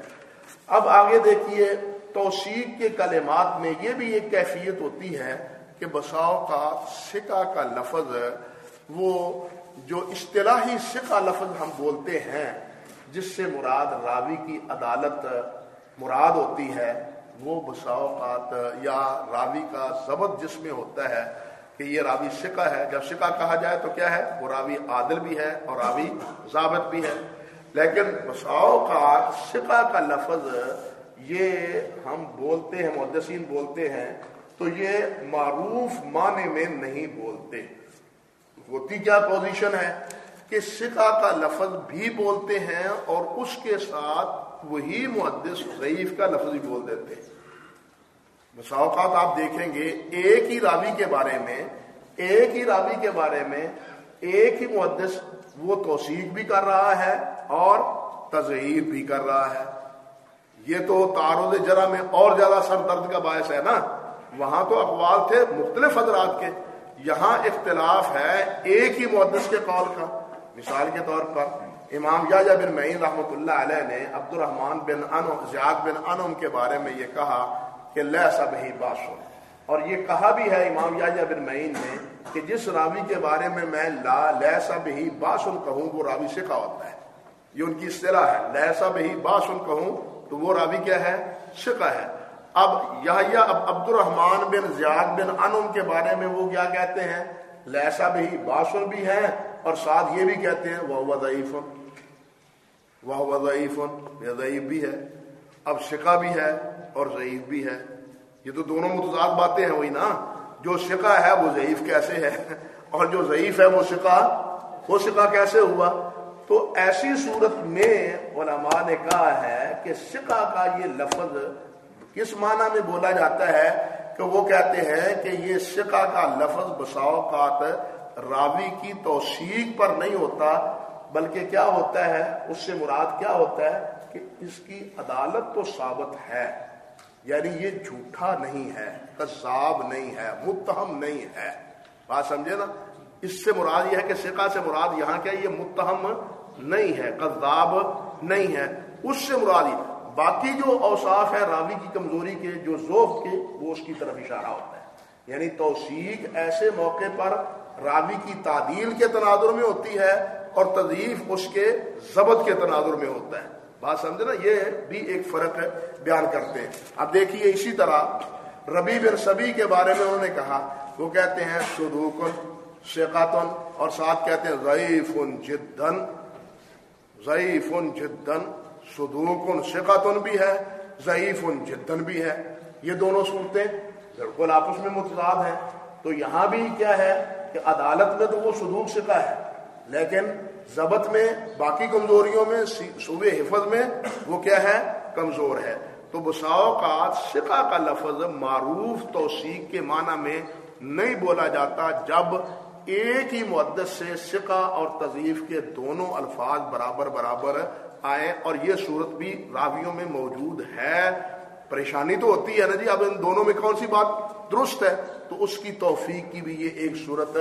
اب آگے دیکھیے، توثیق کے کلمات میں یہ بھی ایک کیفیت ہوتی ہے کہ بساؤ کا سکا کا لفظ وہ جو اصطلاحی سکا لفظ ہم بولتے ہیں، جس سے مراد راوی کی عدالت مراد ہوتی ہے، وہ بساؤقات یا راوی کا ضبط جس میں ہوتا ہے کہ یہ راوی سکا ہے۔ جب سکا کہا جائے تو کیا ہے؟ وہ راوی عادل بھی ہے اور راوی ضابط بھی ہے۔ لیکن بساؤ کا سکا کا لفظ یہ ہم بولتے ہیں، محدثین بولتے ہیں، تو یہ معروف معنی میں نہیں بولتے۔ ہوتی کیا پوزیشن ہے کہ سکا کا لفظ بھی بولتے ہیں اور اس کے ساتھ وہی محدث ضعیف کا لفظ بھی بول دیتے ہیں۔ اوقات آپ دیکھیں گے ایک ہی راوی کے بارے میں، ایک ہی راوی کے بارے میں ایک ہی محدث وہ توثیق بھی کر رہا ہے اور تضہیر بھی کر رہا ہے۔ یہ تو تعارض جرا میں اور زیادہ سر درد کا باعث ہے نا۔ وہاں تو اقوال تھے مختلف حضرات کے۔ یہاں اختلاف ہے ایک ہی محدث کے قول کا۔ مثال کے طور پر امام یاجا بن معین رحمۃ اللہ علیہ نے عبد الرحمان بن ان زیاد بن انم کے بارے میں یہ کہا کہ لیسا بہی باسو۔ اور یہ کہا بھی ہے امام یاجا بن معین نے کہ جس راوی کے بارے میں میں لا لیسا بہی باسن کہوں، وہ راوی سے ہوتا ہے۔ یہ ان کی اصطلاح ہے۔ لیسا بہی باسن کہوں، تو وہ راوی کیا ہے؟ شکا ہے۔ اب یا اب عبد الرحمان بن زیاد بن انم کے بارے میں وہ کیا کہتے ہیں؟ لیسا بہی باسن بھی ہے اور ساتھ یہ بھی کہتے ہیں، وہ ضعیف۔ وہ ضعیف، یہ ضعیف بھی ہے۔ اب شکا بھی ہے۔ اور ضعیف بھی ہے۔ یہ تو دونوں متضاد باتیں ہیں وہی نا۔ جو شکا ہے وہ ضعیف کیسے ہے؟ اور جو ضعیف ہے وہ شکا وہ شکا کیسے ہوا؟ تو ایسی صورت میں علماء نے کہا ہے کہ شکا کا یہ لفظ کس معنی میں بولا جاتا ہے کہ وہ کہتے ہیں کہ یہ شکا کا لفظ بساؤ راوی کی توثیق پر نہیں ہوتا، بلکہ کیا ہوتا ہے؟ اس سے مراد کیا ہوتا ہے؟ کہ اس کی عدالت تو ثابت ہے۔ یعنی یہ جھوٹا نہیں ہے قذاب نہیں ہے متہم نہیں ہے۔ بات سمجھے نا؟ اس سے مراد یہ ہے کہ سکا سے مراد یہاں کیا یہ متہم نہیں ہے قذاب نہیں ہے۔ اس سے مراد یہ، باقی جو اوصاف ہے راوی کی، کمزوری کے، جو ذوق کے، وہ اس کی طرف اشارہ ہوتا ہے۔ یعنی توثیق ایسے موقع پر راوی کی تعدیل کے تناظر میں ہوتی ہے اور تضیف اس کے ضبط کے تناظر میں ہوتا ہے۔ بات سمجھے نا، یہ بھی ایک فرق ہے، بیان کرتے ہیں۔ اب دیکھیے اسی طرح ربی بن سبی کے بارے میں انہوں نے کہا، وہ کہتے ہیں سدوکن شیقاتن اور ساتھ کہتے ہیں، ضعیف جدن ضعیف جدن سدوکن شیقاتن بھی ہے، ضعیف جدن بھی ہے۔ یہ دونوں صورتیں بالکل آپس میں متضاد ہیں۔ تو یہاں بھی کیا ہے کہ عدالت میں تو وہ سدوک سکا ہے، لیکن ضبط میں، باقی کمزوریوں میں صوبے حفظ میں وہ کیا ہے؟ کمزور ہے۔ تو بساؤقات سکا کا لفظ معروف توثیق کے معنی میں نہیں بولا جاتا جب ایک ہی معدت سے سکا اور تضیف کے دونوں الفاظ برابر برابر آئے اور یہ صورت بھی راویوں میں موجود ہے۔ پریشانی تو ہوتی ہے نا جی اب ان دونوں میں کون سی بات درست ہے؟ تو اس کی توفیق کی بھی یہ ایک صورت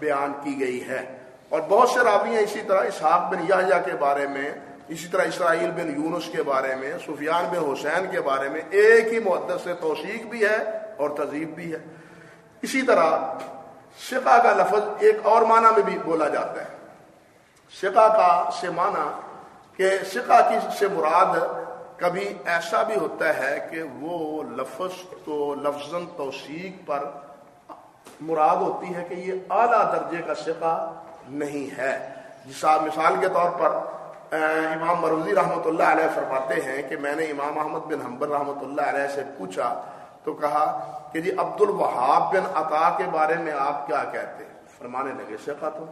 بیان کی گئی ہے۔ اور بہت سے راوی ہیں اسی طرح اسحاق بن یا کے بارے میں، اسی طرح اسرائیل بن یونس کے بارے میں، سفیان بن حسین کے بارے میں ایک ہی محدت سے توثیق بھی ہے اور تہذیب بھی ہے۔ اسی طرح شقا کا لفظ ایک اور معنی میں بھی بولا جاتا ہے۔ شقا کا سے معنی کہ شقا کی سے مراد کبھی ایسا بھی ہوتا ہے کہ وہ لفظ تو لفظ توثیق پر مراد ہوتی ہے کہ یہ اعلیٰ درجے کا شقا نہیں ہے۔ مثال کے طور پر امام مروزی رحمۃ اللہ علیہ فرماتے ہیں کہ میں نے امام احمد بن حمبر رحمۃ اللہ علیہ سے پوچھا تو کہا کہ جی عبد الوہاب بن عطا کے بارے میں آپ کیا کہتے ہیں؟ فرمانے لگے شیخاتن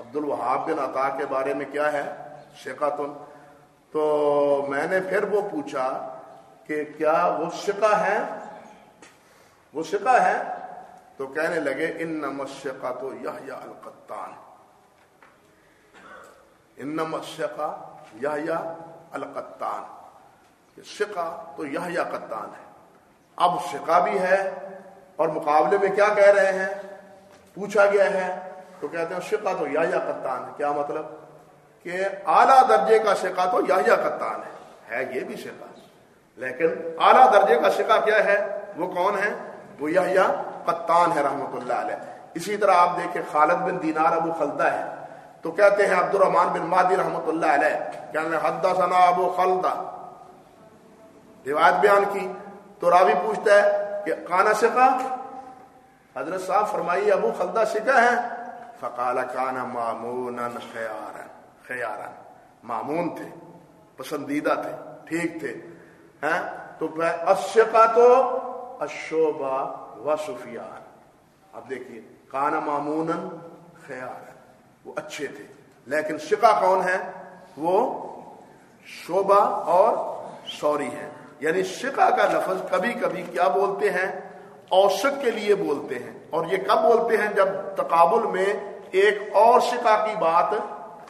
عبد الوہاب بن عطا کے بارے میں کیا ہے؟ شیخاتن تو میں نے پھر وہ پوچھا کہ کیا وہ شکا ہے وہ شکا ہے تو کہنے لگے ان نمشقہ تو یہ القتان ان نمشقہ یا القتان سکا تو یہ قطان ہے۔ اب سکا بھی ہے اور مقابلے میں کیا کہہ رہے ہیں؟ پوچھا گیا ہے۔ تو کہتے ہیں سکا تو یا قطان کیا مطلب؟ کہ اعلیٰ درجے کا سکا تو یا قطان ہے۔ ہے یہ بھی سکا لیکن اعلیٰ درجے کا سکا کیا ہے؟ وہ کون ہے؟ وہ یا قطان ہے رحمت اللہ علیہ۔ اسی طرح آپ دیکھیں خالد بن دینار ابو خلدہ ہے تو کہتے ہیں عبد الرحمان بن مادی رحمت اللہ علیہ، کہنے حدہ ثنا ابو خلدہ۔ روایت بیان کی۔ تو راوی پوچھتا ہے کہ کانا سکا حضرت صاحب فرمائی ابو خلدہ سکا ہے فقال، کانا مامون خیارن خیارن معمون تھے، پسندیدہ تھے، ٹھیک تھے ہاں؟ تو اشقا تو اشوبا و سفیان اب دیکھیے کانا معمون خیال وہ اچھے تھے۔ لیکن شکا کون ہے؟ وہ شوبہ اور سوری ہے یعنی شکا کا لفظ کبھی کبھی کیا بولتے ہیں؟ اوسط کے لیے بولتے ہیں۔ اور یہ کب بولتے ہیں؟ جب تقابل میں ایک اور شکا کی بات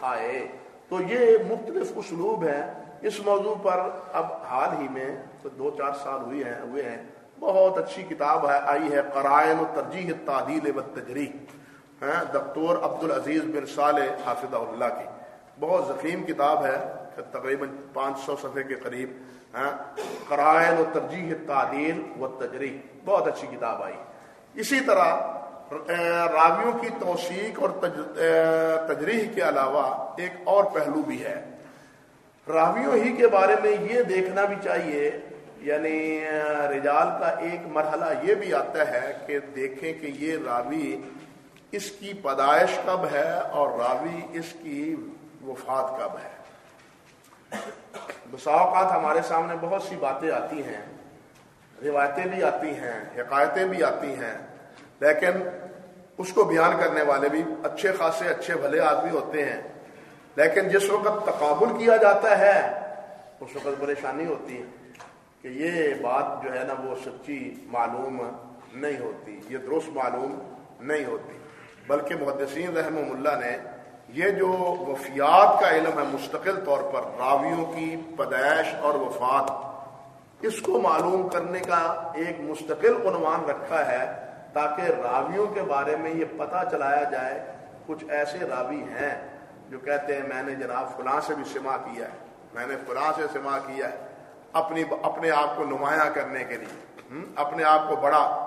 آئے۔ تو یہ مختلف اسلوب ہے اس موضوع پر اب حال ہی میں تو دو چار سال ہوئے ہیں ہوئے ہیں۔ بہت اچھی کتاب ہے، آئی ہے قرائن و ترجیح تعدیل و تجریح ہاں، دکتور عبد العزیز بن صالح حافظ اللہ کی۔ بہت ذخیم کتاب ہے، تقریباً پانچ سو صفحے کے قریب ہاں، قرائن و ترجیح تعدیل و تجریح بہت اچھی کتاب آئی۔ اسی طرح راویوں کی توثیق اور تجریح کے علاوہ ایک اور پہلو بھی ہے۔ راویوں ہی کے بارے میں یہ دیکھنا بھی چاہیے یعنی رجال کا ایک مرحلہ یہ بھی آتا ہے کہ دیکھیں کہ یہ راوی اس کی پیدائش کب ہے اور راوی اس کی وفات کب ہے۔ بساوقات ہمارے سامنے بہت سی باتیں آتی ہیں، روایتیں بھی آتی ہیں حکایتیں بھی آتی ہیں، لیکن اس کو بیان کرنے والے بھی اچھے خاصے، اچھے بھلے آدمی ہوتے ہیں۔ لیکن جس وقت تقابل کیا جاتا ہے، اس وقت پریشانی ہوتی ہے۔ کہ یہ بات جو ہے نا وہ سچی معلوم نہیں ہوتی، یہ درست معلوم نہیں ہوتی۔ بلکہ محدثین رحم اللہ نے یہ جو وفیات کا علم ہے مستقل طور پر راویوں کی پیدائش اور وفات، اس کو معلوم کرنے کا ایک مستقل عنوان رکھا ہے تاکہ راویوں کے بارے میں یہ پتہ چلایا جائے کچھ ایسے راوی ہیں جو کہتے ہیں، میں نے جناب فلاں سے بھی سما کیا ہے، میں نے فلاں سے سما کیا ہے۔ اپنی اپنے آپ کو نمایاں کرنے کے لیے اپنے آپ کو بڑا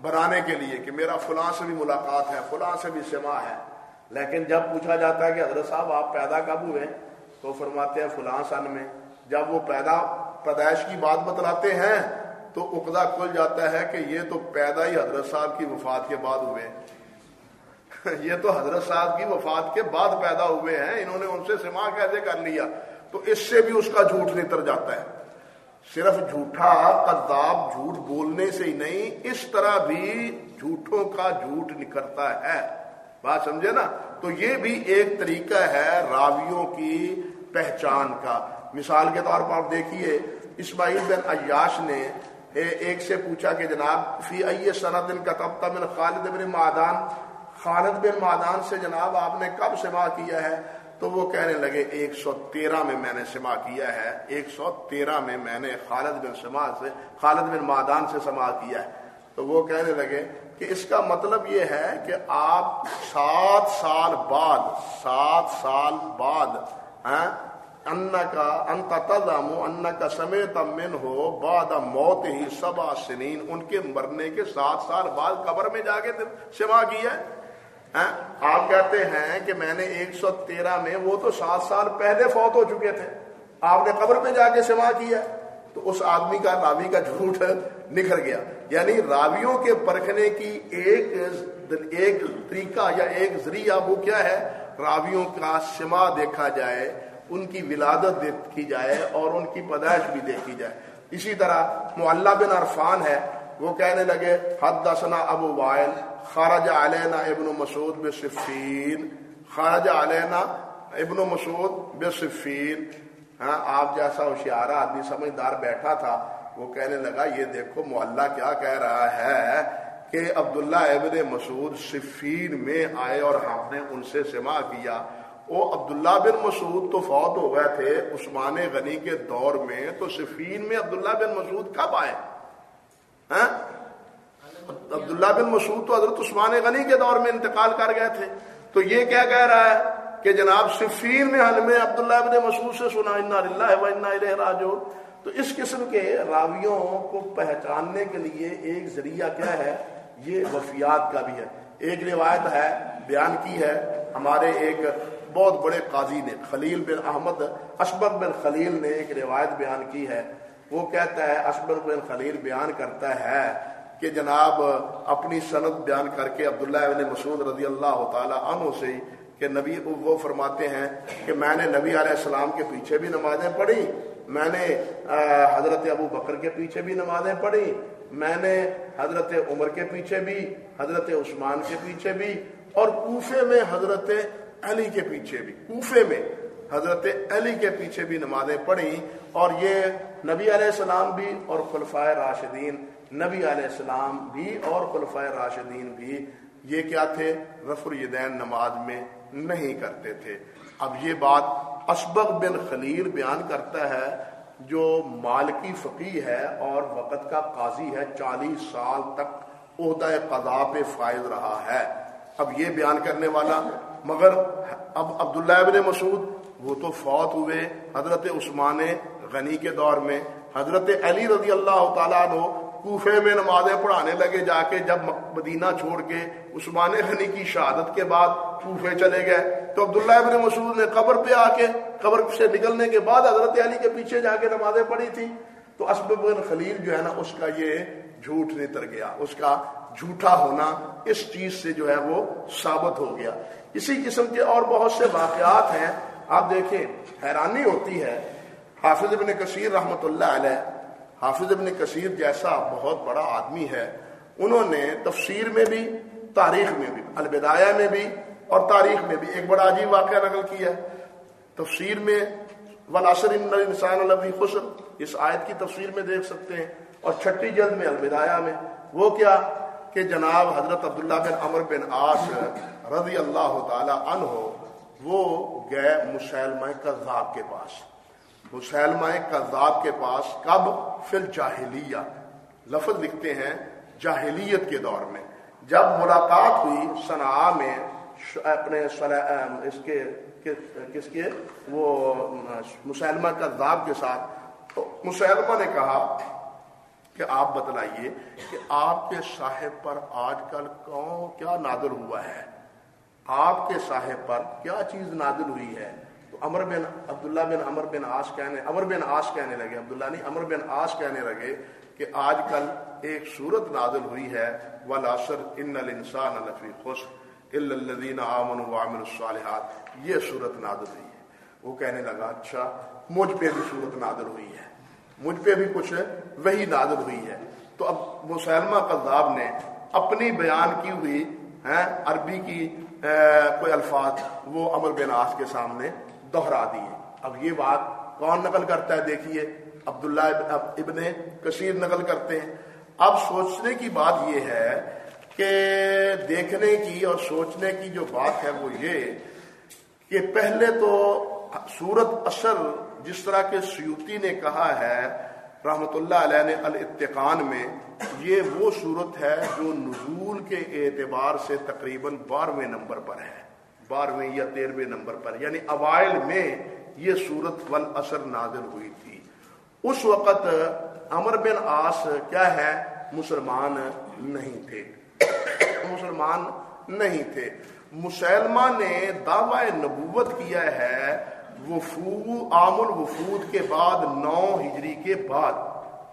بنانے کے لیے کہ میرا فلاں سے بھی ملاقات ہے، فلاں سے بھی سما ہے۔ لیکن جب پوچھا جاتا ہے کہ حضرت صاحب آپ پیدا کب ہوئے، تو فرماتے ہیں فلاں سن میں۔ جب وہ پیدا پیدائش کی بات بتلاتے ہیں، تو اقدا کھل جاتا ہے کہ یہ تو پیدا ہی حضرت صاحب کی وفات کے بعد ہوئے۔ (laughs) یہ تو حضرت صاحب کی وفات کے بعد پیدا ہوئے ہیں، انہوں نے ان سے سما کیسے کر لیا؟ تو اس سے بھی اس کا جھوٹ نتر جاتا ہے۔ صرف جھوٹا، قذاب، جھوٹ بولنے سے ہی نہیں، اس طرح بھی جھوٹوں کا جھوٹ نکلتا ہے۔ بات سمجھے نا؟ تو یہ بھی ایک طریقہ ہے راویوں کی پہچان کا۔ مثال کے طور پر آپ دیکھیے، اسماعیل بن عیاش نے ایک سے پوچھا کہ جناب، فی ائی سند کا تب تب خالد بن مادان خالد بن مادان سے جناب، آپ نے کب سما کیا ہے؟ تو وہ کہنے لگے، ایک سو تیرہ میں میں نے سما کیا ہے، ایک سو تیرہ میں میں نے خالد بن سما سے، خالد بن مادان سے سما کیا ہے۔ تو وہ کہنے لگے کہ اس کا مطلب یہ ہے کہ آپ سات سال بعد، سات سال بعد ہاں، ان کا انت تدم ان کا سمیت من ہو بعد موت ہی سبا سنین، ان کے مرنے کے سات سال بعد قبر میں جا کے سما کیا آپ کہتے ہیں کہ میں نے ایک سو تیرہ میں وہ تو سات سال پہلے فوت ہو چکے تھے۔ آپ نے قبر میں جا کے سما کیا۔ تو اس آدمی کا راوی کا جھوٹ نکھر گیا۔ یعنی راویوں کے پرکھنے کی ایک ایک طریقہ یا ایک ذریعہ وہ کیا ہے؟ راویوں کا سما دیکھا جائے، ان کی ولادت دیکھی جائے اور ان کی پیدائش بھی دیکھی جائے۔ اسی طرح معلّہ بن عرفان ہے، وہ کہنے لگے حد دسنا ابو وائل خارج علینا ابن مسعود بصفین خارج علینا ابن مسعود بصفین۔ ہاں آپ جیسا ہوشیارہ آدمی سمجھدار بیٹھا تھا، وہ کہنے لگا، یہ دیکھو معلّہ کیا کہہ رہا ہے کہ عبداللہ ابن مسعود صفین میں آئے اور ہم نے ان سے سما کیا۔ وہ عبداللہ بن مسعود تو فوت ہو گئے تھے، عثمان غنی کے دور میں، تو صفین میں عبداللہ بن مسعود کب آئے؟ ہاں؟ عبداللہ بن مسعود تو حضرت عثمان غنی کے دور میں انتقال کر گئے تھے۔ تو یہ کیا کہہ رہا ہے کہ جناب صفین میں حل عبداللہ بن مسعود سے سنا، انا للہ و انا الیہ راجعون تو اس قسم کے راویوں کو پہچاننے کے لیے ایک ذریعہ کیا ہے؟ یہ وفیات کا بھی ہے۔ ایک روایت ہے، بیان کی ہے۔ ہمارے ایک بہت بڑے قاضی نے، خلیل بن احمد اشبر بن خلیل نے ایک روایت بیان کی ہے۔ وہ کہتا ہے اشبر بن خلیل بیان کرتا ہے کہ جناب اپنی صنعت بیان کر کے عبداللہ ابن مسعود رضی اللہ تعالی عنہ سے کہ نبی وہ فرماتے ہیں کہ میں نے نبی علیہ السلام کے پیچھے بھی نمازیں پڑھی، میں نے حضرت ابو بکر کے پیچھے بھی نمازیں پڑھی، میں نے حضرت عمر کے پیچھے بھی، حضرت عثمان کے پیچھے بھی، اور کوفے میں حضرت علی کے پیچھے بھی، کوفے میں حضرت علی کے پیچھے بھی نمازیں پڑھی، اور یہ نبی علیہ السلام بھی اور خلفائے راشدین نبی علیہ السلام بھی اور خلفائے راشدین بھی یہ کیا تھے؟ رفر یدین نماز میں نہیں کرتے تھے۔ اب یہ بات اسبق بن خلیل بیان کرتا ہے، جو مالکی فقی ہے اور وقت کا قاضی ہے، چالیس سال تک عہدہ قضا پہ فائز رہا ہے۔ اب یہ بیان کرنے والا، مگر اب عبداللہ ابن مسعود، وہ تو فوت ہوئے حضرت عثمان غنی کے دور میں۔ حضرت علی رضی اللہ تعالیٰ عنہ کوفے میں نمازیں پڑھانے لگے جا کے، جب مدینہ چھوڑ کے عثمان غنی کی شہادت کے بعد کوفے چلے گئے۔ تو عبداللہ ابن مسعود نے قبر پہ آ کے، قبر سے نکلنے کے بعد حضرت علی کے پیچھے جا کے نمازیں پڑھی تھی۔ تو اسبب بن خلیل جو ہے نا، اس کا یہ جھوٹ نتر گیا۔ اس کا جھوٹا ہونا اس چیز سے جو ہے وہ ثابت ہو گیا۔ اسی قسم کے اور بہت سے واقعات ہیں۔ آپ دیکھیں، حیرانی ہوتی ہے۔ حافظ ابن کثیر رحمۃ اللہ علیہ حافظ ابن کثیر جیسا بہت بڑا آدمی ہے، انہوں نے تفسیر میں بھی، تاریخ میں بھی، البدایہ میں بھی اور تاریخ میں بھی ایک بڑا عجیب واقعہ نقل کیا ہے۔ تفسیر میں ولاسر انسان البی خسر، اس آیت کی تفسیر میں دیکھ سکتے ہیں۔ اور چھٹی جلد میں البدایہ میں، وہ کیا کہ جناب حضرت عبداللہ بن عمر بن آس رضی اللہ تعالی عنہ، وہ گئے مسلمہ کذاب کے پاس۔ مسلمہ کذاب کے پاس کب؟ فل جاہلیہ لفظ لکھتے ہیں جاہلیت کے دور میں۔ جب ملاقات ہوئی صنع میں اپنے اس کے، کس کے؟ وہ، مسلمہ کذاب کے ساتھ۔ تو مسلمہ نے کہا کہ آپ بتلائیے کہ آپ کے صاحب پر آج کل کون کیا نادر ہوا ہے؟ آپ کے صاحب پر کیا چیز نادر ہوئی ہے؟ امر بن عبداللہ بن امر بن آش کہنے امر بن آش کہنے لگے، عبداللہ نہیں امر بن آش کہنے لگے کہ آج کل ایک صورت نادل ہوئی ہے والعصر ان الانسان لفی خوش الا الذين امنوا وعملوا الصالحات۔ یہ صورت نادل ہوئی ہے۔ وہ کہنے لگا اچھا مجھ پہ بھی صورت نادل ہوئی ہے۔ مجھ پہ بھی کچھ وہی نادل ہوئی ہے۔ تو اب مسلمہ قذاب نے اپنی بیان کی ہوئی عربی کی کوئی الفاظ وہ امر بن آس کے سامنے دہرا دیے اب یہ بات کون نقل کرتا ہے؟ دیکھیے، عبداللہ ابن کثیر نقل کرتے ہیں۔ اب سوچنے کی بات یہ ہے کہ دیکھنے کی اور سوچنے کی جو بات ہے وہ یہ کہ پہلے تو سورت اثر جس طرح کے سیوتی نے کہا ہے، رحمت اللہ علیہ نے الاتقان میں، یہ وہ صورت ہے جو نزول کے اعتبار سے تقریباً بارہویں نمبر پر ہے۔ بارہویں یا تیرہویں نمبر پر یعنی اوائل میں یہ صورت ول اثر نازل ہوئی تھی۔ اس وقت امر بن آس کیا ہے؟ مسلمان نہیں تھے۔ مسلمان نہیں تھے۔ مسلمہ نے دعوی نبوت کیا ہے وفود عام الوفود کے بعد، نو ہجری کے بعد۔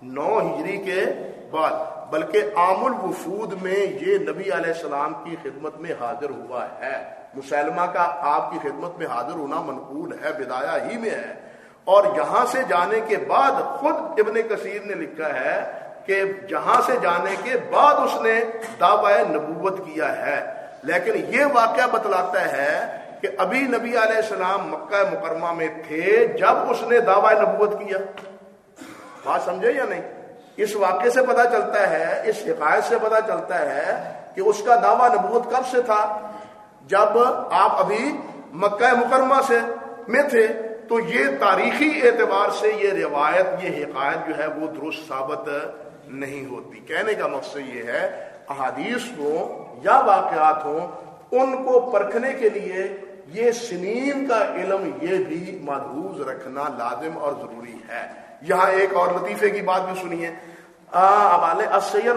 نو ہجری کے بعد، بلکہ عام الوفود میں یہ نبی علیہ السلام کی خدمت میں حاضر ہوا ہے۔ مسلمہ کا آپ کی خدمت میں حاضر ہونا منقول ہے بدایا ہی میں ہے۔ اور یہاں سے جانے کے بعد خود ابن کثیر نے لکھا ہے کہ جہاں سے جانے کے بعد اس نے دعوی نبوت کیا ہے۔ لیکن یہ واقعہ بتلاتا ہے کہ ابھی نبی علیہ السلام مکہ مکرمہ میں تھے جب اس نے دعوی نبوت کیا۔ بات سمجھے یا نہیں؟ اس واقعے سے پتا چلتا ہے، اس حکایت سے پتا چلتا ہے کہ اس کا دعوی نبوت کب سے تھا۔ جب آپ ابھی مکہ مکرمہ سے میں تھے، تو یہ تاریخی اعتبار سے یہ روایت، یہ حکایت جو ہے وہ درست ثابت نہیں ہوتی۔ کہنے کا مقصد یہ ہے، احادیث ہوں یا واقعات ہوں، ان کو پرکھنے کے لیے یہ سنین کا علم یہ بھی محدود رکھنا لازم اور ضروری ہے۔ یہاں ایک اور لطیفے کی بات بھی سنیے۔ السیر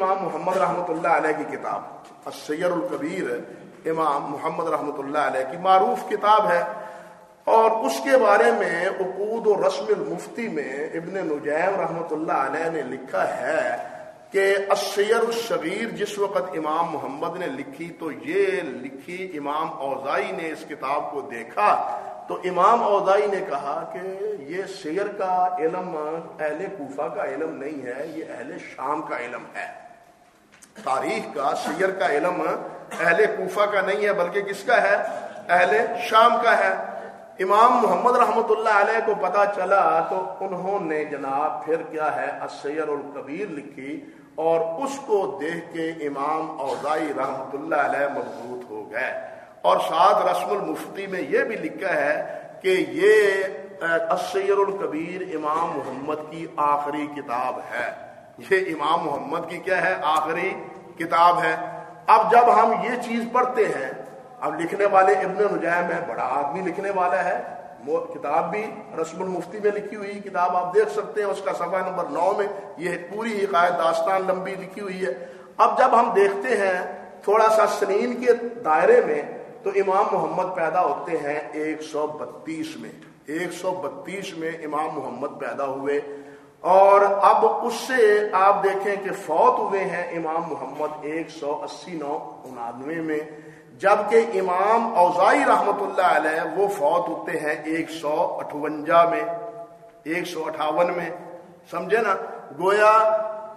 امام محمد رحمۃ اللہ علیہ کی کتاب۔ السیر القبیر امام محمد رحمۃ اللہ علیہ کی معروف کتاب ہے اور اس کے بارے میں عقود و رسم المفتی میں ابن نجیم رحمۃ اللہ علیہ نے لکھا ہے کہ السیر الشبیر جس وقت امام محمد نے لکھی تو یہ لکھی امام اوزائی نے اس کتاب کو دیکھا تو امام اوزائی نے کہا کہ یہ سیر کا علم اہل کوفہ کا علم نہیں ہے، یہ اہل شام کا علم ہے۔ تاریخ کا سیر کا علم اہل کوفہ کا نہیں ہے، بلکہ کس کا ہے؟ اہل شام کا ہے۔ امام محمد رحمت اللہ علیہ کو پتا چلا تو انہوں نے جناب پھر کیا ہے؟ السیر القبیر لکھی اور اس کو دیکھ کے امام اوزائی رحمت اللہ علیہ مضبوط ہو گئے۔ اور ساتھ رسم المفتی میں یہ بھی لکھا ہے کہ یہ السیر القبیر امام محمد کی آخری کتاب ہے۔ یہ امام محمد کی کیا ہے؟ آخری کتاب ہے۔ اب جب ہم یہ چیز پڑھتے ہیں، اب لکھنے والے ابن نجائم ہے بڑا آدمی لکھنے والا ہے۔ کتاب بھی رسم المفتی میں لکھی ہوئی کتاب آپ دیکھ سکتے ہیں، اس کا صفحہ نمبر نو میں یہ پوری حکایت داستان لمبی لکھی ہوئی ہے۔ اب جب ہم دیکھتے ہیں تھوڑا سا سنین کے دائرے میں، تو امام محمد پیدا ہوتے ہیں ایک سو بتیس میں۔ ایک سو بتیس میں امام محمد پیدا ہوئے۔ اور اب اس سے آپ دیکھیں کہ فوت ہوئے ہیں امام محمد ایک سو اسی نو انانوے میں، جبکہ امام اوزائی رحمت اللہ علیہ وہ فوت ہوتے ہیں ایک سو اٹھونجا میں، ایک سو اٹھاون میں۔ سمجھے نا؟ گویا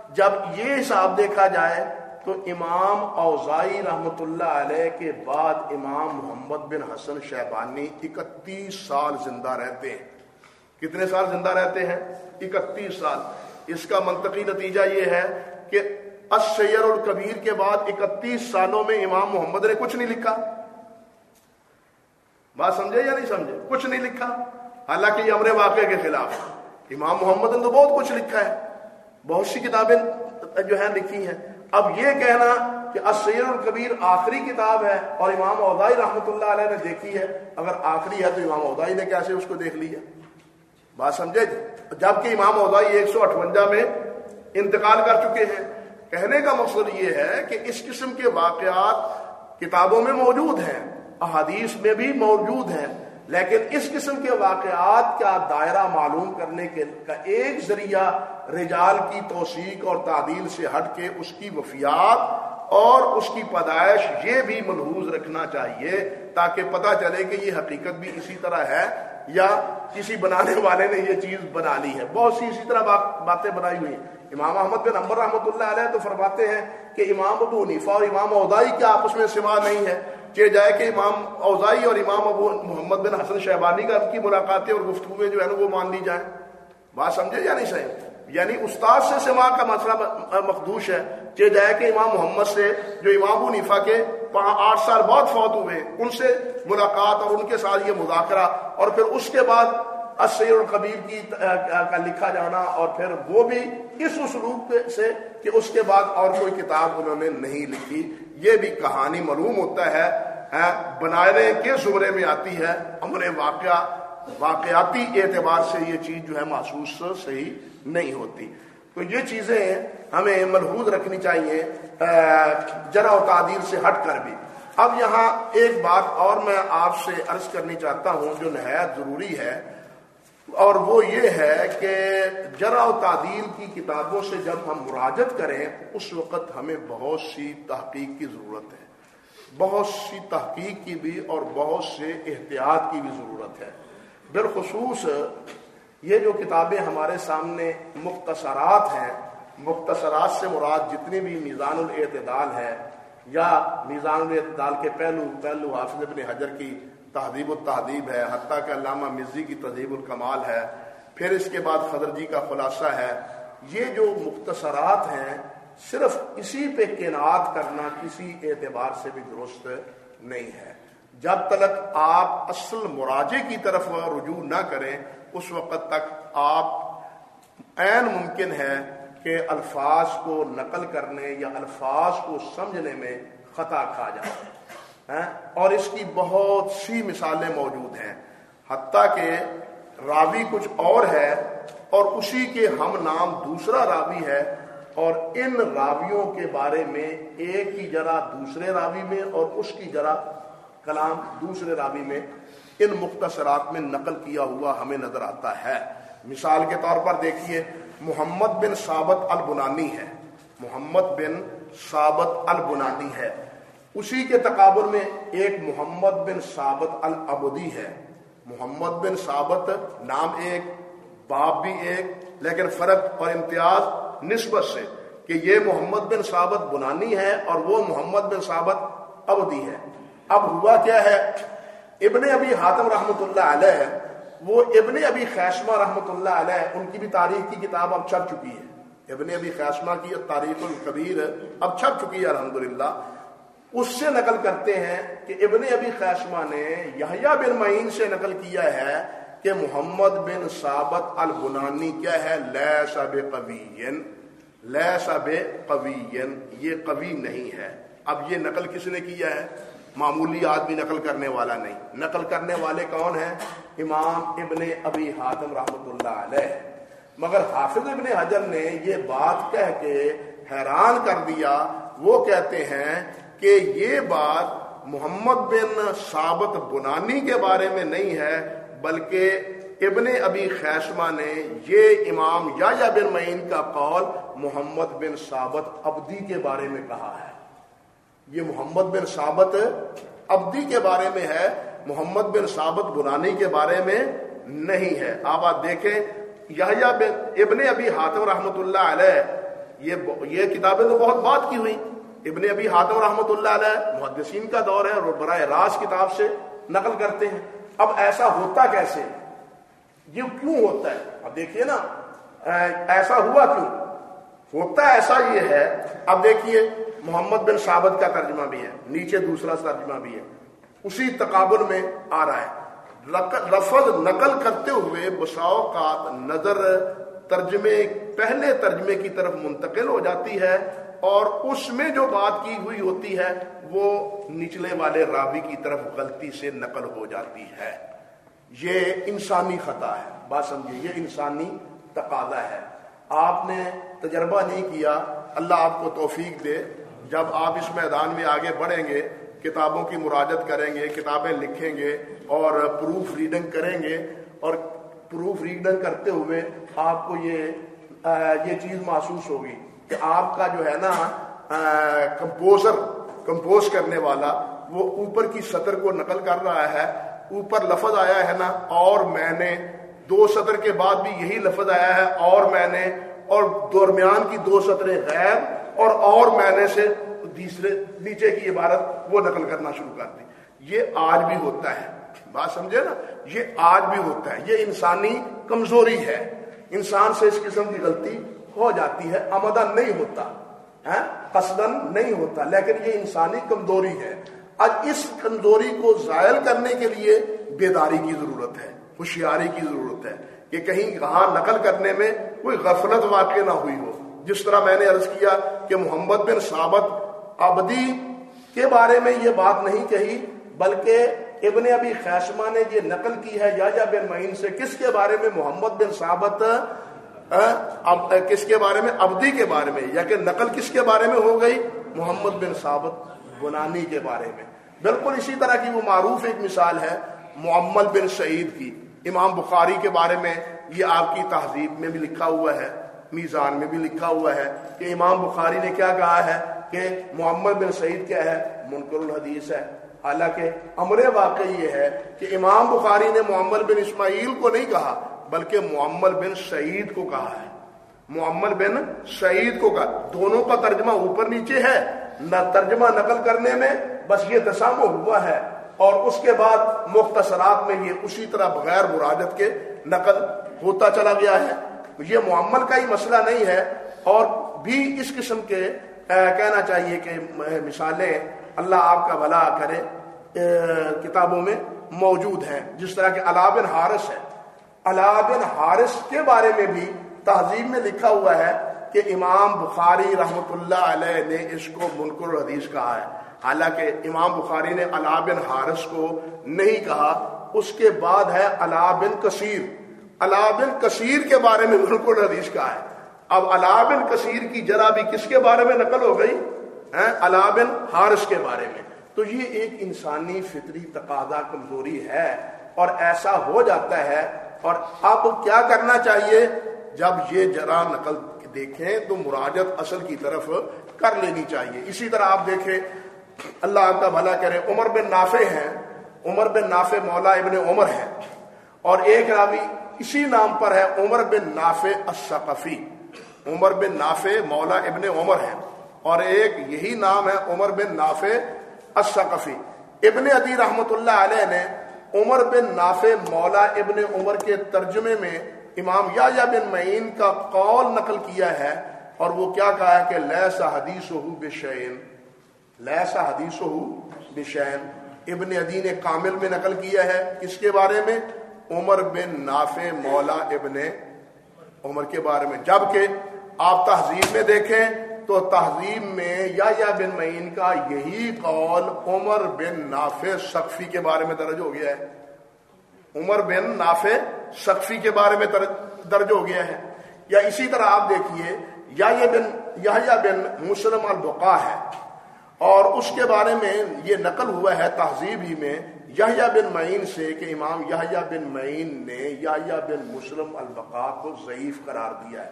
جب یہ حساب دیکھا جائے تو امام اوزائی رحمت اللہ علیہ کے بعد امام محمد بن حسن شہبانی اکتیس سال زندہ رہتے ہیں۔ کتنے سال زندہ رہتے ہیں؟ اکتیس سال۔ اس کا منطقی نتیجہ یہ ہے کہ السیر الکبیر کے بعد اکتیس سالوں میں امام محمد نے کچھ نہیں لکھا۔ بات سمجھے یا نہیں سمجھے؟ کچھ نہیں لکھا۔ حالانکہ یہ امر واقعے کے خلاف امام محمد نے تو بہت کچھ لکھا ہے۔ بہت سی کتابیں جو ہیں لکھی ہیں۔ اب یہ کہنا کہ السیر القبیر آخری کتاب ہے اور امام اودائی رحمۃ اللہ علیہ نے دیکھی ہے۔ اگر آخری ہے تو امام اودائی نے کیسے اس کو دیکھ لیا بات سمجھے؟ جبکہ امام اودائی ایک سو اٹھوجا میں انتقال کر چکے ہیں۔ کہنے کا مقصد یہ ہے کہ اس قسم کے واقعات کتابوں میں موجود ہیں، احادیث میں بھی موجود ہیں، لیکن اس قسم کے واقعات کا دائرہ معلوم کرنے کے کا ایک ذریعہ رجال کی توثیق اور تعدیل سے ہٹ کے اس کی وفیات اور اس کی پیدائش یہ بھی ملحوظ رکھنا چاہیے تاکہ پتہ چلے کہ یہ حقیقت بھی اسی طرح ہے یا کسی بنانے والے نے یہ چیز بنا لی ہے۔ بہت سی اسی طرح باتیں بنائی ہوئی ہیں۔ امام احمد بن امبر رحمۃ اللہ علیہ تو فرماتے ہیں کہ امام ابو حنیفہ اور امام اودائی کا آپس میں سوا نہیں ہے۔ کہ جائے کہ امام اوزائی اور امام ابو محمد بن حسن شہبانی کا کی ملاقاتیں اور گفتگو جو ہے نا وہ مان لی جائیں۔ بات سمجھے یا نہیں صحیح یعنی استاد سے سما کا مطلب مسئلہ مخدوش ہے کہ جائے کہ امام محمد سے جو امام ابو نیفا کے آٹھ سال بعد فوت ہوئے، ان سے ملاقات اور ان کے ساتھ یہ مذاکرہ اور پھر اس کے بعد السیر القبیر کی کا لکھا جانا اور پھر وہ بھی اس اسلوب سے کہ اس کے بعد اور کوئی کتاب انہوں نے نہیں لکھی۔ یہ بھی کہانی معلوم ہوتا ہے بنانے کے زمرے میں آتی ہے، امر واقعہ واقعاتی اعتبار سے یہ چیز جو ہے محسوس صحیح نہیں ہوتی۔ تو یہ چیزیں ہمیں ملحوظ رکھنی چاہیے جرا و تعدیر سے ہٹ کر بھی۔ اب یہاں ایک بات اور میں آپ سے عرض کرنی چاہتا ہوں جو نہایت ضروری ہے، اور وہ یہ ہے کہ جرا و تعدیل کی کتابوں سے جب ہم مراجت کریں، اس وقت ہمیں بہت سی تحقیق کی ضرورت ہے۔ بہت سی تحقیق کی بھی اور بہت سے احتیاط کی بھی ضرورت ہے۔ بالخصوص یہ جو کتابیں ہمارے سامنے مختصرات ہیں، مختصرات سے مراد جتنی بھی میزان الاعتدال ہے یا میزان الاعتدال کے پہلو پہلو حافظ ابن حجر کی تہذیب التہذیب ہے، حتیٰ کہ علامہ مرزی کی تہذیب الکمال ہے، پھر اس کے بعد خضر جی کا خلاصہ ہے۔ یہ جو مختصرات ہیں، صرف اسی پہ کینات کرنا کسی اعتبار سے بھی درست نہیں ہے۔ جب تک آپ اصل مراجے کی طرف رجوع نہ کریں، اس وقت تک آپ عین ممکن ہے کہ الفاظ کو نقل کرنے یا الفاظ کو سمجھنے میں خطا کھا جائے۔ ہاں؟ اور اس کی بہت سی مثالیں موجود ہیں۔ حتیٰ کہ راوی کچھ اور ہے اور اسی کے ہم نام دوسرا راوی ہے اور ان راویوں کے بارے میں ایک کی جرا دوسرے راوی میں اور اس کی جرا کلام دوسرے راوی میں ان مختصرات میں نقل کیا ہوا ہمیں نظر آتا ہے۔ مثال کے طور پر دیکھیے، محمد بن ثابت البنانی ہے۔ محمد بن ثابت البنانی ہے۔ اسی کے تقابل میں ایک محمد بن ثابت العبدی ہے۔ محمد بن ثابت نام ایک، باپ بھی ایک، لیکن فرق اور امتیاز نسبت سے کہ یہ محمد بن ثابت بنانی ہے اور وہ محمد بن ثابت ابدی ہے۔ اب ہوا کیا ہے؟ ابن ابی حاتم رحمۃ اللہ علیہ، وہ ابن ابی خیشمہ رحمۃ اللہ علیہ، ان کی بھی تاریخ کی کتاب اب چھپ چکی ہے۔ ابن ابی خیشمہ کی تاریخ القبیر اب چھپ چکی ہے، الحمدللہ۔ اس سے نقل کرتے ہیں کہ ابن ابی خیشمہ نے یحییٰ بن معین سے نقل کیا ہے کہ محمد بن ثابت البنانی کیا ہے؟ لیسا بے قوین لیسا بے قوین یہ قوی نہیں ہے۔ اب یہ نقل کس نے کیا ہے؟ معمولی آدمی نقل کرنے والا نہیں۔ نقل کرنے والے کون ہیں؟ امام ابن ابی حاتم رحمۃ اللہ علیہ۔ مگر حافظ ابن حجر نے یہ بات کہہ کے حیران کر دیا۔ وہ کہتے ہیں کہ یہ بات محمد بن ثابت بنانی کے بارے میں نہیں ہے، بلکہ ابن ابی خیشمہ نے یہ امام یا بن معین کا قول محمد بن ثابت ابدی کے بارے میں کہا ہے۔ یہ محمد بن ثابت ابدی کے بارے میں ہے، محمد بن ثابت بنانی کے بارے میں نہیں ہے۔ آپ آپ دیکھیں یا بن ابن ابی حاتم رحمۃ اللہ علیہ، یہ یہ کتابیں تو بہت بات کی ہوئی۔ ابن ابی حاتم رحمۃ اللہ علیہ محدثین کا دور ہے، اور براہ راست کتاب سے نقل کرتے ہیں۔ اب ایسا ہوتا کیسے؟ یہ کیوں ہوتا ہے؟ اب دیکھیے نا ایسا ہوا کیوں؟ ہوتا ایسا یہ ہے، اب دیکھیے محمد بن ثابت کا ترجمہ بھی ہے، نیچے دوسرا ترجمہ بھی ہے۔ اسی تقابل میں آ رہا ہے۔ لفظ نقل کرتے ہوئے بساؤ کا نظر ترجمے، پہلے ترجمے کی طرف منتقل ہو جاتی ہے اور اس میں جو بات کی ہوئی ہوتی ہے، وہ نچلے والے راوی کی طرف غلطی سے نقل ہو جاتی ہے۔ یہ انسانی خطا ہے۔ بات سمجھے یہ انسانی تقاضا ہے۔ آپ نے تجربہ نہیں کیا، اللہ آپ کو توفیق دے۔ جب آپ اس میدان میں آگے بڑھیں گے، کتابوں کی مراجت کریں گے، کتابیں لکھیں گے اور پروف ریڈنگ کریں گے اور پروف ریڈنگ کرتے ہوئے آپ کو یہ یہ چیز محسوس ہوگی کہ آپ کا جو ہے نا کمپوزر، کمپوز کرنے والا وہ اوپر کی سطر کو نقل کر رہا ہے۔ اوپر لفظ آیا ہے نا، اور میں نے دو سطر کے بعد بھی یہی لفظ آیا ہے، اور میں نے، اور درمیان کی دو سطریں غیر اور اور میں نے سے تیسرے نیچے کی عبارت وہ نقل کرنا شروع کر دی۔ یہ آج بھی ہوتا ہے۔ بات سمجھے نا؟ یہ آج بھی ہوتا ہے۔ یہ انسانی کمزوری ہے۔ انسان سے اس قسم کی غلطی ہو جاتی ہے۔ آمدن نہیں ہوتا۔ ہاں؟ قصدن نہیں ہوتا۔ لیکن یہ انسانی کمزوری ہے۔ آج اس کمزوری کو زائل کرنے کے لیے بیداری کی ضرورت ہے۔ ہوشیاری کی ضرورت ہے۔ کہ کہیں کہاں نقل کرنے میں کوئی غفلت واقع نہ ہوئی ہو۔ جس طرح میں نے عرض کیا کہ محمد بن ثابت ابدی کے بارے میں یہ بات نہیں کہی، بلکہ ابن ابی خیشمہ نے یہ نقل کی ہے، یا بن معین سے کس کے بارے میں محمد بن ثابت کس کے بارے میں؟ ابدی کے بارے میں، یا کہ نقل کس کے بارے میں ہو گئی؟ محمد بن ثابت بنانی کے بارے میں۔ بالکل اسی طرح کی وہ معروف ایک مثال ہے معمل بن سعید کی۔ امام بخاری کے بارے میں یہ آپ کی تہذیب میں بھی لکھا ہوا ہے۔ میزان میں بھی لکھا ہوا ہے کہ امام بخاری نے کیا کہا ہے کہ محمد بن سعید کیا ہے؟ منکر الحدیث ہے۔ حالانکہ امر واقع یہ ہے کہ امام بخاری نے محمد بن اسماعیل کو نہیں کہا، بلکہ معمل بن سعید کو کہا ہے۔ معمل بن سعید کو کہا۔ دونوں کا ترجمہ اوپر نیچے ہے، نہ ترجمہ نقل کرنے میں بس یہ تسامو ہوا ہے۔ اور اس کے بعد مختصرات میں یہ اسی طرح بغیر مرادت کے نقل ہوتا چلا گیا ہے۔ یہ معمل کا ہی مسئلہ نہیں ہے اور بھی اس قسم کے کہنا چاہیے کہ مثالیں اللہ آپ کا بھلا کرے کتابوں میں موجود ہیں۔ جس طرح کے علابن حارث ہے۔ بن حارث کے بارے میں بھی تہذیب میں لکھا ہوا ہے کہ امام بخاری رحمت اللہ علیہ نے اس کو منکر حدیث کہا ہے۔ حالانکہ امام بخاری نے بن حارث کو نہیں کہا۔ اس کے بعد ہے بن کثیر۔ بن کثیر کے بارے میں منکر حدیث کہا ہے۔ اب بن کثیر کی جرا بھی کس کے بارے میں نقل ہو گئی؟ بن حارث کے بارے میں۔ تو یہ ایک انسانی فطری تقاضا کمزوری ہے اور ایسا ہو جاتا ہے۔ اور اب کیا کرنا چاہیے؟ جب یہ جرا نقل دیکھیں تو مراجت اصل کی طرف کر لینی چاہیے۔ اسی طرح آپ دیکھیں، اللہ آپ کا بھلا کرے، عمر بن نافع ہیں۔ عمر بن نافع مولا ابن عمر ہے اور ایک راوی اسی نام پر ہے عمر بن نافع الثقفی۔ عمر بن نافع مولا ابن عمر ہے۔ اور ایک یہی نام ہے عمر بن نافع الثقفی۔ ابن عدی رحمت اللہ علیہ نے عمر بن نافع مولا ابن عمر کے ترجمے میں امام یا بن معین کا قول نقل کیا ہے اور وہ کیا کہا ہے کہ لیسا حدیث ہو بشین لیسا حدیث ہو بشین ابن عدی نے کامل میں نقل کیا ہے کس کے بارے میں۔ عمر بن نافع مولا ابن عمر کے بارے میں۔ جبکہ آپ تہذیب میں دیکھیں تو تہذیب میں یا یا بن معین کا یہی قول عمر بن نافع سقفی کے بارے میں درج ہو گیا ہے۔ عمر بن نافع سقفی کے بارے میں درج ہو گیا ہے۔ یا اسی طرح آپ دیکھیے یا یہ بن یا بن مسلم البقا ہے۔ اور اس کے بارے میں یہ نقل ہوا ہے تہذیب ہی میں یا بن معین سے کہ امام یا بن معین نے یا بن مسلم البقا کو ضعیف قرار دیا ہے۔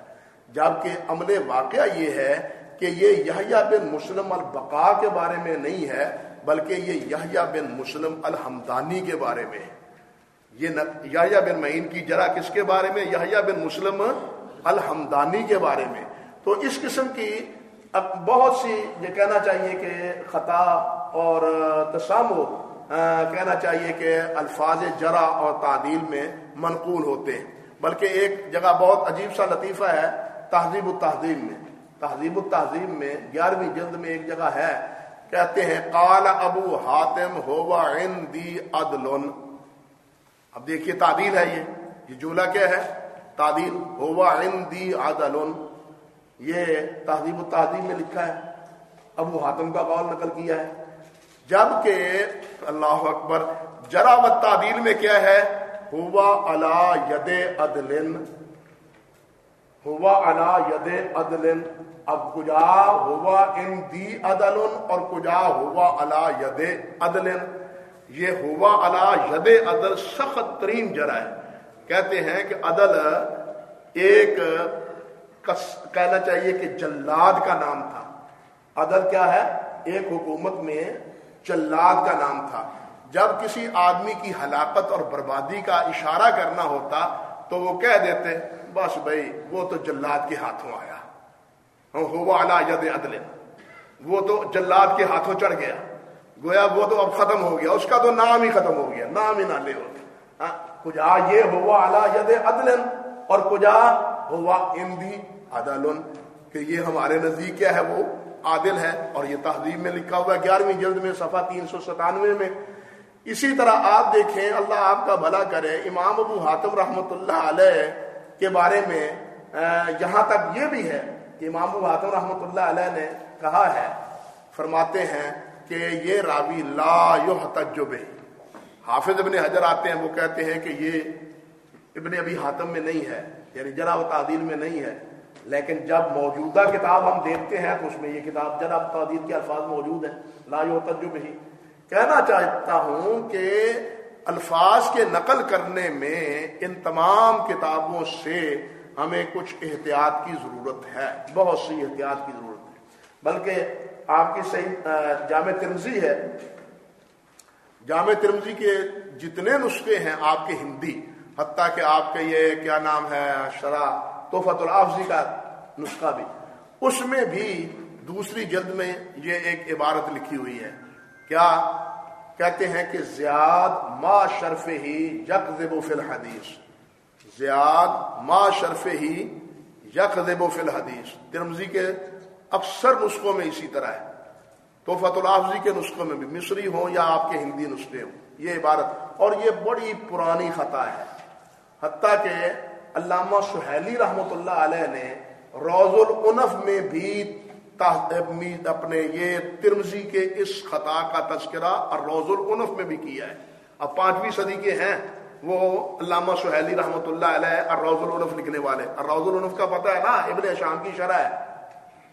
جبکہ عمل واقعہ یہ ہے کہ یہ یحییٰ بن مسلم البقا کے بارے میں نہیں ہے، بلکہ یہ یحییٰ بن مسلم الحمدانی کے بارے میں یہ یحییٰ بن معین کی جرا کس کے بارے میں؟ یحییٰ بن مسلم الحمدانی کے بارے میں۔ تو اس قسم کی اب بہت سی یہ کہنا چاہیے کہ خطا اور تسامو کہنا چاہیے کہ الفاظ جرا اور تعدیل میں منقول ہوتے ہیں۔ بلکہ ایک جگہ بہت عجیب سا لطیفہ ہے، تہذیب و تہذیب میں۔ تہذیب التہذیب میں گیارہویں جلد میں ایک جگہ ہے، کہتے ہیں، قال ابو حاتم ہوا عندی عدل اب دیکھیے تعدیل ہے یہ۔ یہ جملہ کیا ہے؟ تعدیل، ہوا عندی عدل یہ تہذیب و تہذیب میں لکھا ہے۔ ابو حاتم کا قول نقل کیا ہے۔ جبکہ اللہ اکبر، جرا و تعدیل میں کیا ہے؟ ہوا علا ید عدل ہوا علا ید عدل اب کجا ہوا ان دی عدل اور کجا ہوا علا ید عدل یہ ہوا علا ید عدل سخت ترین جرا ہے۔ کہتے ہیں کہ عدل ایک کہنا چاہیے کہ جلاد کا نام تھا۔ عدل کیا ہے؟ ایک حکومت میں جلاد کا نام تھا۔ جب کسی آدمی کی ہلاکت اور بربادی کا اشارہ کرنا ہوتا تو وہ کہہ دیتے، بس بھائی، وہ تو جلاد کے ہاتھوں آیا۔ ہاں، ہوا ید عدل۔ وہ تو جلاد کے ہاتھوں چڑھ گیا۔ گویا وہ تو اب ختم ہو گیا، اس کا تو نام ہی ختم ہو گیا۔ نام ہی نہ لے ہو گیا ہاں، کجا یہ ہوا الا ید عدل اور کجا ہوا اندی عدل؟ کہ یہ ہمارے نزدیک کیا ہے وہ؟ عادل ہے اور یہ تہذیب میں لکھا ہوا ہے، گیارہویں جلد میں، صفحہ تین سو ستانوے میں۔ اسی طرح آپ دیکھیں، اللہ آپ کا بھلا کرے، امام ابو حاتم رحمۃ اللہ علیہ کے بارے میں یہاں تک یہ بھی ہے کہ امام ابو حاتم رحمۃ اللہ علیہ نے کہا ہے، فرماتے ہیں کہ یہ راوی لا تجب حافظ ابن حجر آتے ہیں، وہ کہتے ہیں کہ یہ ابن ابھی حاتم میں نہیں ہے یعنی جرا و تعدیل میں نہیں ہے۔ لیکن جب موجودہ کتاب ہم دیکھتے ہیں تو اس میں یہ کتاب جرا و تعدیل کے الفاظ موجود ہیں، لا تجب ہی کہنا چاہتا ہوں کہ الفاظ کے نقل کرنے میں ان تمام کتابوں سے ہمیں کچھ احتیاط کی ضرورت ہے، بہت سی احتیاط کی ضرورت ہے۔ بلکہ آپ کی صحیح جامع ترمزی ہے۔ جامع ترمزی کے جتنے نسخے ہیں آپ کے ہندی، حتیٰ کہ آپ کے یہ کیا نام ہے، شرح توفت الافزی کا نسخہ بھی۔ اس میں بھی دوسری جلد میں یہ ایک عبارت لکھی ہوئی ہے۔ کیا کہتے ہیں کہ زیاد ما شرف ہی یک زب فی الحدیث۔ زیاد ما شرف ہی یک زب فی الحدیث۔ ترمزی کے اکثر نسخوں میں اسی طرح ہے۔ تو فت الحافظی کے نسخوں میں بھی مصری ہوں یا آپ کے ہندی نسخے ہوں۔ یہ عبارت اور یہ بڑی پرانی خطا ہے۔ حتیٰ کہ علامہ سہیلی رحمۃ اللہ علیہ نے روز العنف میں بھی اپنے یہ ترمزی کے اس خطا کا تذکرہ اور روز العنف میں بھی کیا ہے۔ اب پانچویں صدی کے ہیں، وہ علامہ سہیلی رحمۃ اللہ علیہ اور روز العنف لکھنے والے۔ اور روز العنف کا پتہ ہے نا، ابن شام کی شرح ہے۔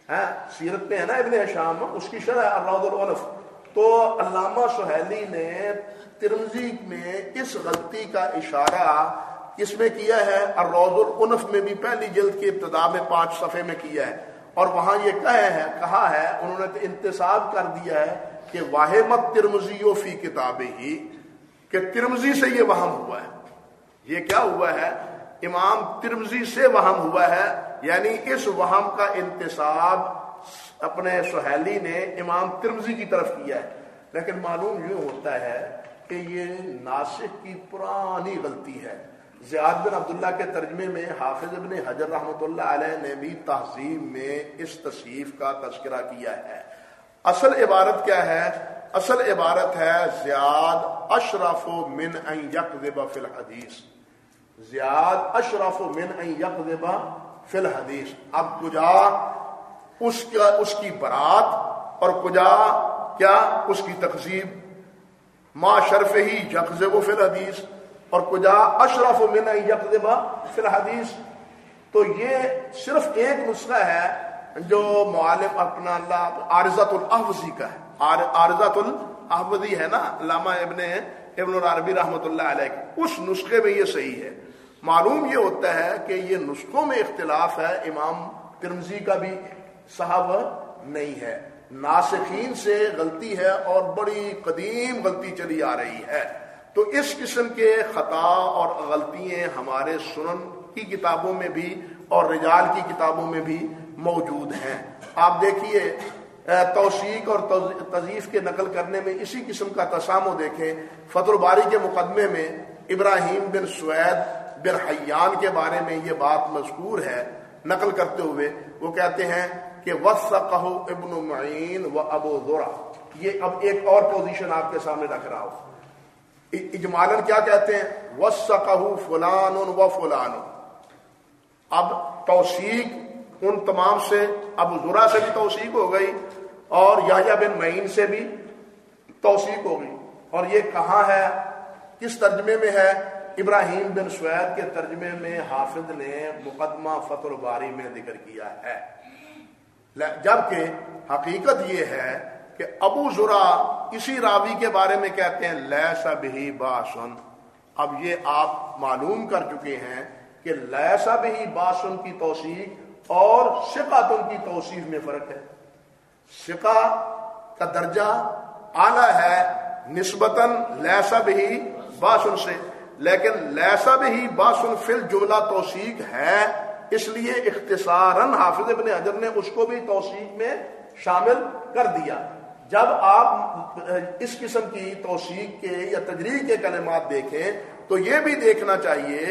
ہاں، سیرت میں ہے نا ابن شام اس کی شرح اور روز العنف تو علامہ سہیلی نے ترمزی میں اس غلطی کا اشارہ اس میں کیا ہے اور روز العنف میں بھی پہلی جلد کی ابتدا میں پانچ صفحے میں کیا ہے۔ اور وہاں یہ کہے ہے، کہا ہے، انہوں نے انتصاب کر دیا ہے کہ واحمت ترمزی فی کتاب ہی، کہ ترمزی سے یہ وہم ہوا ہے۔ یہ کیا ہوا ہے؟ امام ترمزی سے وہم ہوا ہے یعنی اس وہم کا انتصاب اپنے سہیلی نے امام ترمزی کی طرف کیا ہے۔ لیکن معلوم یہ ہوتا ہے کہ یہ ناسک کی پرانی غلطی ہے۔ زیاد بن عبداللہ کے ترجمے میں حافظ ابن حجر رحمۃ اللہ علیہ نے بھی تہذیب میں اس تصیف کا تذکرہ کیا ہے۔ اصل عبارت کیا ہے؟ اصل عبارت ہے، زیاد اشرف من ان یکذب فی الحدیث۔ زیاد اشرف من ان یکذب فی الحدیث۔ اب کجا اس کا، اس کی برات اور کجا کیا اس کی تقسیب ما شرف ہی یکذب فی الحدیث۔ اور کجا اشرف من یکذبا فی الحدیث۔ تو یہ صرف ایک نسخہ ہے جو معالم اپنا اللہ عارضت الاحوزی کا ہے۔ عارضت الاحوزی ہے نا، علامہ ابن ابن العربی رحمۃ اللہ علیہ اس نسخے میں یہ صحیح ہے۔ معلوم یہ ہوتا ہے کہ یہ نسخوں میں اختلاف ہے، امام ترمزی کا بھی صاحب نہیں ہے۔ ناسخین سے غلطی ہے اور بڑی قدیم غلطی چلی آ رہی ہے۔ تو اس قسم کے خطا اور غلطیاں ہمارے سنن کی کتابوں میں بھی اور رجال کی کتابوں میں بھی موجود ہیں۔ آپ دیکھیے توثیق اور تضیف کے نقل کرنے میں اسی قسم کا تسامو دیکھیں۔ فتح الباری کے مقدمے میں ابراہیم بن سوید بن حیان کے بارے میں یہ بات مذکور ہے نقل کرتے ہوئے۔ وہ کہتے ہیں کہ وسقہ ابن معین و ابو ذرا۔ یہ اب ایک اور پوزیشن آپ کے سامنے رکھ رہا ہوں۔ اجمالن کیا کہتے ہیں؟ وس فلان و فلان اب توثیق ان تمام سے اب ذرا سے بھی توثیق ہو گئی اور یا بن معین سے بھی توثیق ہو گئی۔ اور یہ کہاں ہے؟ کس ترجمے میں ہے؟ ابراہیم بن سوید کے ترجمے میں حافظ نے مقدمہ فتح الباری میں ذکر کیا ہے۔ جبکہ حقیقت یہ ہے کہ ابو ذرا اسی راوی کے بارے میں کہتے ہیں لیسا بھی باسن۔ اب یہ آپ معلوم کر چکے ہیں کہ لیسا بھی باسن کی توصیف اور سکاتن کی توصیف میں فرق ہے۔ سکا کا درجہ اعلی ہے نسبتاً لیسا بھی باسن سے، لیکن لیسا بھی باسن فل جملہ توثیق ہے، اس لیے اختصاراً حافظ ابن حجر نے اس کو بھی توثیق میں شامل کر دیا۔ جب آپ اس قسم کی توثیق کے یا تجریح کے کلمات دیکھیں، تو یہ بھی دیکھنا چاہیے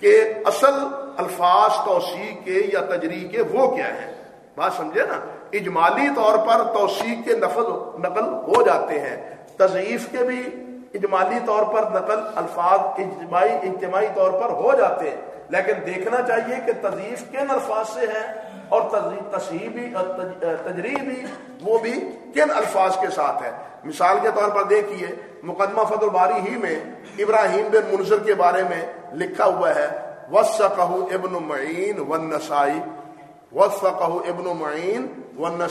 کہ اصل الفاظ توثیق کے یا تجریح کے وہ کیا ہے بات سمجھے نا؟ اجمالی طور پر توثیق کے نفل، نقل ہو جاتے ہیں۔ تضعیف کے بھی اجمالی طور پر نقل الفاظ اجتماعی اجتماعی طور پر ہو جاتے ہیں۔ لیکن دیکھنا چاہیے کہ تضیف کن الفاظ سے ہے؟ اور تصحیح بھی تجریح بھی وہ بھی کن الفاظ کے ساتھ ہے مثال کے طور پر دیکھیے، مقدمہ فضل الباری ہی میں ابراہیم بن منظر کے بارے میں لکھا ہوا ہے وسقہ ابن معین ون نسائی وسقہ ابن معین ون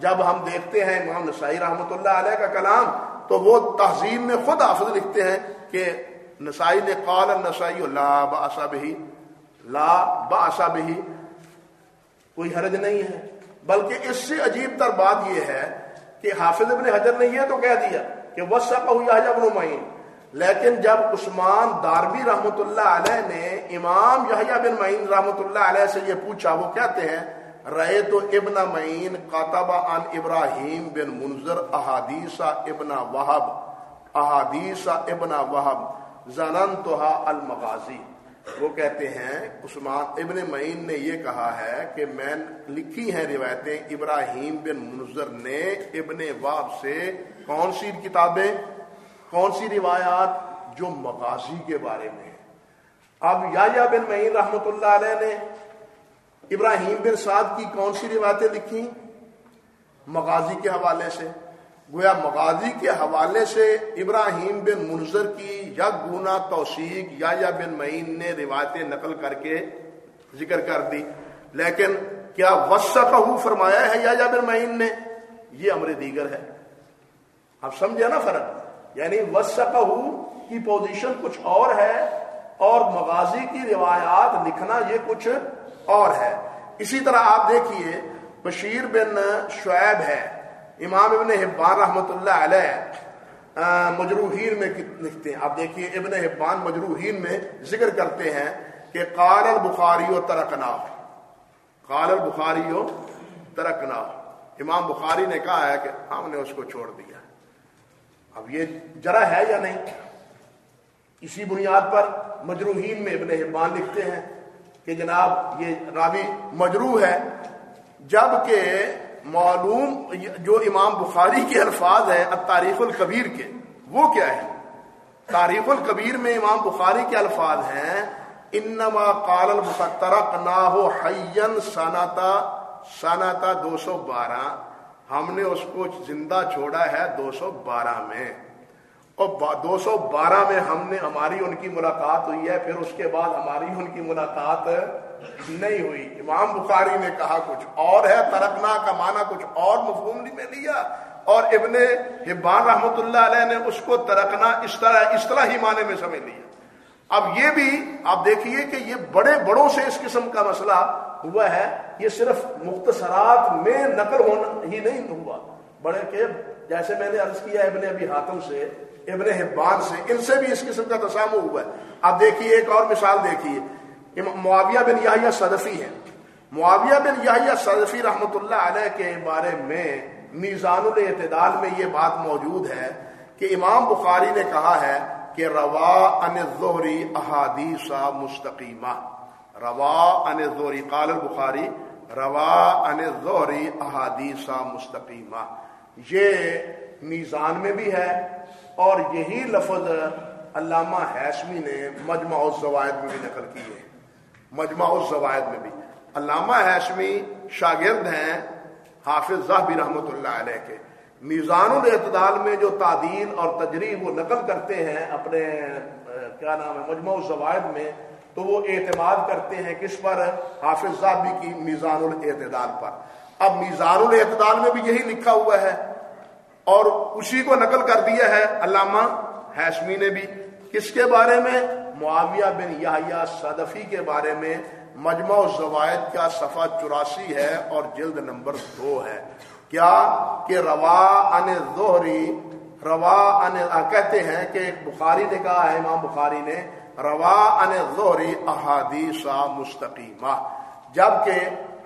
جب ہم دیکھتے ہیں امام نسائی رحمۃ اللہ علیہ کا کلام، تو وہ تہذیب میں خود حافظ لکھتے ہیں کہ نسائی نے قال نسائی لا باسا بہی، لا باسا بہی۔ کوئی حرج نہیں ہے۔ بلکہ اس سے عجیب تر بات یہ ہے کہ حافظ ابن حجر نے یہ تو کہہ دیا کہ وسا ابن معین۔ لیکن جب عثمان داربی رحمت اللہ علیہ نے امام یحییٰ بن معین رحمت اللہ علیہ سے یہ پوچھا، وہ کہتے ہیں رہے تو ابن معین قاتبہ ان ابراہیم بن منظر احادیث ابن وحب احادیث ابن وحب زنن توحا المغازی۔ وہ کہتے ہیں، عثمان ابن معین نے یہ کہا ہے کہ میں لکھی ہیں روایتیں ابراہیم بن منظر نے ابن واب سے۔ کون سی کتابیں؟ کون سی روایات جو مغازی کے بارے میں اب یا بن معین رحمت اللہ علیہ نے ابراہیم بن سعد کی کون سی روایتیں لکھی؟ مغازی کے حوالے سے۔ گویا مغازی کے حوالے سے ابراہیم بن منظر کی یا گونا توثیق یا یا بن معین نے روایتیں نقل کر کے ذکر کر دی۔ لیکن کیا وسا فرمایا ہے یا یا بن معین نے؟ یہ امر دیگر ہے۔ آپ سمجھے نا فرق؟ یعنی وسا کی پوزیشن کچھ اور ہے اور مغازی کی روایات لکھنا یہ کچھ اور ہے۔ اسی طرح آپ دیکھیے، بشیر بن شعیب ہے۔ امام ابن حبان رحمۃ اللہ علیہ مجروحین میں لکھتے ہیں۔ آپ دیکھیے، ابن حبان مجروحین میں ذکر کرتے ہیں کہ قال البخاری و ترکنا۔ قال البخاری و ترکنا۔ امام بخاری نے کہا ہے کہ ہم نے اس کو چھوڑ دیا۔ اب یہ جرا ہے یا نہیں؟ اسی بنیاد پر مجروحین میں ابن حبان لکھتے ہیں کہ جناب یہ راوی مجروح ہے جبکہ معلوم جو امام بخاری کے الفاظ ہیں تاریخ القبیر کے، وہ کیا ہے؟ تاریخ القبیر میں امام بخاری کے الفاظ ہیں، انما قال المفترق نہ ہو حین سناتا سناتا دو سو بارہ، ہم نے اس کو زندہ چھوڑا ہے دو سو بارہ میں۔ اور دو سو بارہ میں ہم نے ہماری ان کی ملاقات ہوئی ہے، پھر اس کے بعد ہماری ان کی ملاقات نہیں ہوئی۔ امام بخاری نے کہا کچھ اور ہے ترکنا کا معنی کچھ اور مفہوم میں لیا۔ اور ابن حبان رحمت اللہ علیہ نے اس کو ترکنا اس طرح اس طرح ہی معنی میں سمجھ لیا۔ اب یہ بھی آپ دیکھیے کہ یہ بڑے بڑوں سے اس قسم کا مسئلہ ہوا ہے۔ یہ صرف مختصرات میں نقل ہونا ہی نہیں ہوا۔ بڑے کہ جیسے میں نے عرض کیا ابن ابھی ہاتھوں سے، ابن حبان سے، ان سے بھی اس قسم کا تسامو ہوا ہے۔ اب دیکھیے، ایک اور مثال دیکھیے۔ معاویہ بن یاہیا صدفی ہے معاویہ بن یاہیا صدفی رحمۃ اللہ علیہ کے بارے میں میزان الاعتدال میں یہ بات موجود ہے کہ امام بخاری نے کہا ہے کہ روا ان ظہری احادیث مستقیمہ۔ روا ان ظہری قال البخاری، روا ان ظہری احادیث مستقیمہ۔ یہ میزان میں بھی ہے اور یہی لفظ علامہ حیشمی نے مجمع الزوائد میں بھی نقل کی ہے۔ مجمع الزوائد میں بھی۔ علامہ حیشمی شاگرد ہیں حافظ زہبی رحمۃ اللہ علیہ کے۔ میزان الاعتدال میں جو تعدیل اور تجریب وہ نقل کرتے ہیں اپنے کیا نام ہے مجموع الزوائد میں، تو وہ اعتماد کرتے ہیں کس پر؟ حافظ زہبی کی میزان الاعتدال پر۔ اب میزان الاعتدال میں بھی یہی لکھا ہوا ہے اور اسی کو نقل کر دیا ہے علامہ ہیشمی نے بھی۔ کس کے بارے میں؟ معاویہ بن یحییٰ صدفی کے بارے میں مجمع الزوائد کا صفحہ چوراسی ہے اور جلد نمبر دو ہے۔ کیا کہ روا ان زہری روا ان کہتے ہیں کہ ایک بخاری نے کہا ہے، امام بخاری نے، روا ان زہری احادیث مستقیمہ۔ جبکہ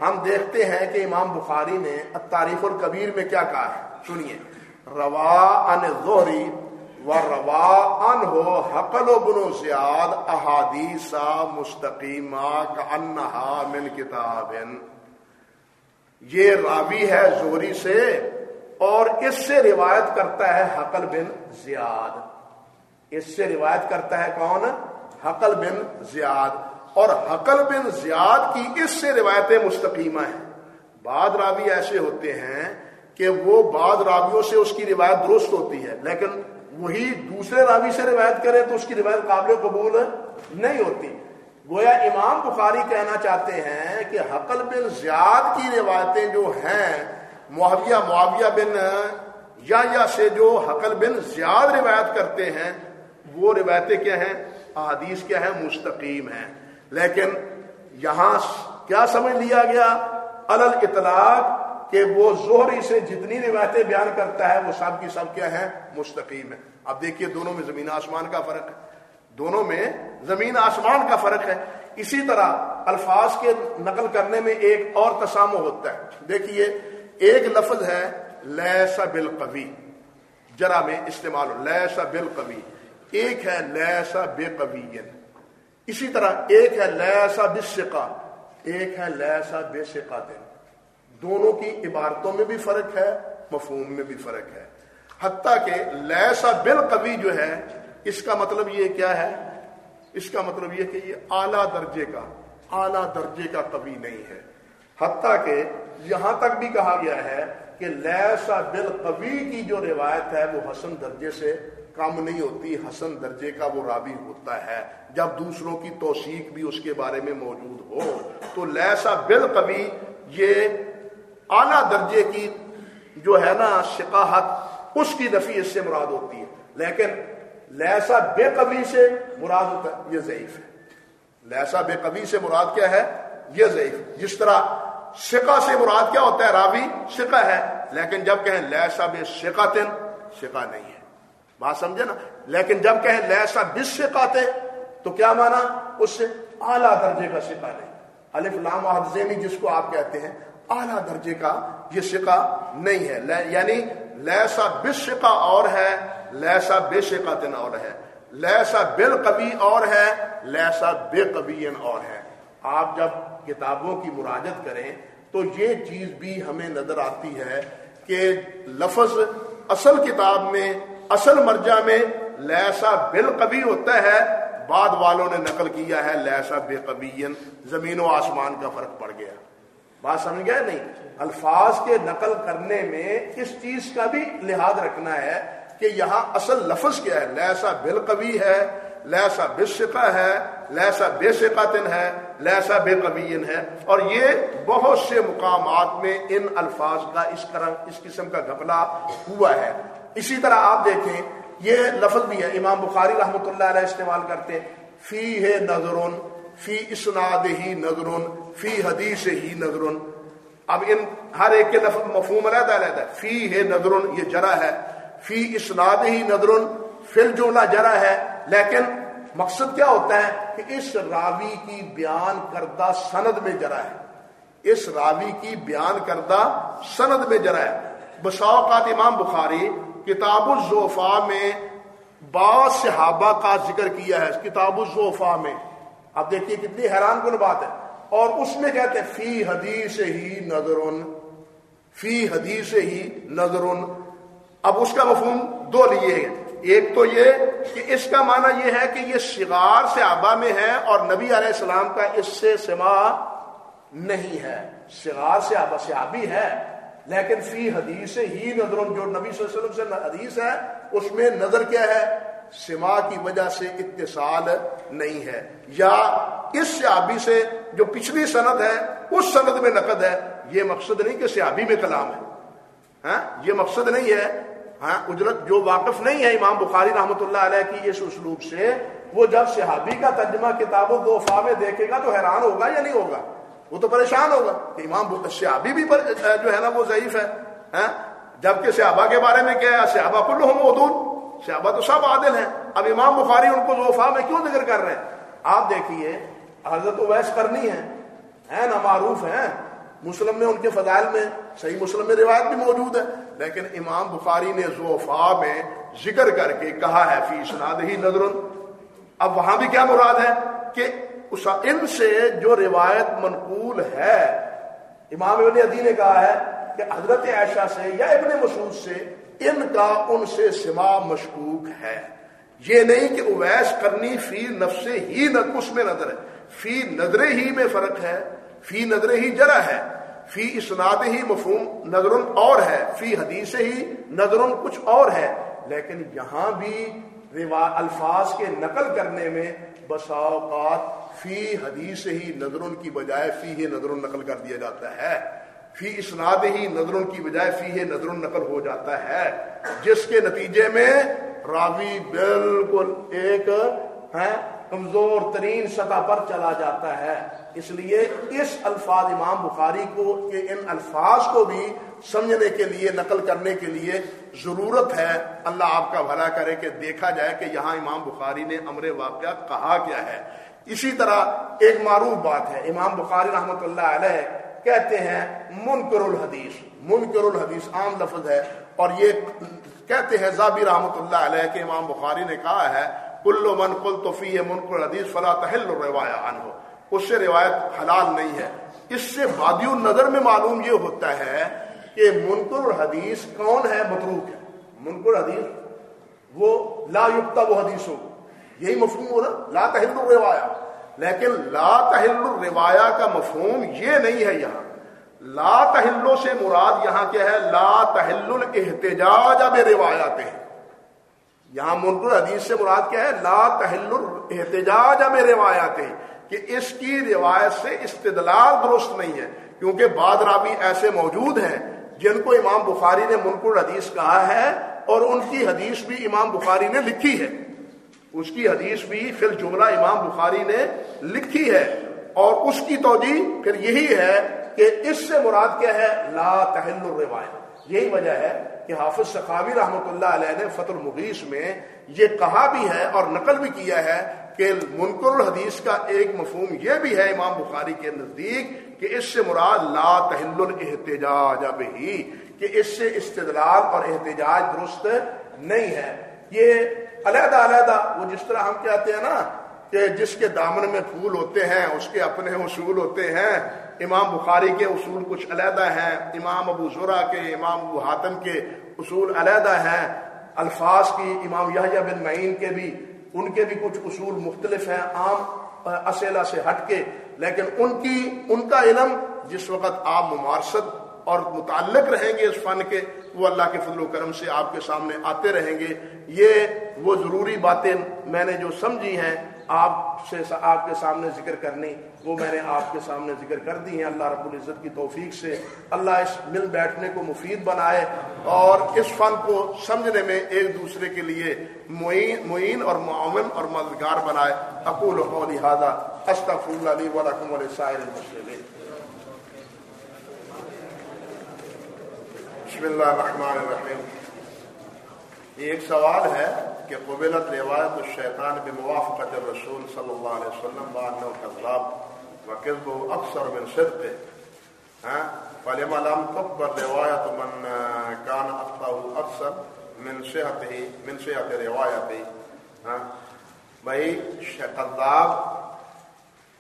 ہم دیکھتے ہیں کہ امام بخاری نے تاریخ الکبیر میں کیا کہا ہے۔ سنیے۔ روا ان زہری و روا ان ہو حقل و بنو زیاد احادیث مستقیمہ کا انہا من کتاب یہ راوی ہے زوری سے اور اس سے روایت کرتا ہے حقل بن زیاد۔ اس سے روایت کرتا ہے کون؟ حقل بن زیاد۔ اور حقل بن زیاد کی اس سے روایتیں مستقیمہ ہیں۔ بعض راوی ایسے ہوتے ہیں کہ وہ بعض راویوں سے اس کی روایت درست ہوتی ہے، لیکن وہی دوسرے راوی سے روایت کرے تو اس کی روایت قابل قبول نہیں ہوتی۔ گویا امام بخاری کہنا چاہتے ہیں کہ حقل بن زیاد کی روایتیں جو ہیں، معاویہ معاویہ بن یا یا سے جو حقل بن زیاد روایت کرتے ہیں، وہ روایتیں کیا ہیں؟ احادیث کیا ہیں؟ مستقیم ہیں۔ لیکن یہاں کیا سمجھ لیا گیا؟ الل اطلاق کہ وہ زہری سے جتنی روایتیں بیان کرتا ہے، وہ سب کی سب کیا ہے مستقیم ہے اب دیکھیے دونوں میں زمین آسمان کا فرق ہے۔ دونوں میں زمین آسمان کا فرق ہے۔ اسی طرح الفاظ کے نقل کرنے میں ایک اور تسامو ہوتا ہے۔ دیکھیے، ایک لفظ ہے لیسا بالقوی۔ جرا میں استعمال ہو لیسا بالقوی۔ ایک ہے لیسا بے قوی اسی طرح ایک ہے لیسا بسقا ایک ہے لیسا بے سقا دونوں کی عبارتوں میں بھی فرق ہے، مفہوم میں بھی فرق ہے۔ حتیٰ کہ لیسا بالقوی جو ہے، اس کا مطلب یہ کیا ہے؟ اس کا مطلب یہ کہ یہ اعلیٰ درجے کا، اعلیٰ درجے کا قوی نہیں ہے۔ حتیٰ کہ یہاں تک بھی کہا گیا ہے کہ لیسا بالقوی کی جو روایت ہے، وہ حسن درجے سے کم نہیں ہوتی، حسن درجے کا وہ رابی ہوتا ہے۔ جب دوسروں کی توثیق بھی اس کے بارے میں موجود ہو، تو لیسا بالقوی یہ اعلیٰ درجے کی جو ہے نا شکاہت اس کی نفی اس سے مراد ہوتی ہے۔ لیکن لہسا بے قبی سے مراد ہوتا ہے، یہ ضعیف ہے۔ لہسا بے قبی سے مراد کیا ہے؟ یہ ضعیف۔ جس طرح شکا سے مراد کیا ہوتا ہے، راوی شکا ہے، لیکن جب کہیں لہسا بے شکاتن شکا نہیں ہے۔ بات سمجھے نا؟ لیکن جب کہیں لہسا بس شکاتے تو کیا مانا اس سے اعلیٰ درجے کا شکا نہیں۔ الف لام حدزینی جس کو آپ کہتے ہیں اعلیٰ درجے کا یہ شکا نہیں ہے۔ یعنی لیسا بس اور ہے، لیسا بے شکاتن اور ہے۔ لیسا بل قبی اور ہے، لیسا بے قبی اور ہے۔ آپ جب کتابوں کی مراجت کریں تو یہ چیز بھی ہمیں نظر آتی ہے کہ لفظ اصل کتاب میں، اصل مرجع میں لیسا بل قبی ہوتا ہے، بعد والوں نے نقل کیا ہے لیسا بے قبی زمین و آسمان کا فرق پڑ گیا۔ بات سمجھ گیا نہیں؟ الفاظ کے نقل کرنے میں اس چیز کا بھی لحاظ رکھنا ہے کہ یہاں اصل لفظ کیا ہے؟ لیسا بالقوی ہے، لیسا بشقا ہے، لیسا بے شقاتن ہے، لیسا بے قبین ہے۔ اور یہ بہت سے مقامات میں ان الفاظ کا اس طرح اس قسم کا گھپلا ہوا ہے۔ اسی طرح آپ دیکھیں، یہ لفظ بھی ہے۔ امام بخاری رحمۃ اللہ علیہ استعمال کرتے فی ہے نظر فی اسناد ہی نظر فی حدیث ہی نظر اب ان ہر ایک کے لفظ مفہوم علیحدہ علیحدہ فی ہے نظر یہ جرا ہے. فی اسناد ہی نظر فل جملہ جرا ہے. لیکن مقصد کیا ہوتا ہے کہ اس راوی کی بیان کردہ سند میں جرا ہے. اس راوی کی بیان کردہ سند میں جرا ہے. بساوقات امام بخاری کتاب الزوفا میں بعض صحابہ کا ذکر کیا ہے. کتاب الزوفا میں. اب دیکھیے کتنی حیران کن بات ہے. اور اس میں کہتے ہیں، فی حدیث ہی نظر فی حدیث ہی نظر اب اس کا مفہوم دو لیے ہیں۔ ایک تو یہ کہ اس کا معنی یہ ہے کہ یہ شغار سے آبا میں ہے اور نبی علیہ السلام کا اس سے سما نہیں ہے۔ شغار سے آبا سے آبی ہے، لیکن فی حدیث ہی نظر جو نبی صلی اللہ علیہ وسلم سے حدیث ہے، اس میں نظر کیا ہے؟ سما کی وجہ سے اتصال نہیں ہے۔ یا اس سیابی سے جو پچھلی سند ہے، اس سند میں نقد ہے، یہ مقصد نہیں کہ سیابی میں کلام ہے۔ ہاں؟ یہ مقصد نہیں ہے ہاں؟ اجرت جو واقف نہیں ہے امام بخاری رحمۃ اللہ علیہ کی اس اسلوب سے، وہ جب صحابی کا ترجمہ کتاب و دو میں دیکھے گا تو حیران ہوگا یا نہیں ہوگا؟ وہ تو پریشان ہوگا کہ امام صحابی بھی جو ہے نا وہ ضعیف ہے۔ ہاں؟ جبکہ صحابہ کے بارے میں کیا ہے؟ صحابہ کل ہم ادور صحابہ تو سب عادل ہیں۔ اب امام بخاری ان کو دوفا میں کیوں ذکر کر رہے ہیں؟ آپ دیکھیے، حضرت ویس کرنی ہے نا، معروف ہیں۔ مسلم میں ان کے فضائل میں، صحیح مسلم میں روایت بھی موجود ہے۔ لیکن امام بخاری نے زوفا میں ذکر کر کے کہا ہے، فی اسناد ہی نظر اب وہاں بھی کیا مراد ہے کہ ان سے جو روایت منقول ہے، امام ابن عدی نے کہا ہے کہ حضرت عائشہ سے یا ابن مسعود سے ان کا ان سے سما مشکوک ہے۔ یہ نہیں کہ اویس کرنی فی نفس ہی اس میں نظر ہے۔ فی نظر ہی میں فرق ہے، فی نظر ہی جرا ہے۔ فی اسناد ہی مفہوم نظر اور ہے، فی حدیث ہی نظر کچھ اور ہے۔ لیکن یہاں بھی روا الفاظ کے نقل کرنے میں بسا اوقات فی حدیث ہی نظر کی بجائے فی ہی نظر نقل کر دیا جاتا ہے۔ فی اسناد ہی نظروں کی بجائے فی ہے نظر نقل ہو جاتا ہے۔ جس کے نتیجے میں راوی بالکل ایک کمزور ترین سطح پر چلا جاتا ہے۔ اس لیے اس الفاظ امام بخاری کو کہ ان الفاظ کو بھی سمجھنے کے لیے، نقل کرنے کے لیے ضرورت ہے۔ اللہ آپ کا بھلا کرے کہ دیکھا جائے کہ یہاں امام بخاری نے امر واقعہ کہا کیا ہے۔ اسی طرح ایک معروف بات ہے، امام بخاری رحمۃ اللہ علیہ کہتے ہیں منکر الحدیث منکر الحدیث عام لفظ ہے اور یہ کہتے ہیں زابی رحمۃ اللہ علیہ کے امام بخاری نے کہا ہے، کل من کل توفی منکر الحدیث فلا تحل روایا ان ہو اس سے روایت حلال نہیں ہے۔ اس سے بادی النظر میں معلوم یہ ہوتا ہے کہ منکر الحدیث کون ہے متروک ہے۔ منکر حدیث وہ لا یکتا وہ حدیث ہو یہی مفہوم ہو نا لا تحل الروایا لیکن لا تحل الروایا کا مفہوم یہ نہیں ہے یہاں۔ لا تحلو سے مراد یہاں کیا ہے؟ لا تحل الاحتجاج اب روایات یہاں منکر حدیث سے مراد کیا ہے؟ لا تحل الاحتجاج اب روایات کہ اس کی روایت سے استدلال درست نہیں ہے، کیونکہ بعد راوی ایسے موجود ہیں جن کو امام بخاری نے منکر حدیث کہا ہے اور ان کی حدیث بھی امام بخاری نے لکھی ہے۔ اس کی حدیث بھی فی الجملہ امام بخاری نے لکھی ہے اور اس کی توجہ پھر یہی ہے کہ اس سے مراد کیا ہے؟ لا تحل الروایت یہی وجہ ہے کہ حافظ سخاوی رحمۃ اللہ علیہ نے فت المغیث میں یہ کہا بھی ہے اور نقل بھی کیا ہے کہ منکر الحدیث کا ایک مفہوم یہ بھی ہے امام بخاری کے نزدیک کہ اس سے مراد لا تحل الاحتجاج اب ہی کہ اس سے استدلال اور احتجاج درست نہیں ہے۔ یہ علیحدہ علیحدہ وہ جس طرح ہم کہتے ہیں نا کہ جس کے دامن میں پھول ہوتے ہیں، اس کے اپنے اصول ہوتے ہیں۔ امام بخاری کے اصول کچھ علیحدہ ہیں، امام ابو ذرا کے، امام ابو حاتم کے اصول علیحدہ ہیں۔ الفاظ کی امام یحییٰ بن معین کے بھی، ان کے بھی کچھ اصول مختلف ہیں، عام اصلہ سے ہٹ کے۔ لیکن ان کی، ان کا علم جس وقت آپ ممارست اور متعلق رہیں گے اس فن کے وہ اللہ کے فضل و کرم سے آپ کے سامنے آتے رہیں گے۔ یہ وہ ضروری باتیں میں نے جو سمجھی ہیں، آپ سے آپ کے سامنے ذکر کرنی، وہ میں نے آپ کے سامنے ذکر کر دی ہیں۔ اللہ رب العزت کی توفیق سے اللہ اس مل بیٹھنے کو مفید بنائے اور اس فن کو سمجھنے میں ایک دوسرے کے لیے معین معین اور معاون اور مددگار بنائے۔ اقول لہٰذا استفر علی ورحم السائر المسلمین۔ بسم اللہ الرحمن الرحیم۔ ایک سوال ہے کہ قبلت روایت الشیطان بموافقت الرسول صلی اللہ علیہ وسلم بانو کذاب و اکثر من صدق ہاں؟ فلما لم تقبل روایت من کان اخطاہ اکثر من صحت ہی من صحت روایت ہی ہاں؟ بھائی کذاب،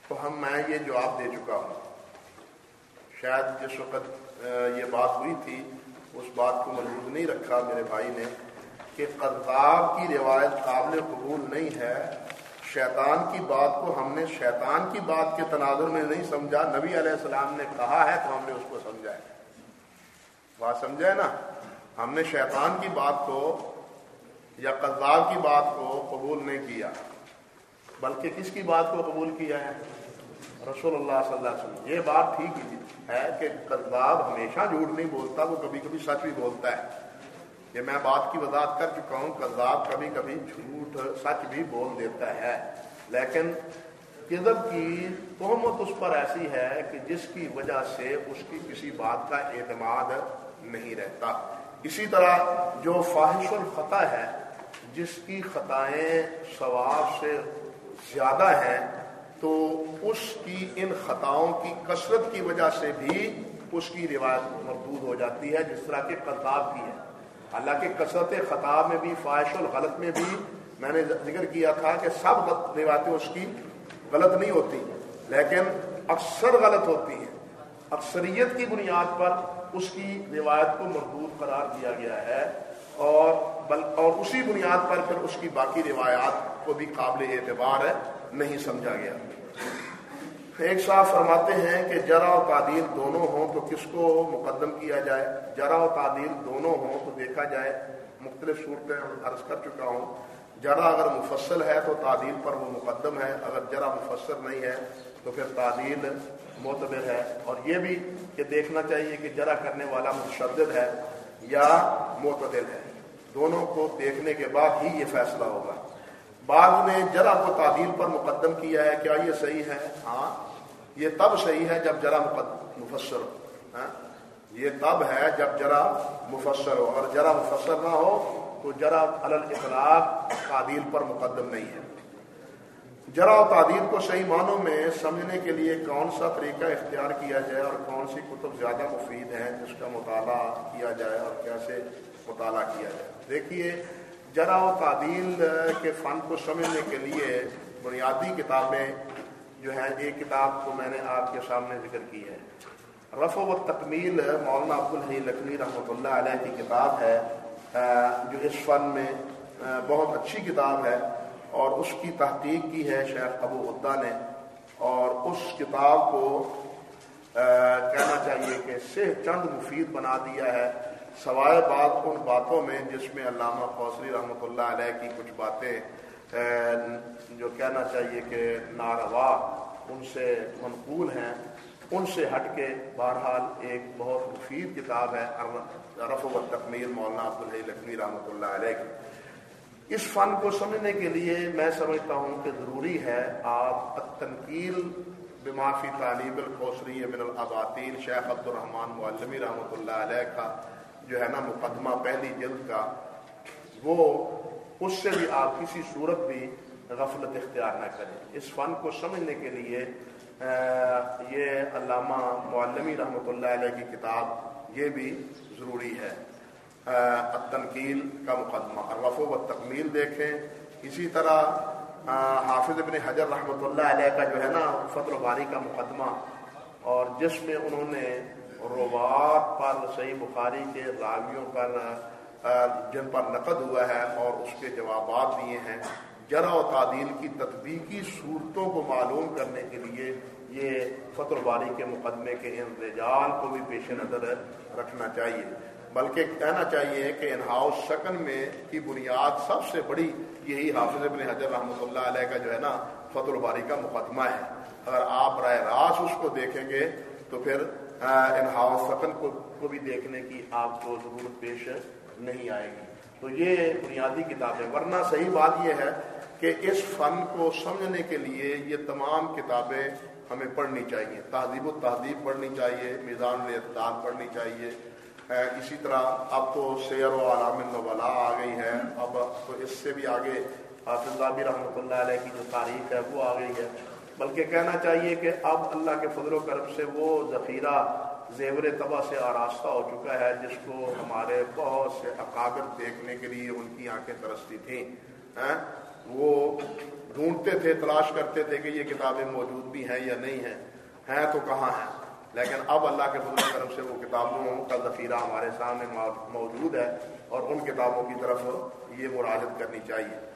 تو ہم، میں یہ جواب دے چکا ہوں۔ شاید جس وقت یہ بات ہوئی تھی اس بات کو محدود نہیں رکھا میرے بھائی نے کہ قذاب کی روایت قابل قبول نہیں ہے۔ شیطان کی بات کو ہم نے شیطان کی بات کے تناظر میں نہیں سمجھا۔ نبی علیہ السلام نے کہا ہے تو ہم نے اس کو سمجھا ہے۔ بات سمجھا ہے نا؟ ہم نے شیطان کی بات کو یا قذاب کی بات کو قبول نہیں کیا۔ بلکہ کس کی بات کو قبول کیا ہے؟ رسول اللہ صلی اللہ علیہ وسلم، یہ بات ٹھیک ہے کہ قذاب ہمیشہ جھوٹ نہیں بولتا، وہ کبھی کبھی سچ بھی بولتا ہے۔ یہ میں بات کی وضاحت کر چکا ہوں قذاب کبھی کبھی جھوٹ، سچ بھی بول دیتا ہے۔ لیکن کذب کی تہمت اس پر ایسی ہے کہ جس کی وجہ سے اس کی کسی بات کا اعتماد نہیں رہتا۔ اسی طرح جو فاحش الخطا ہے، جس کی خطائیں ثواب سے زیادہ ہیں تو اس کی ان خطاؤں کی کثرت کی وجہ سے بھی اس کی روایت مردود ہو جاتی ہے، جس طرح کے قذاب کی ہے حالانکہ کثرت خطاب میں بھی فائش الغلط میں بھی میں نے ذکر کیا تھا کہ سب روایتیں اس کی غلط نہیں ہوتی، لیکن اکثر غلط ہوتی ہیں۔ اکثریت کی بنیاد پر اس کی روایت کو مردود قرار دیا گیا ہے اور بل، اور اسی بنیاد پر پھر اس کی باقی روایات کو بھی قابل اعتبار ہے نہیں سمجھا گیا۔ ایک صاحب فرماتے ہیں کہ جرا و تعدیل دونوں ہوں تو کس کو مقدم کیا جائے؟ جرا و تعدیل دونوں ہوں تو دیکھا جائے، مختلف صورتیں عرض کر چکا ہوں۔ جرا اگر مفصل ہے تو تعدیل پر وہ مقدم ہے، اگر جرا مفصل نہیں ہے تو پھر تعدیل معتبر ہے۔ اور یہ بھی کہ دیکھنا چاہیے کہ جرا کرنے والا متشدد ہے یا معتدل ہے۔ دونوں کو دیکھنے کے بعد ہی یہ فیصلہ ہوگا۔ بعض نے جرا کو تعدیل پر مقدم کیا ہے، کیا یہ صحیح ہے؟ ہاں یہ تب صحیح ہے جب جرا مفسر ہو ہاں؟ یہ تب ہے جب جرا مفسر ہو۔ اور جرا مفسر نہ ہو تو جرا اطلاق تعدیل پر مقدم نہیں ہے۔ جرا و تعدیل کو صحیح معنوں میں سمجھنے کے لیے کون سا طریقہ اختیار کیا جائے اور کون سی کتب زیادہ مفید ہیں جس کا مطالعہ کیا جائے اور کیسے مطالعہ کیا جائے۔ دیکھیے جرا و تعدیل کے فن کو سمجھنے کے لیے بنیادی کتابیں جو ہیں ایک کتاب کو میں نے آپ کے سامنے ذکر کی ہے۔ رف و تکمیل مولانا عبد الحی لکھنی رحمۃ اللہ علیہ کی کتاب ہے جو اس فن میں بہت اچھی کتاب ہے اور اس کی تحقیق کی ہے شیخ ابو عدہ نے۔ اور اس کتاب کو کہنا چاہیے کہ سے چند مفید بنا دیا ہے۔ سوائے بات ان باتوں میں جس میں علامہ فوسری رحمۃ اللہ علیہ کی کچھ باتیں جو کہنا چاہیے کہ ناروا ان سے منقول ہیں، ان سے ہٹ کے بہرحال ایک بہت مفید کتاب ہے رف و تکمیل، مولانا عبدالحی لکھنی رحمۃ اللہ علیہ کی۔ اس فن کو سمجھنے کے لیے میں سمجھتا ہوں کہ ضروری ہے آپ تنقیل بمافی تعلیب القوسری من الاباطین شیخ عبد الرحمٰن معلمی رحمۃ اللہ علیہ کا جو ہے نا مقدمہ پہلی جلد کا، وہ اس سے بھی آپ کسی صورت بھی غفلت اختیار نہ کریں۔ اس فن کو سمجھنے کے لیے یہ علامہ معلمی رحمۃ اللہ علیہ کی کتاب یہ بھی ضروری ہے۔ تنقیل کا مقدمہ۔ رف و تکمیل دیکھیں۔ اسی طرح حافظ ابن حجر رحمۃ اللہ علیہ کا جو ہے نا فطر و باری کا مقدمہ۔ اور جس میں انہوں نے روات پر، صحیح بخاری کے راویوں پر جن پر نقد ہوا ہے اور اس کے جوابات دیے ہیں جرا و تعدیل کی تطبیقی صورتوں کو معلوم کرنے کے لیے یہ فتح باری کے مقدمے کے ان رجال کو بھی پیش نظر رکھنا چاہیے۔ بلکہ کہنا چاہیے کہ ان ہاؤس شکن میں کی بنیاد سب سے بڑی یہی حافظ ابن حضر رحمۃ اللہ علیہ کا جو ہے نا فتح الباری کا مقدمہ ہے۔ اگر آپ رائے راس اس کو دیکھیں گے تو پھر ان ہاؤس فقن کو بھی دیکھنے کی آپ کو ضرورت پیش نہیں آئے گی۔ تو یہ بنیادی کتابیں ورنہ صحیح بات یہ ہے کہ اس فن کو سمجھنے کے لیے یہ تمام کتابیں ہمیں پڑھنی چاہیے۔ تہذیب و تہذیب پڑھنی چاہیے، میزان الاعتدال پڑھنی چاہیے۔ اسی طرح اب تو سیر و علام الولا آ گئی ہے اب تو اس سے بھی آگے حافظ بھی رحمۃ اللہ علیہ کی جو تاریخ ہے وہ آ گئی ہے۔ بلکہ کہنا چاہیے کہ اب اللہ کے فضل و کرب سے وہ ذخیرہ زیور تباہ سے آراستہ ہو چکا ہے، جس کو ہمارے بہت سے اکابر دیکھنے کے لیے ان کی آنکھیں ترستی تھیں۔ ہاں؟ وہ ڈھونڈتے تھے، تلاش کرتے تھے کہ یہ کتابیں موجود بھی ہیں یا نہیں ہیں۔ ہیں تو کہاں ہیں؟ لیکن اب اللہ کے فضل کی طرف سے وہ کتابوں کا ذخیرہ ہمارے سامنے موجود ہے اور ان کتابوں کی طرف یہ مراجت کرنی چاہیے۔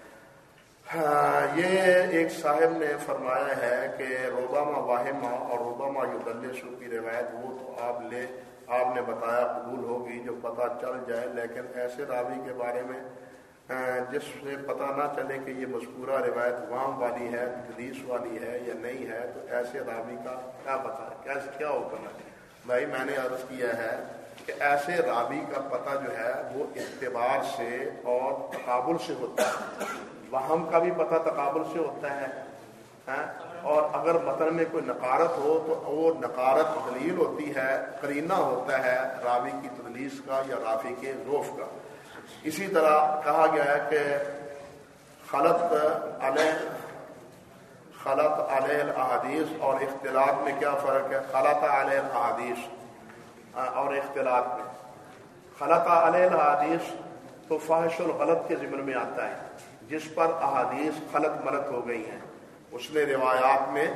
ہاں، یہ ایک صاحب نے فرمایا ہے کہ روبامہ واہمہ اور روبامہ یدلسو کی روایت وہ تو آپ لے آپ نے بتایا قبول ہوگی جو پتہ چل جائے لیکن ایسے راوی کے بارے میں جس سے پتہ نہ چلے کہ یہ مذکورہ روایت وام والی ہے حدیث والی ہے یا نہیں ہے تو ایسے راوی کا کیا پتہ ہے کیسے کیا حکم ہے؟ بھائی میں نے عرض کیا ہے کہ ایسے راوی کا پتہ جو ہے وہ اعتبار سے اور تقابل سے ہوتا ہے۔ وہم کا بھی پتہ تقابل سے ہوتا ہے ہاں؟ اور اگر متن میں کوئی نقارت ہو تو وہ نقارت دلیل ہوتی ہے کرینہ ہوتا ہے راوی کی تدلیس کا یا رافی کے روف کا۔ اسی طرح کہا گیا ہے کہ خلط علیہ خلط علیہ الحادیث اور اختلاط میں کیا فرق ہے؟ خلط علیہ الحادیث ہاں، اور اختلاط میں۔ خلط علیہ الحادیث تو فحش الغلط کے ذمن میں آتا ہے۔ جس پر احادیث خلط ملط ہو گئی ہیں اس نے روایات میں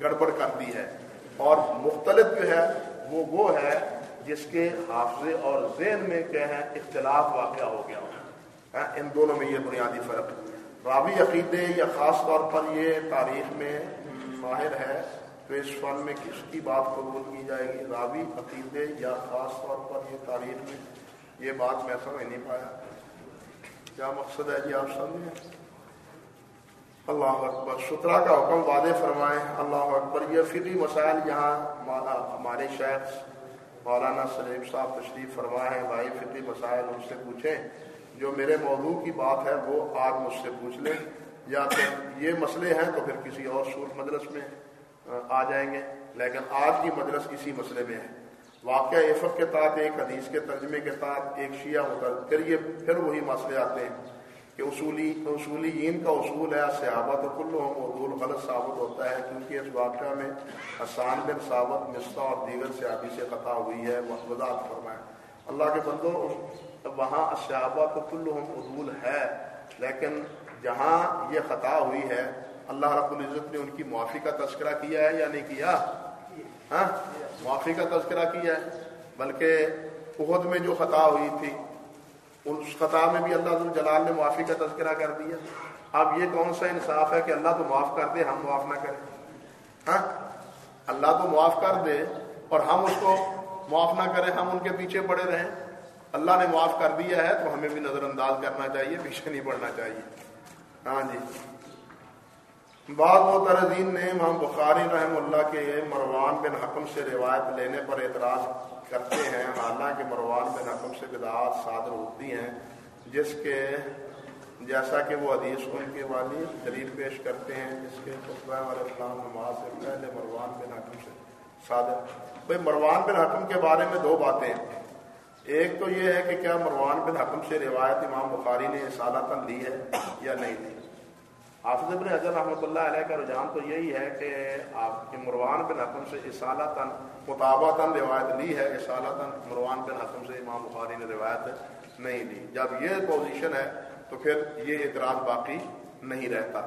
گڑبڑ کر دی ہے۔ اور مختلف جو ہے وہ وہ ہے جس کے حافظے اور ذہن میں کیا ہے اختلاف واقعہ ہو گیا ہاں، ان دونوں میں یہ بنیادی فرق۔ راوی عقیدے یا خاص طور پر یہ تاریخ میں ماہر ہے تو اس فن میں کس کی بات قبول کی جائے گی؟ راوی عقیدے یا خاص طور پر یہ تاریخ میں یہ بات میں سمجھ نہیں پایا۔ کیا مقصد ہے؟ جی آپ سمجھیں۔ اللہ اکبر۔ سترا کا حکم واضح فرمائیں۔ اللہ اکبر، یہ فری مسائل یہاں ہمارے شیخ مولانا سلیم صاحب تشریف فرما ہے بھائی فطری مسائل ان سے پوچھیں۔ جو میرے موضوع کی بات ہے، وہ آج مجھ سے پوچھ لیں۔ یا پھر یہ مسئلے ہیں تو پھر کسی اور صورت مدرس میں، آ جائیں گے۔ لیکن آج کی مدرس اسی مسئلے میں ہے۔ واقعہ عفت کے تحت ایک حدیث کے ترجمے کے تحت ایک شیعہ ہوتا پھر یہ پھر وہی مسئلے آتے ہیں کہ اصولی اصولیین کا اصول ہے، صحابہ تو کل اردول غلط ثابت ہوتا ہے کیونکہ اس واقعہ میں حسان بن ثابت مصطع اور دیگر صحابی سے قطع ہوئی ہے وضاحت فرمائے۔ اللہ کے بندوں، وہاں صحابہ تو کل اردول ہے، لیکن جہاں یہ خطا ہوئی ہے، اللہ رب العزت نے ان کی معافی کا تذکرہ کیا ہے یا نہیں کیا؟ ہاں؟ معافی کا تذکرہ کیا ہے، بلکہ عہد میں جو خطا ہوئی تھی اس خطا میں بھی اللہ جلال نے معافی کا تذکرہ کر دیا۔ اب یہ کون سا انصاف ہے کہ اللہ تو معاف کر دے، ہم معاف نہ کریں؟ ہاں؟ اللہ تو معاف کر دے اور ہم اس کو معاف نہ کریں، ہم ان کے پیچھے پڑے رہیں۔ اللہ نے معاف کر دیا ہے تو ہمیں بھی نظر انداز کرنا چاہیے، پیچھے نہیں پڑنا چاہیے۔ ہاں جی۔ بعض مترزین نے امام بخاری رحم اللہ کے مروان بن حکم سے روایت لینے پر اعتراض کرتے ہیں، حالانکہ مروان بن حکم سے بدعات صادر ہوتی ہیں، جس کے جیسا کہ وہ حدیث ان کے والی دلیل پیش کرتے ہیں، جس کے علیہ السلام نماز سے پہلے مروان بن حکم سے صادر۔ بھائی، مروان بن حکم کے بارے میں دو باتیں ایک تو یہ ہے کہ کیا مروان بن حکم سے روایت امام بخاری نے سالہ لی ہے یا نہیں لی؟ حافظ ابن حضر رحمۃ اللہ علیہ کا رجحان تو یہی ہے کہ آپ کے مروان بن حکم سے اصالتاً مطابعتاً روایت لی ہے، اصالتاً مروان بن حکم سے امام بخاری نے روایت نہیں لی۔ جب یہ پوزیشن ہے تو پھر یہ اعتراض باقی نہیں رہتا۔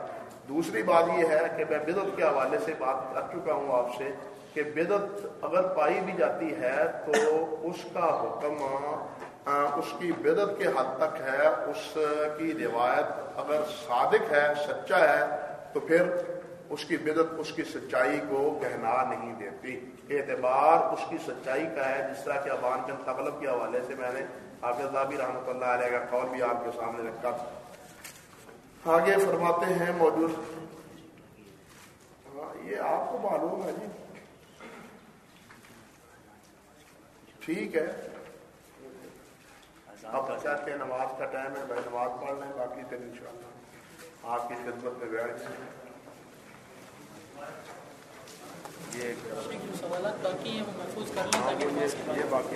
دوسری بات یہ ہے کہ میں بدت کے حوالے سے بات کر چکا ہوں آپ سے کہ بدت اگر پائی بھی جاتی ہے تو اس کا حکم اس کی بدت کے حد تک ہے، اس کی روایت اگر صادق ہے، سچا ہے، تو پھر اس کی بدت اس کی سچائی کو کہنا نہیں دیتی۔ اعتبار اس کی سچائی کا ہے، جس طرح کہ ابان بن تغلب مطلب کے حوالے سے میں نے حافظ بھی رحمۃ اللہ علیہ کا قول بھی آپ کے سامنے رکھا۔ تھا آگے فرماتے ہیں، موجود۔ ہاں یہ آپ کو معلوم ہے جی۔ ٹھیک ہے۔ آپ چاہتے ہیں نماز کا ٹائم ہے بھائی نماز پڑھ لیں باقی پھر ان شاء اللہ آپ کی خدمت میں بیٹھ جائیں۔ سوالات باقی ہیں محفوظ کر لیں تاکہ یہ باقی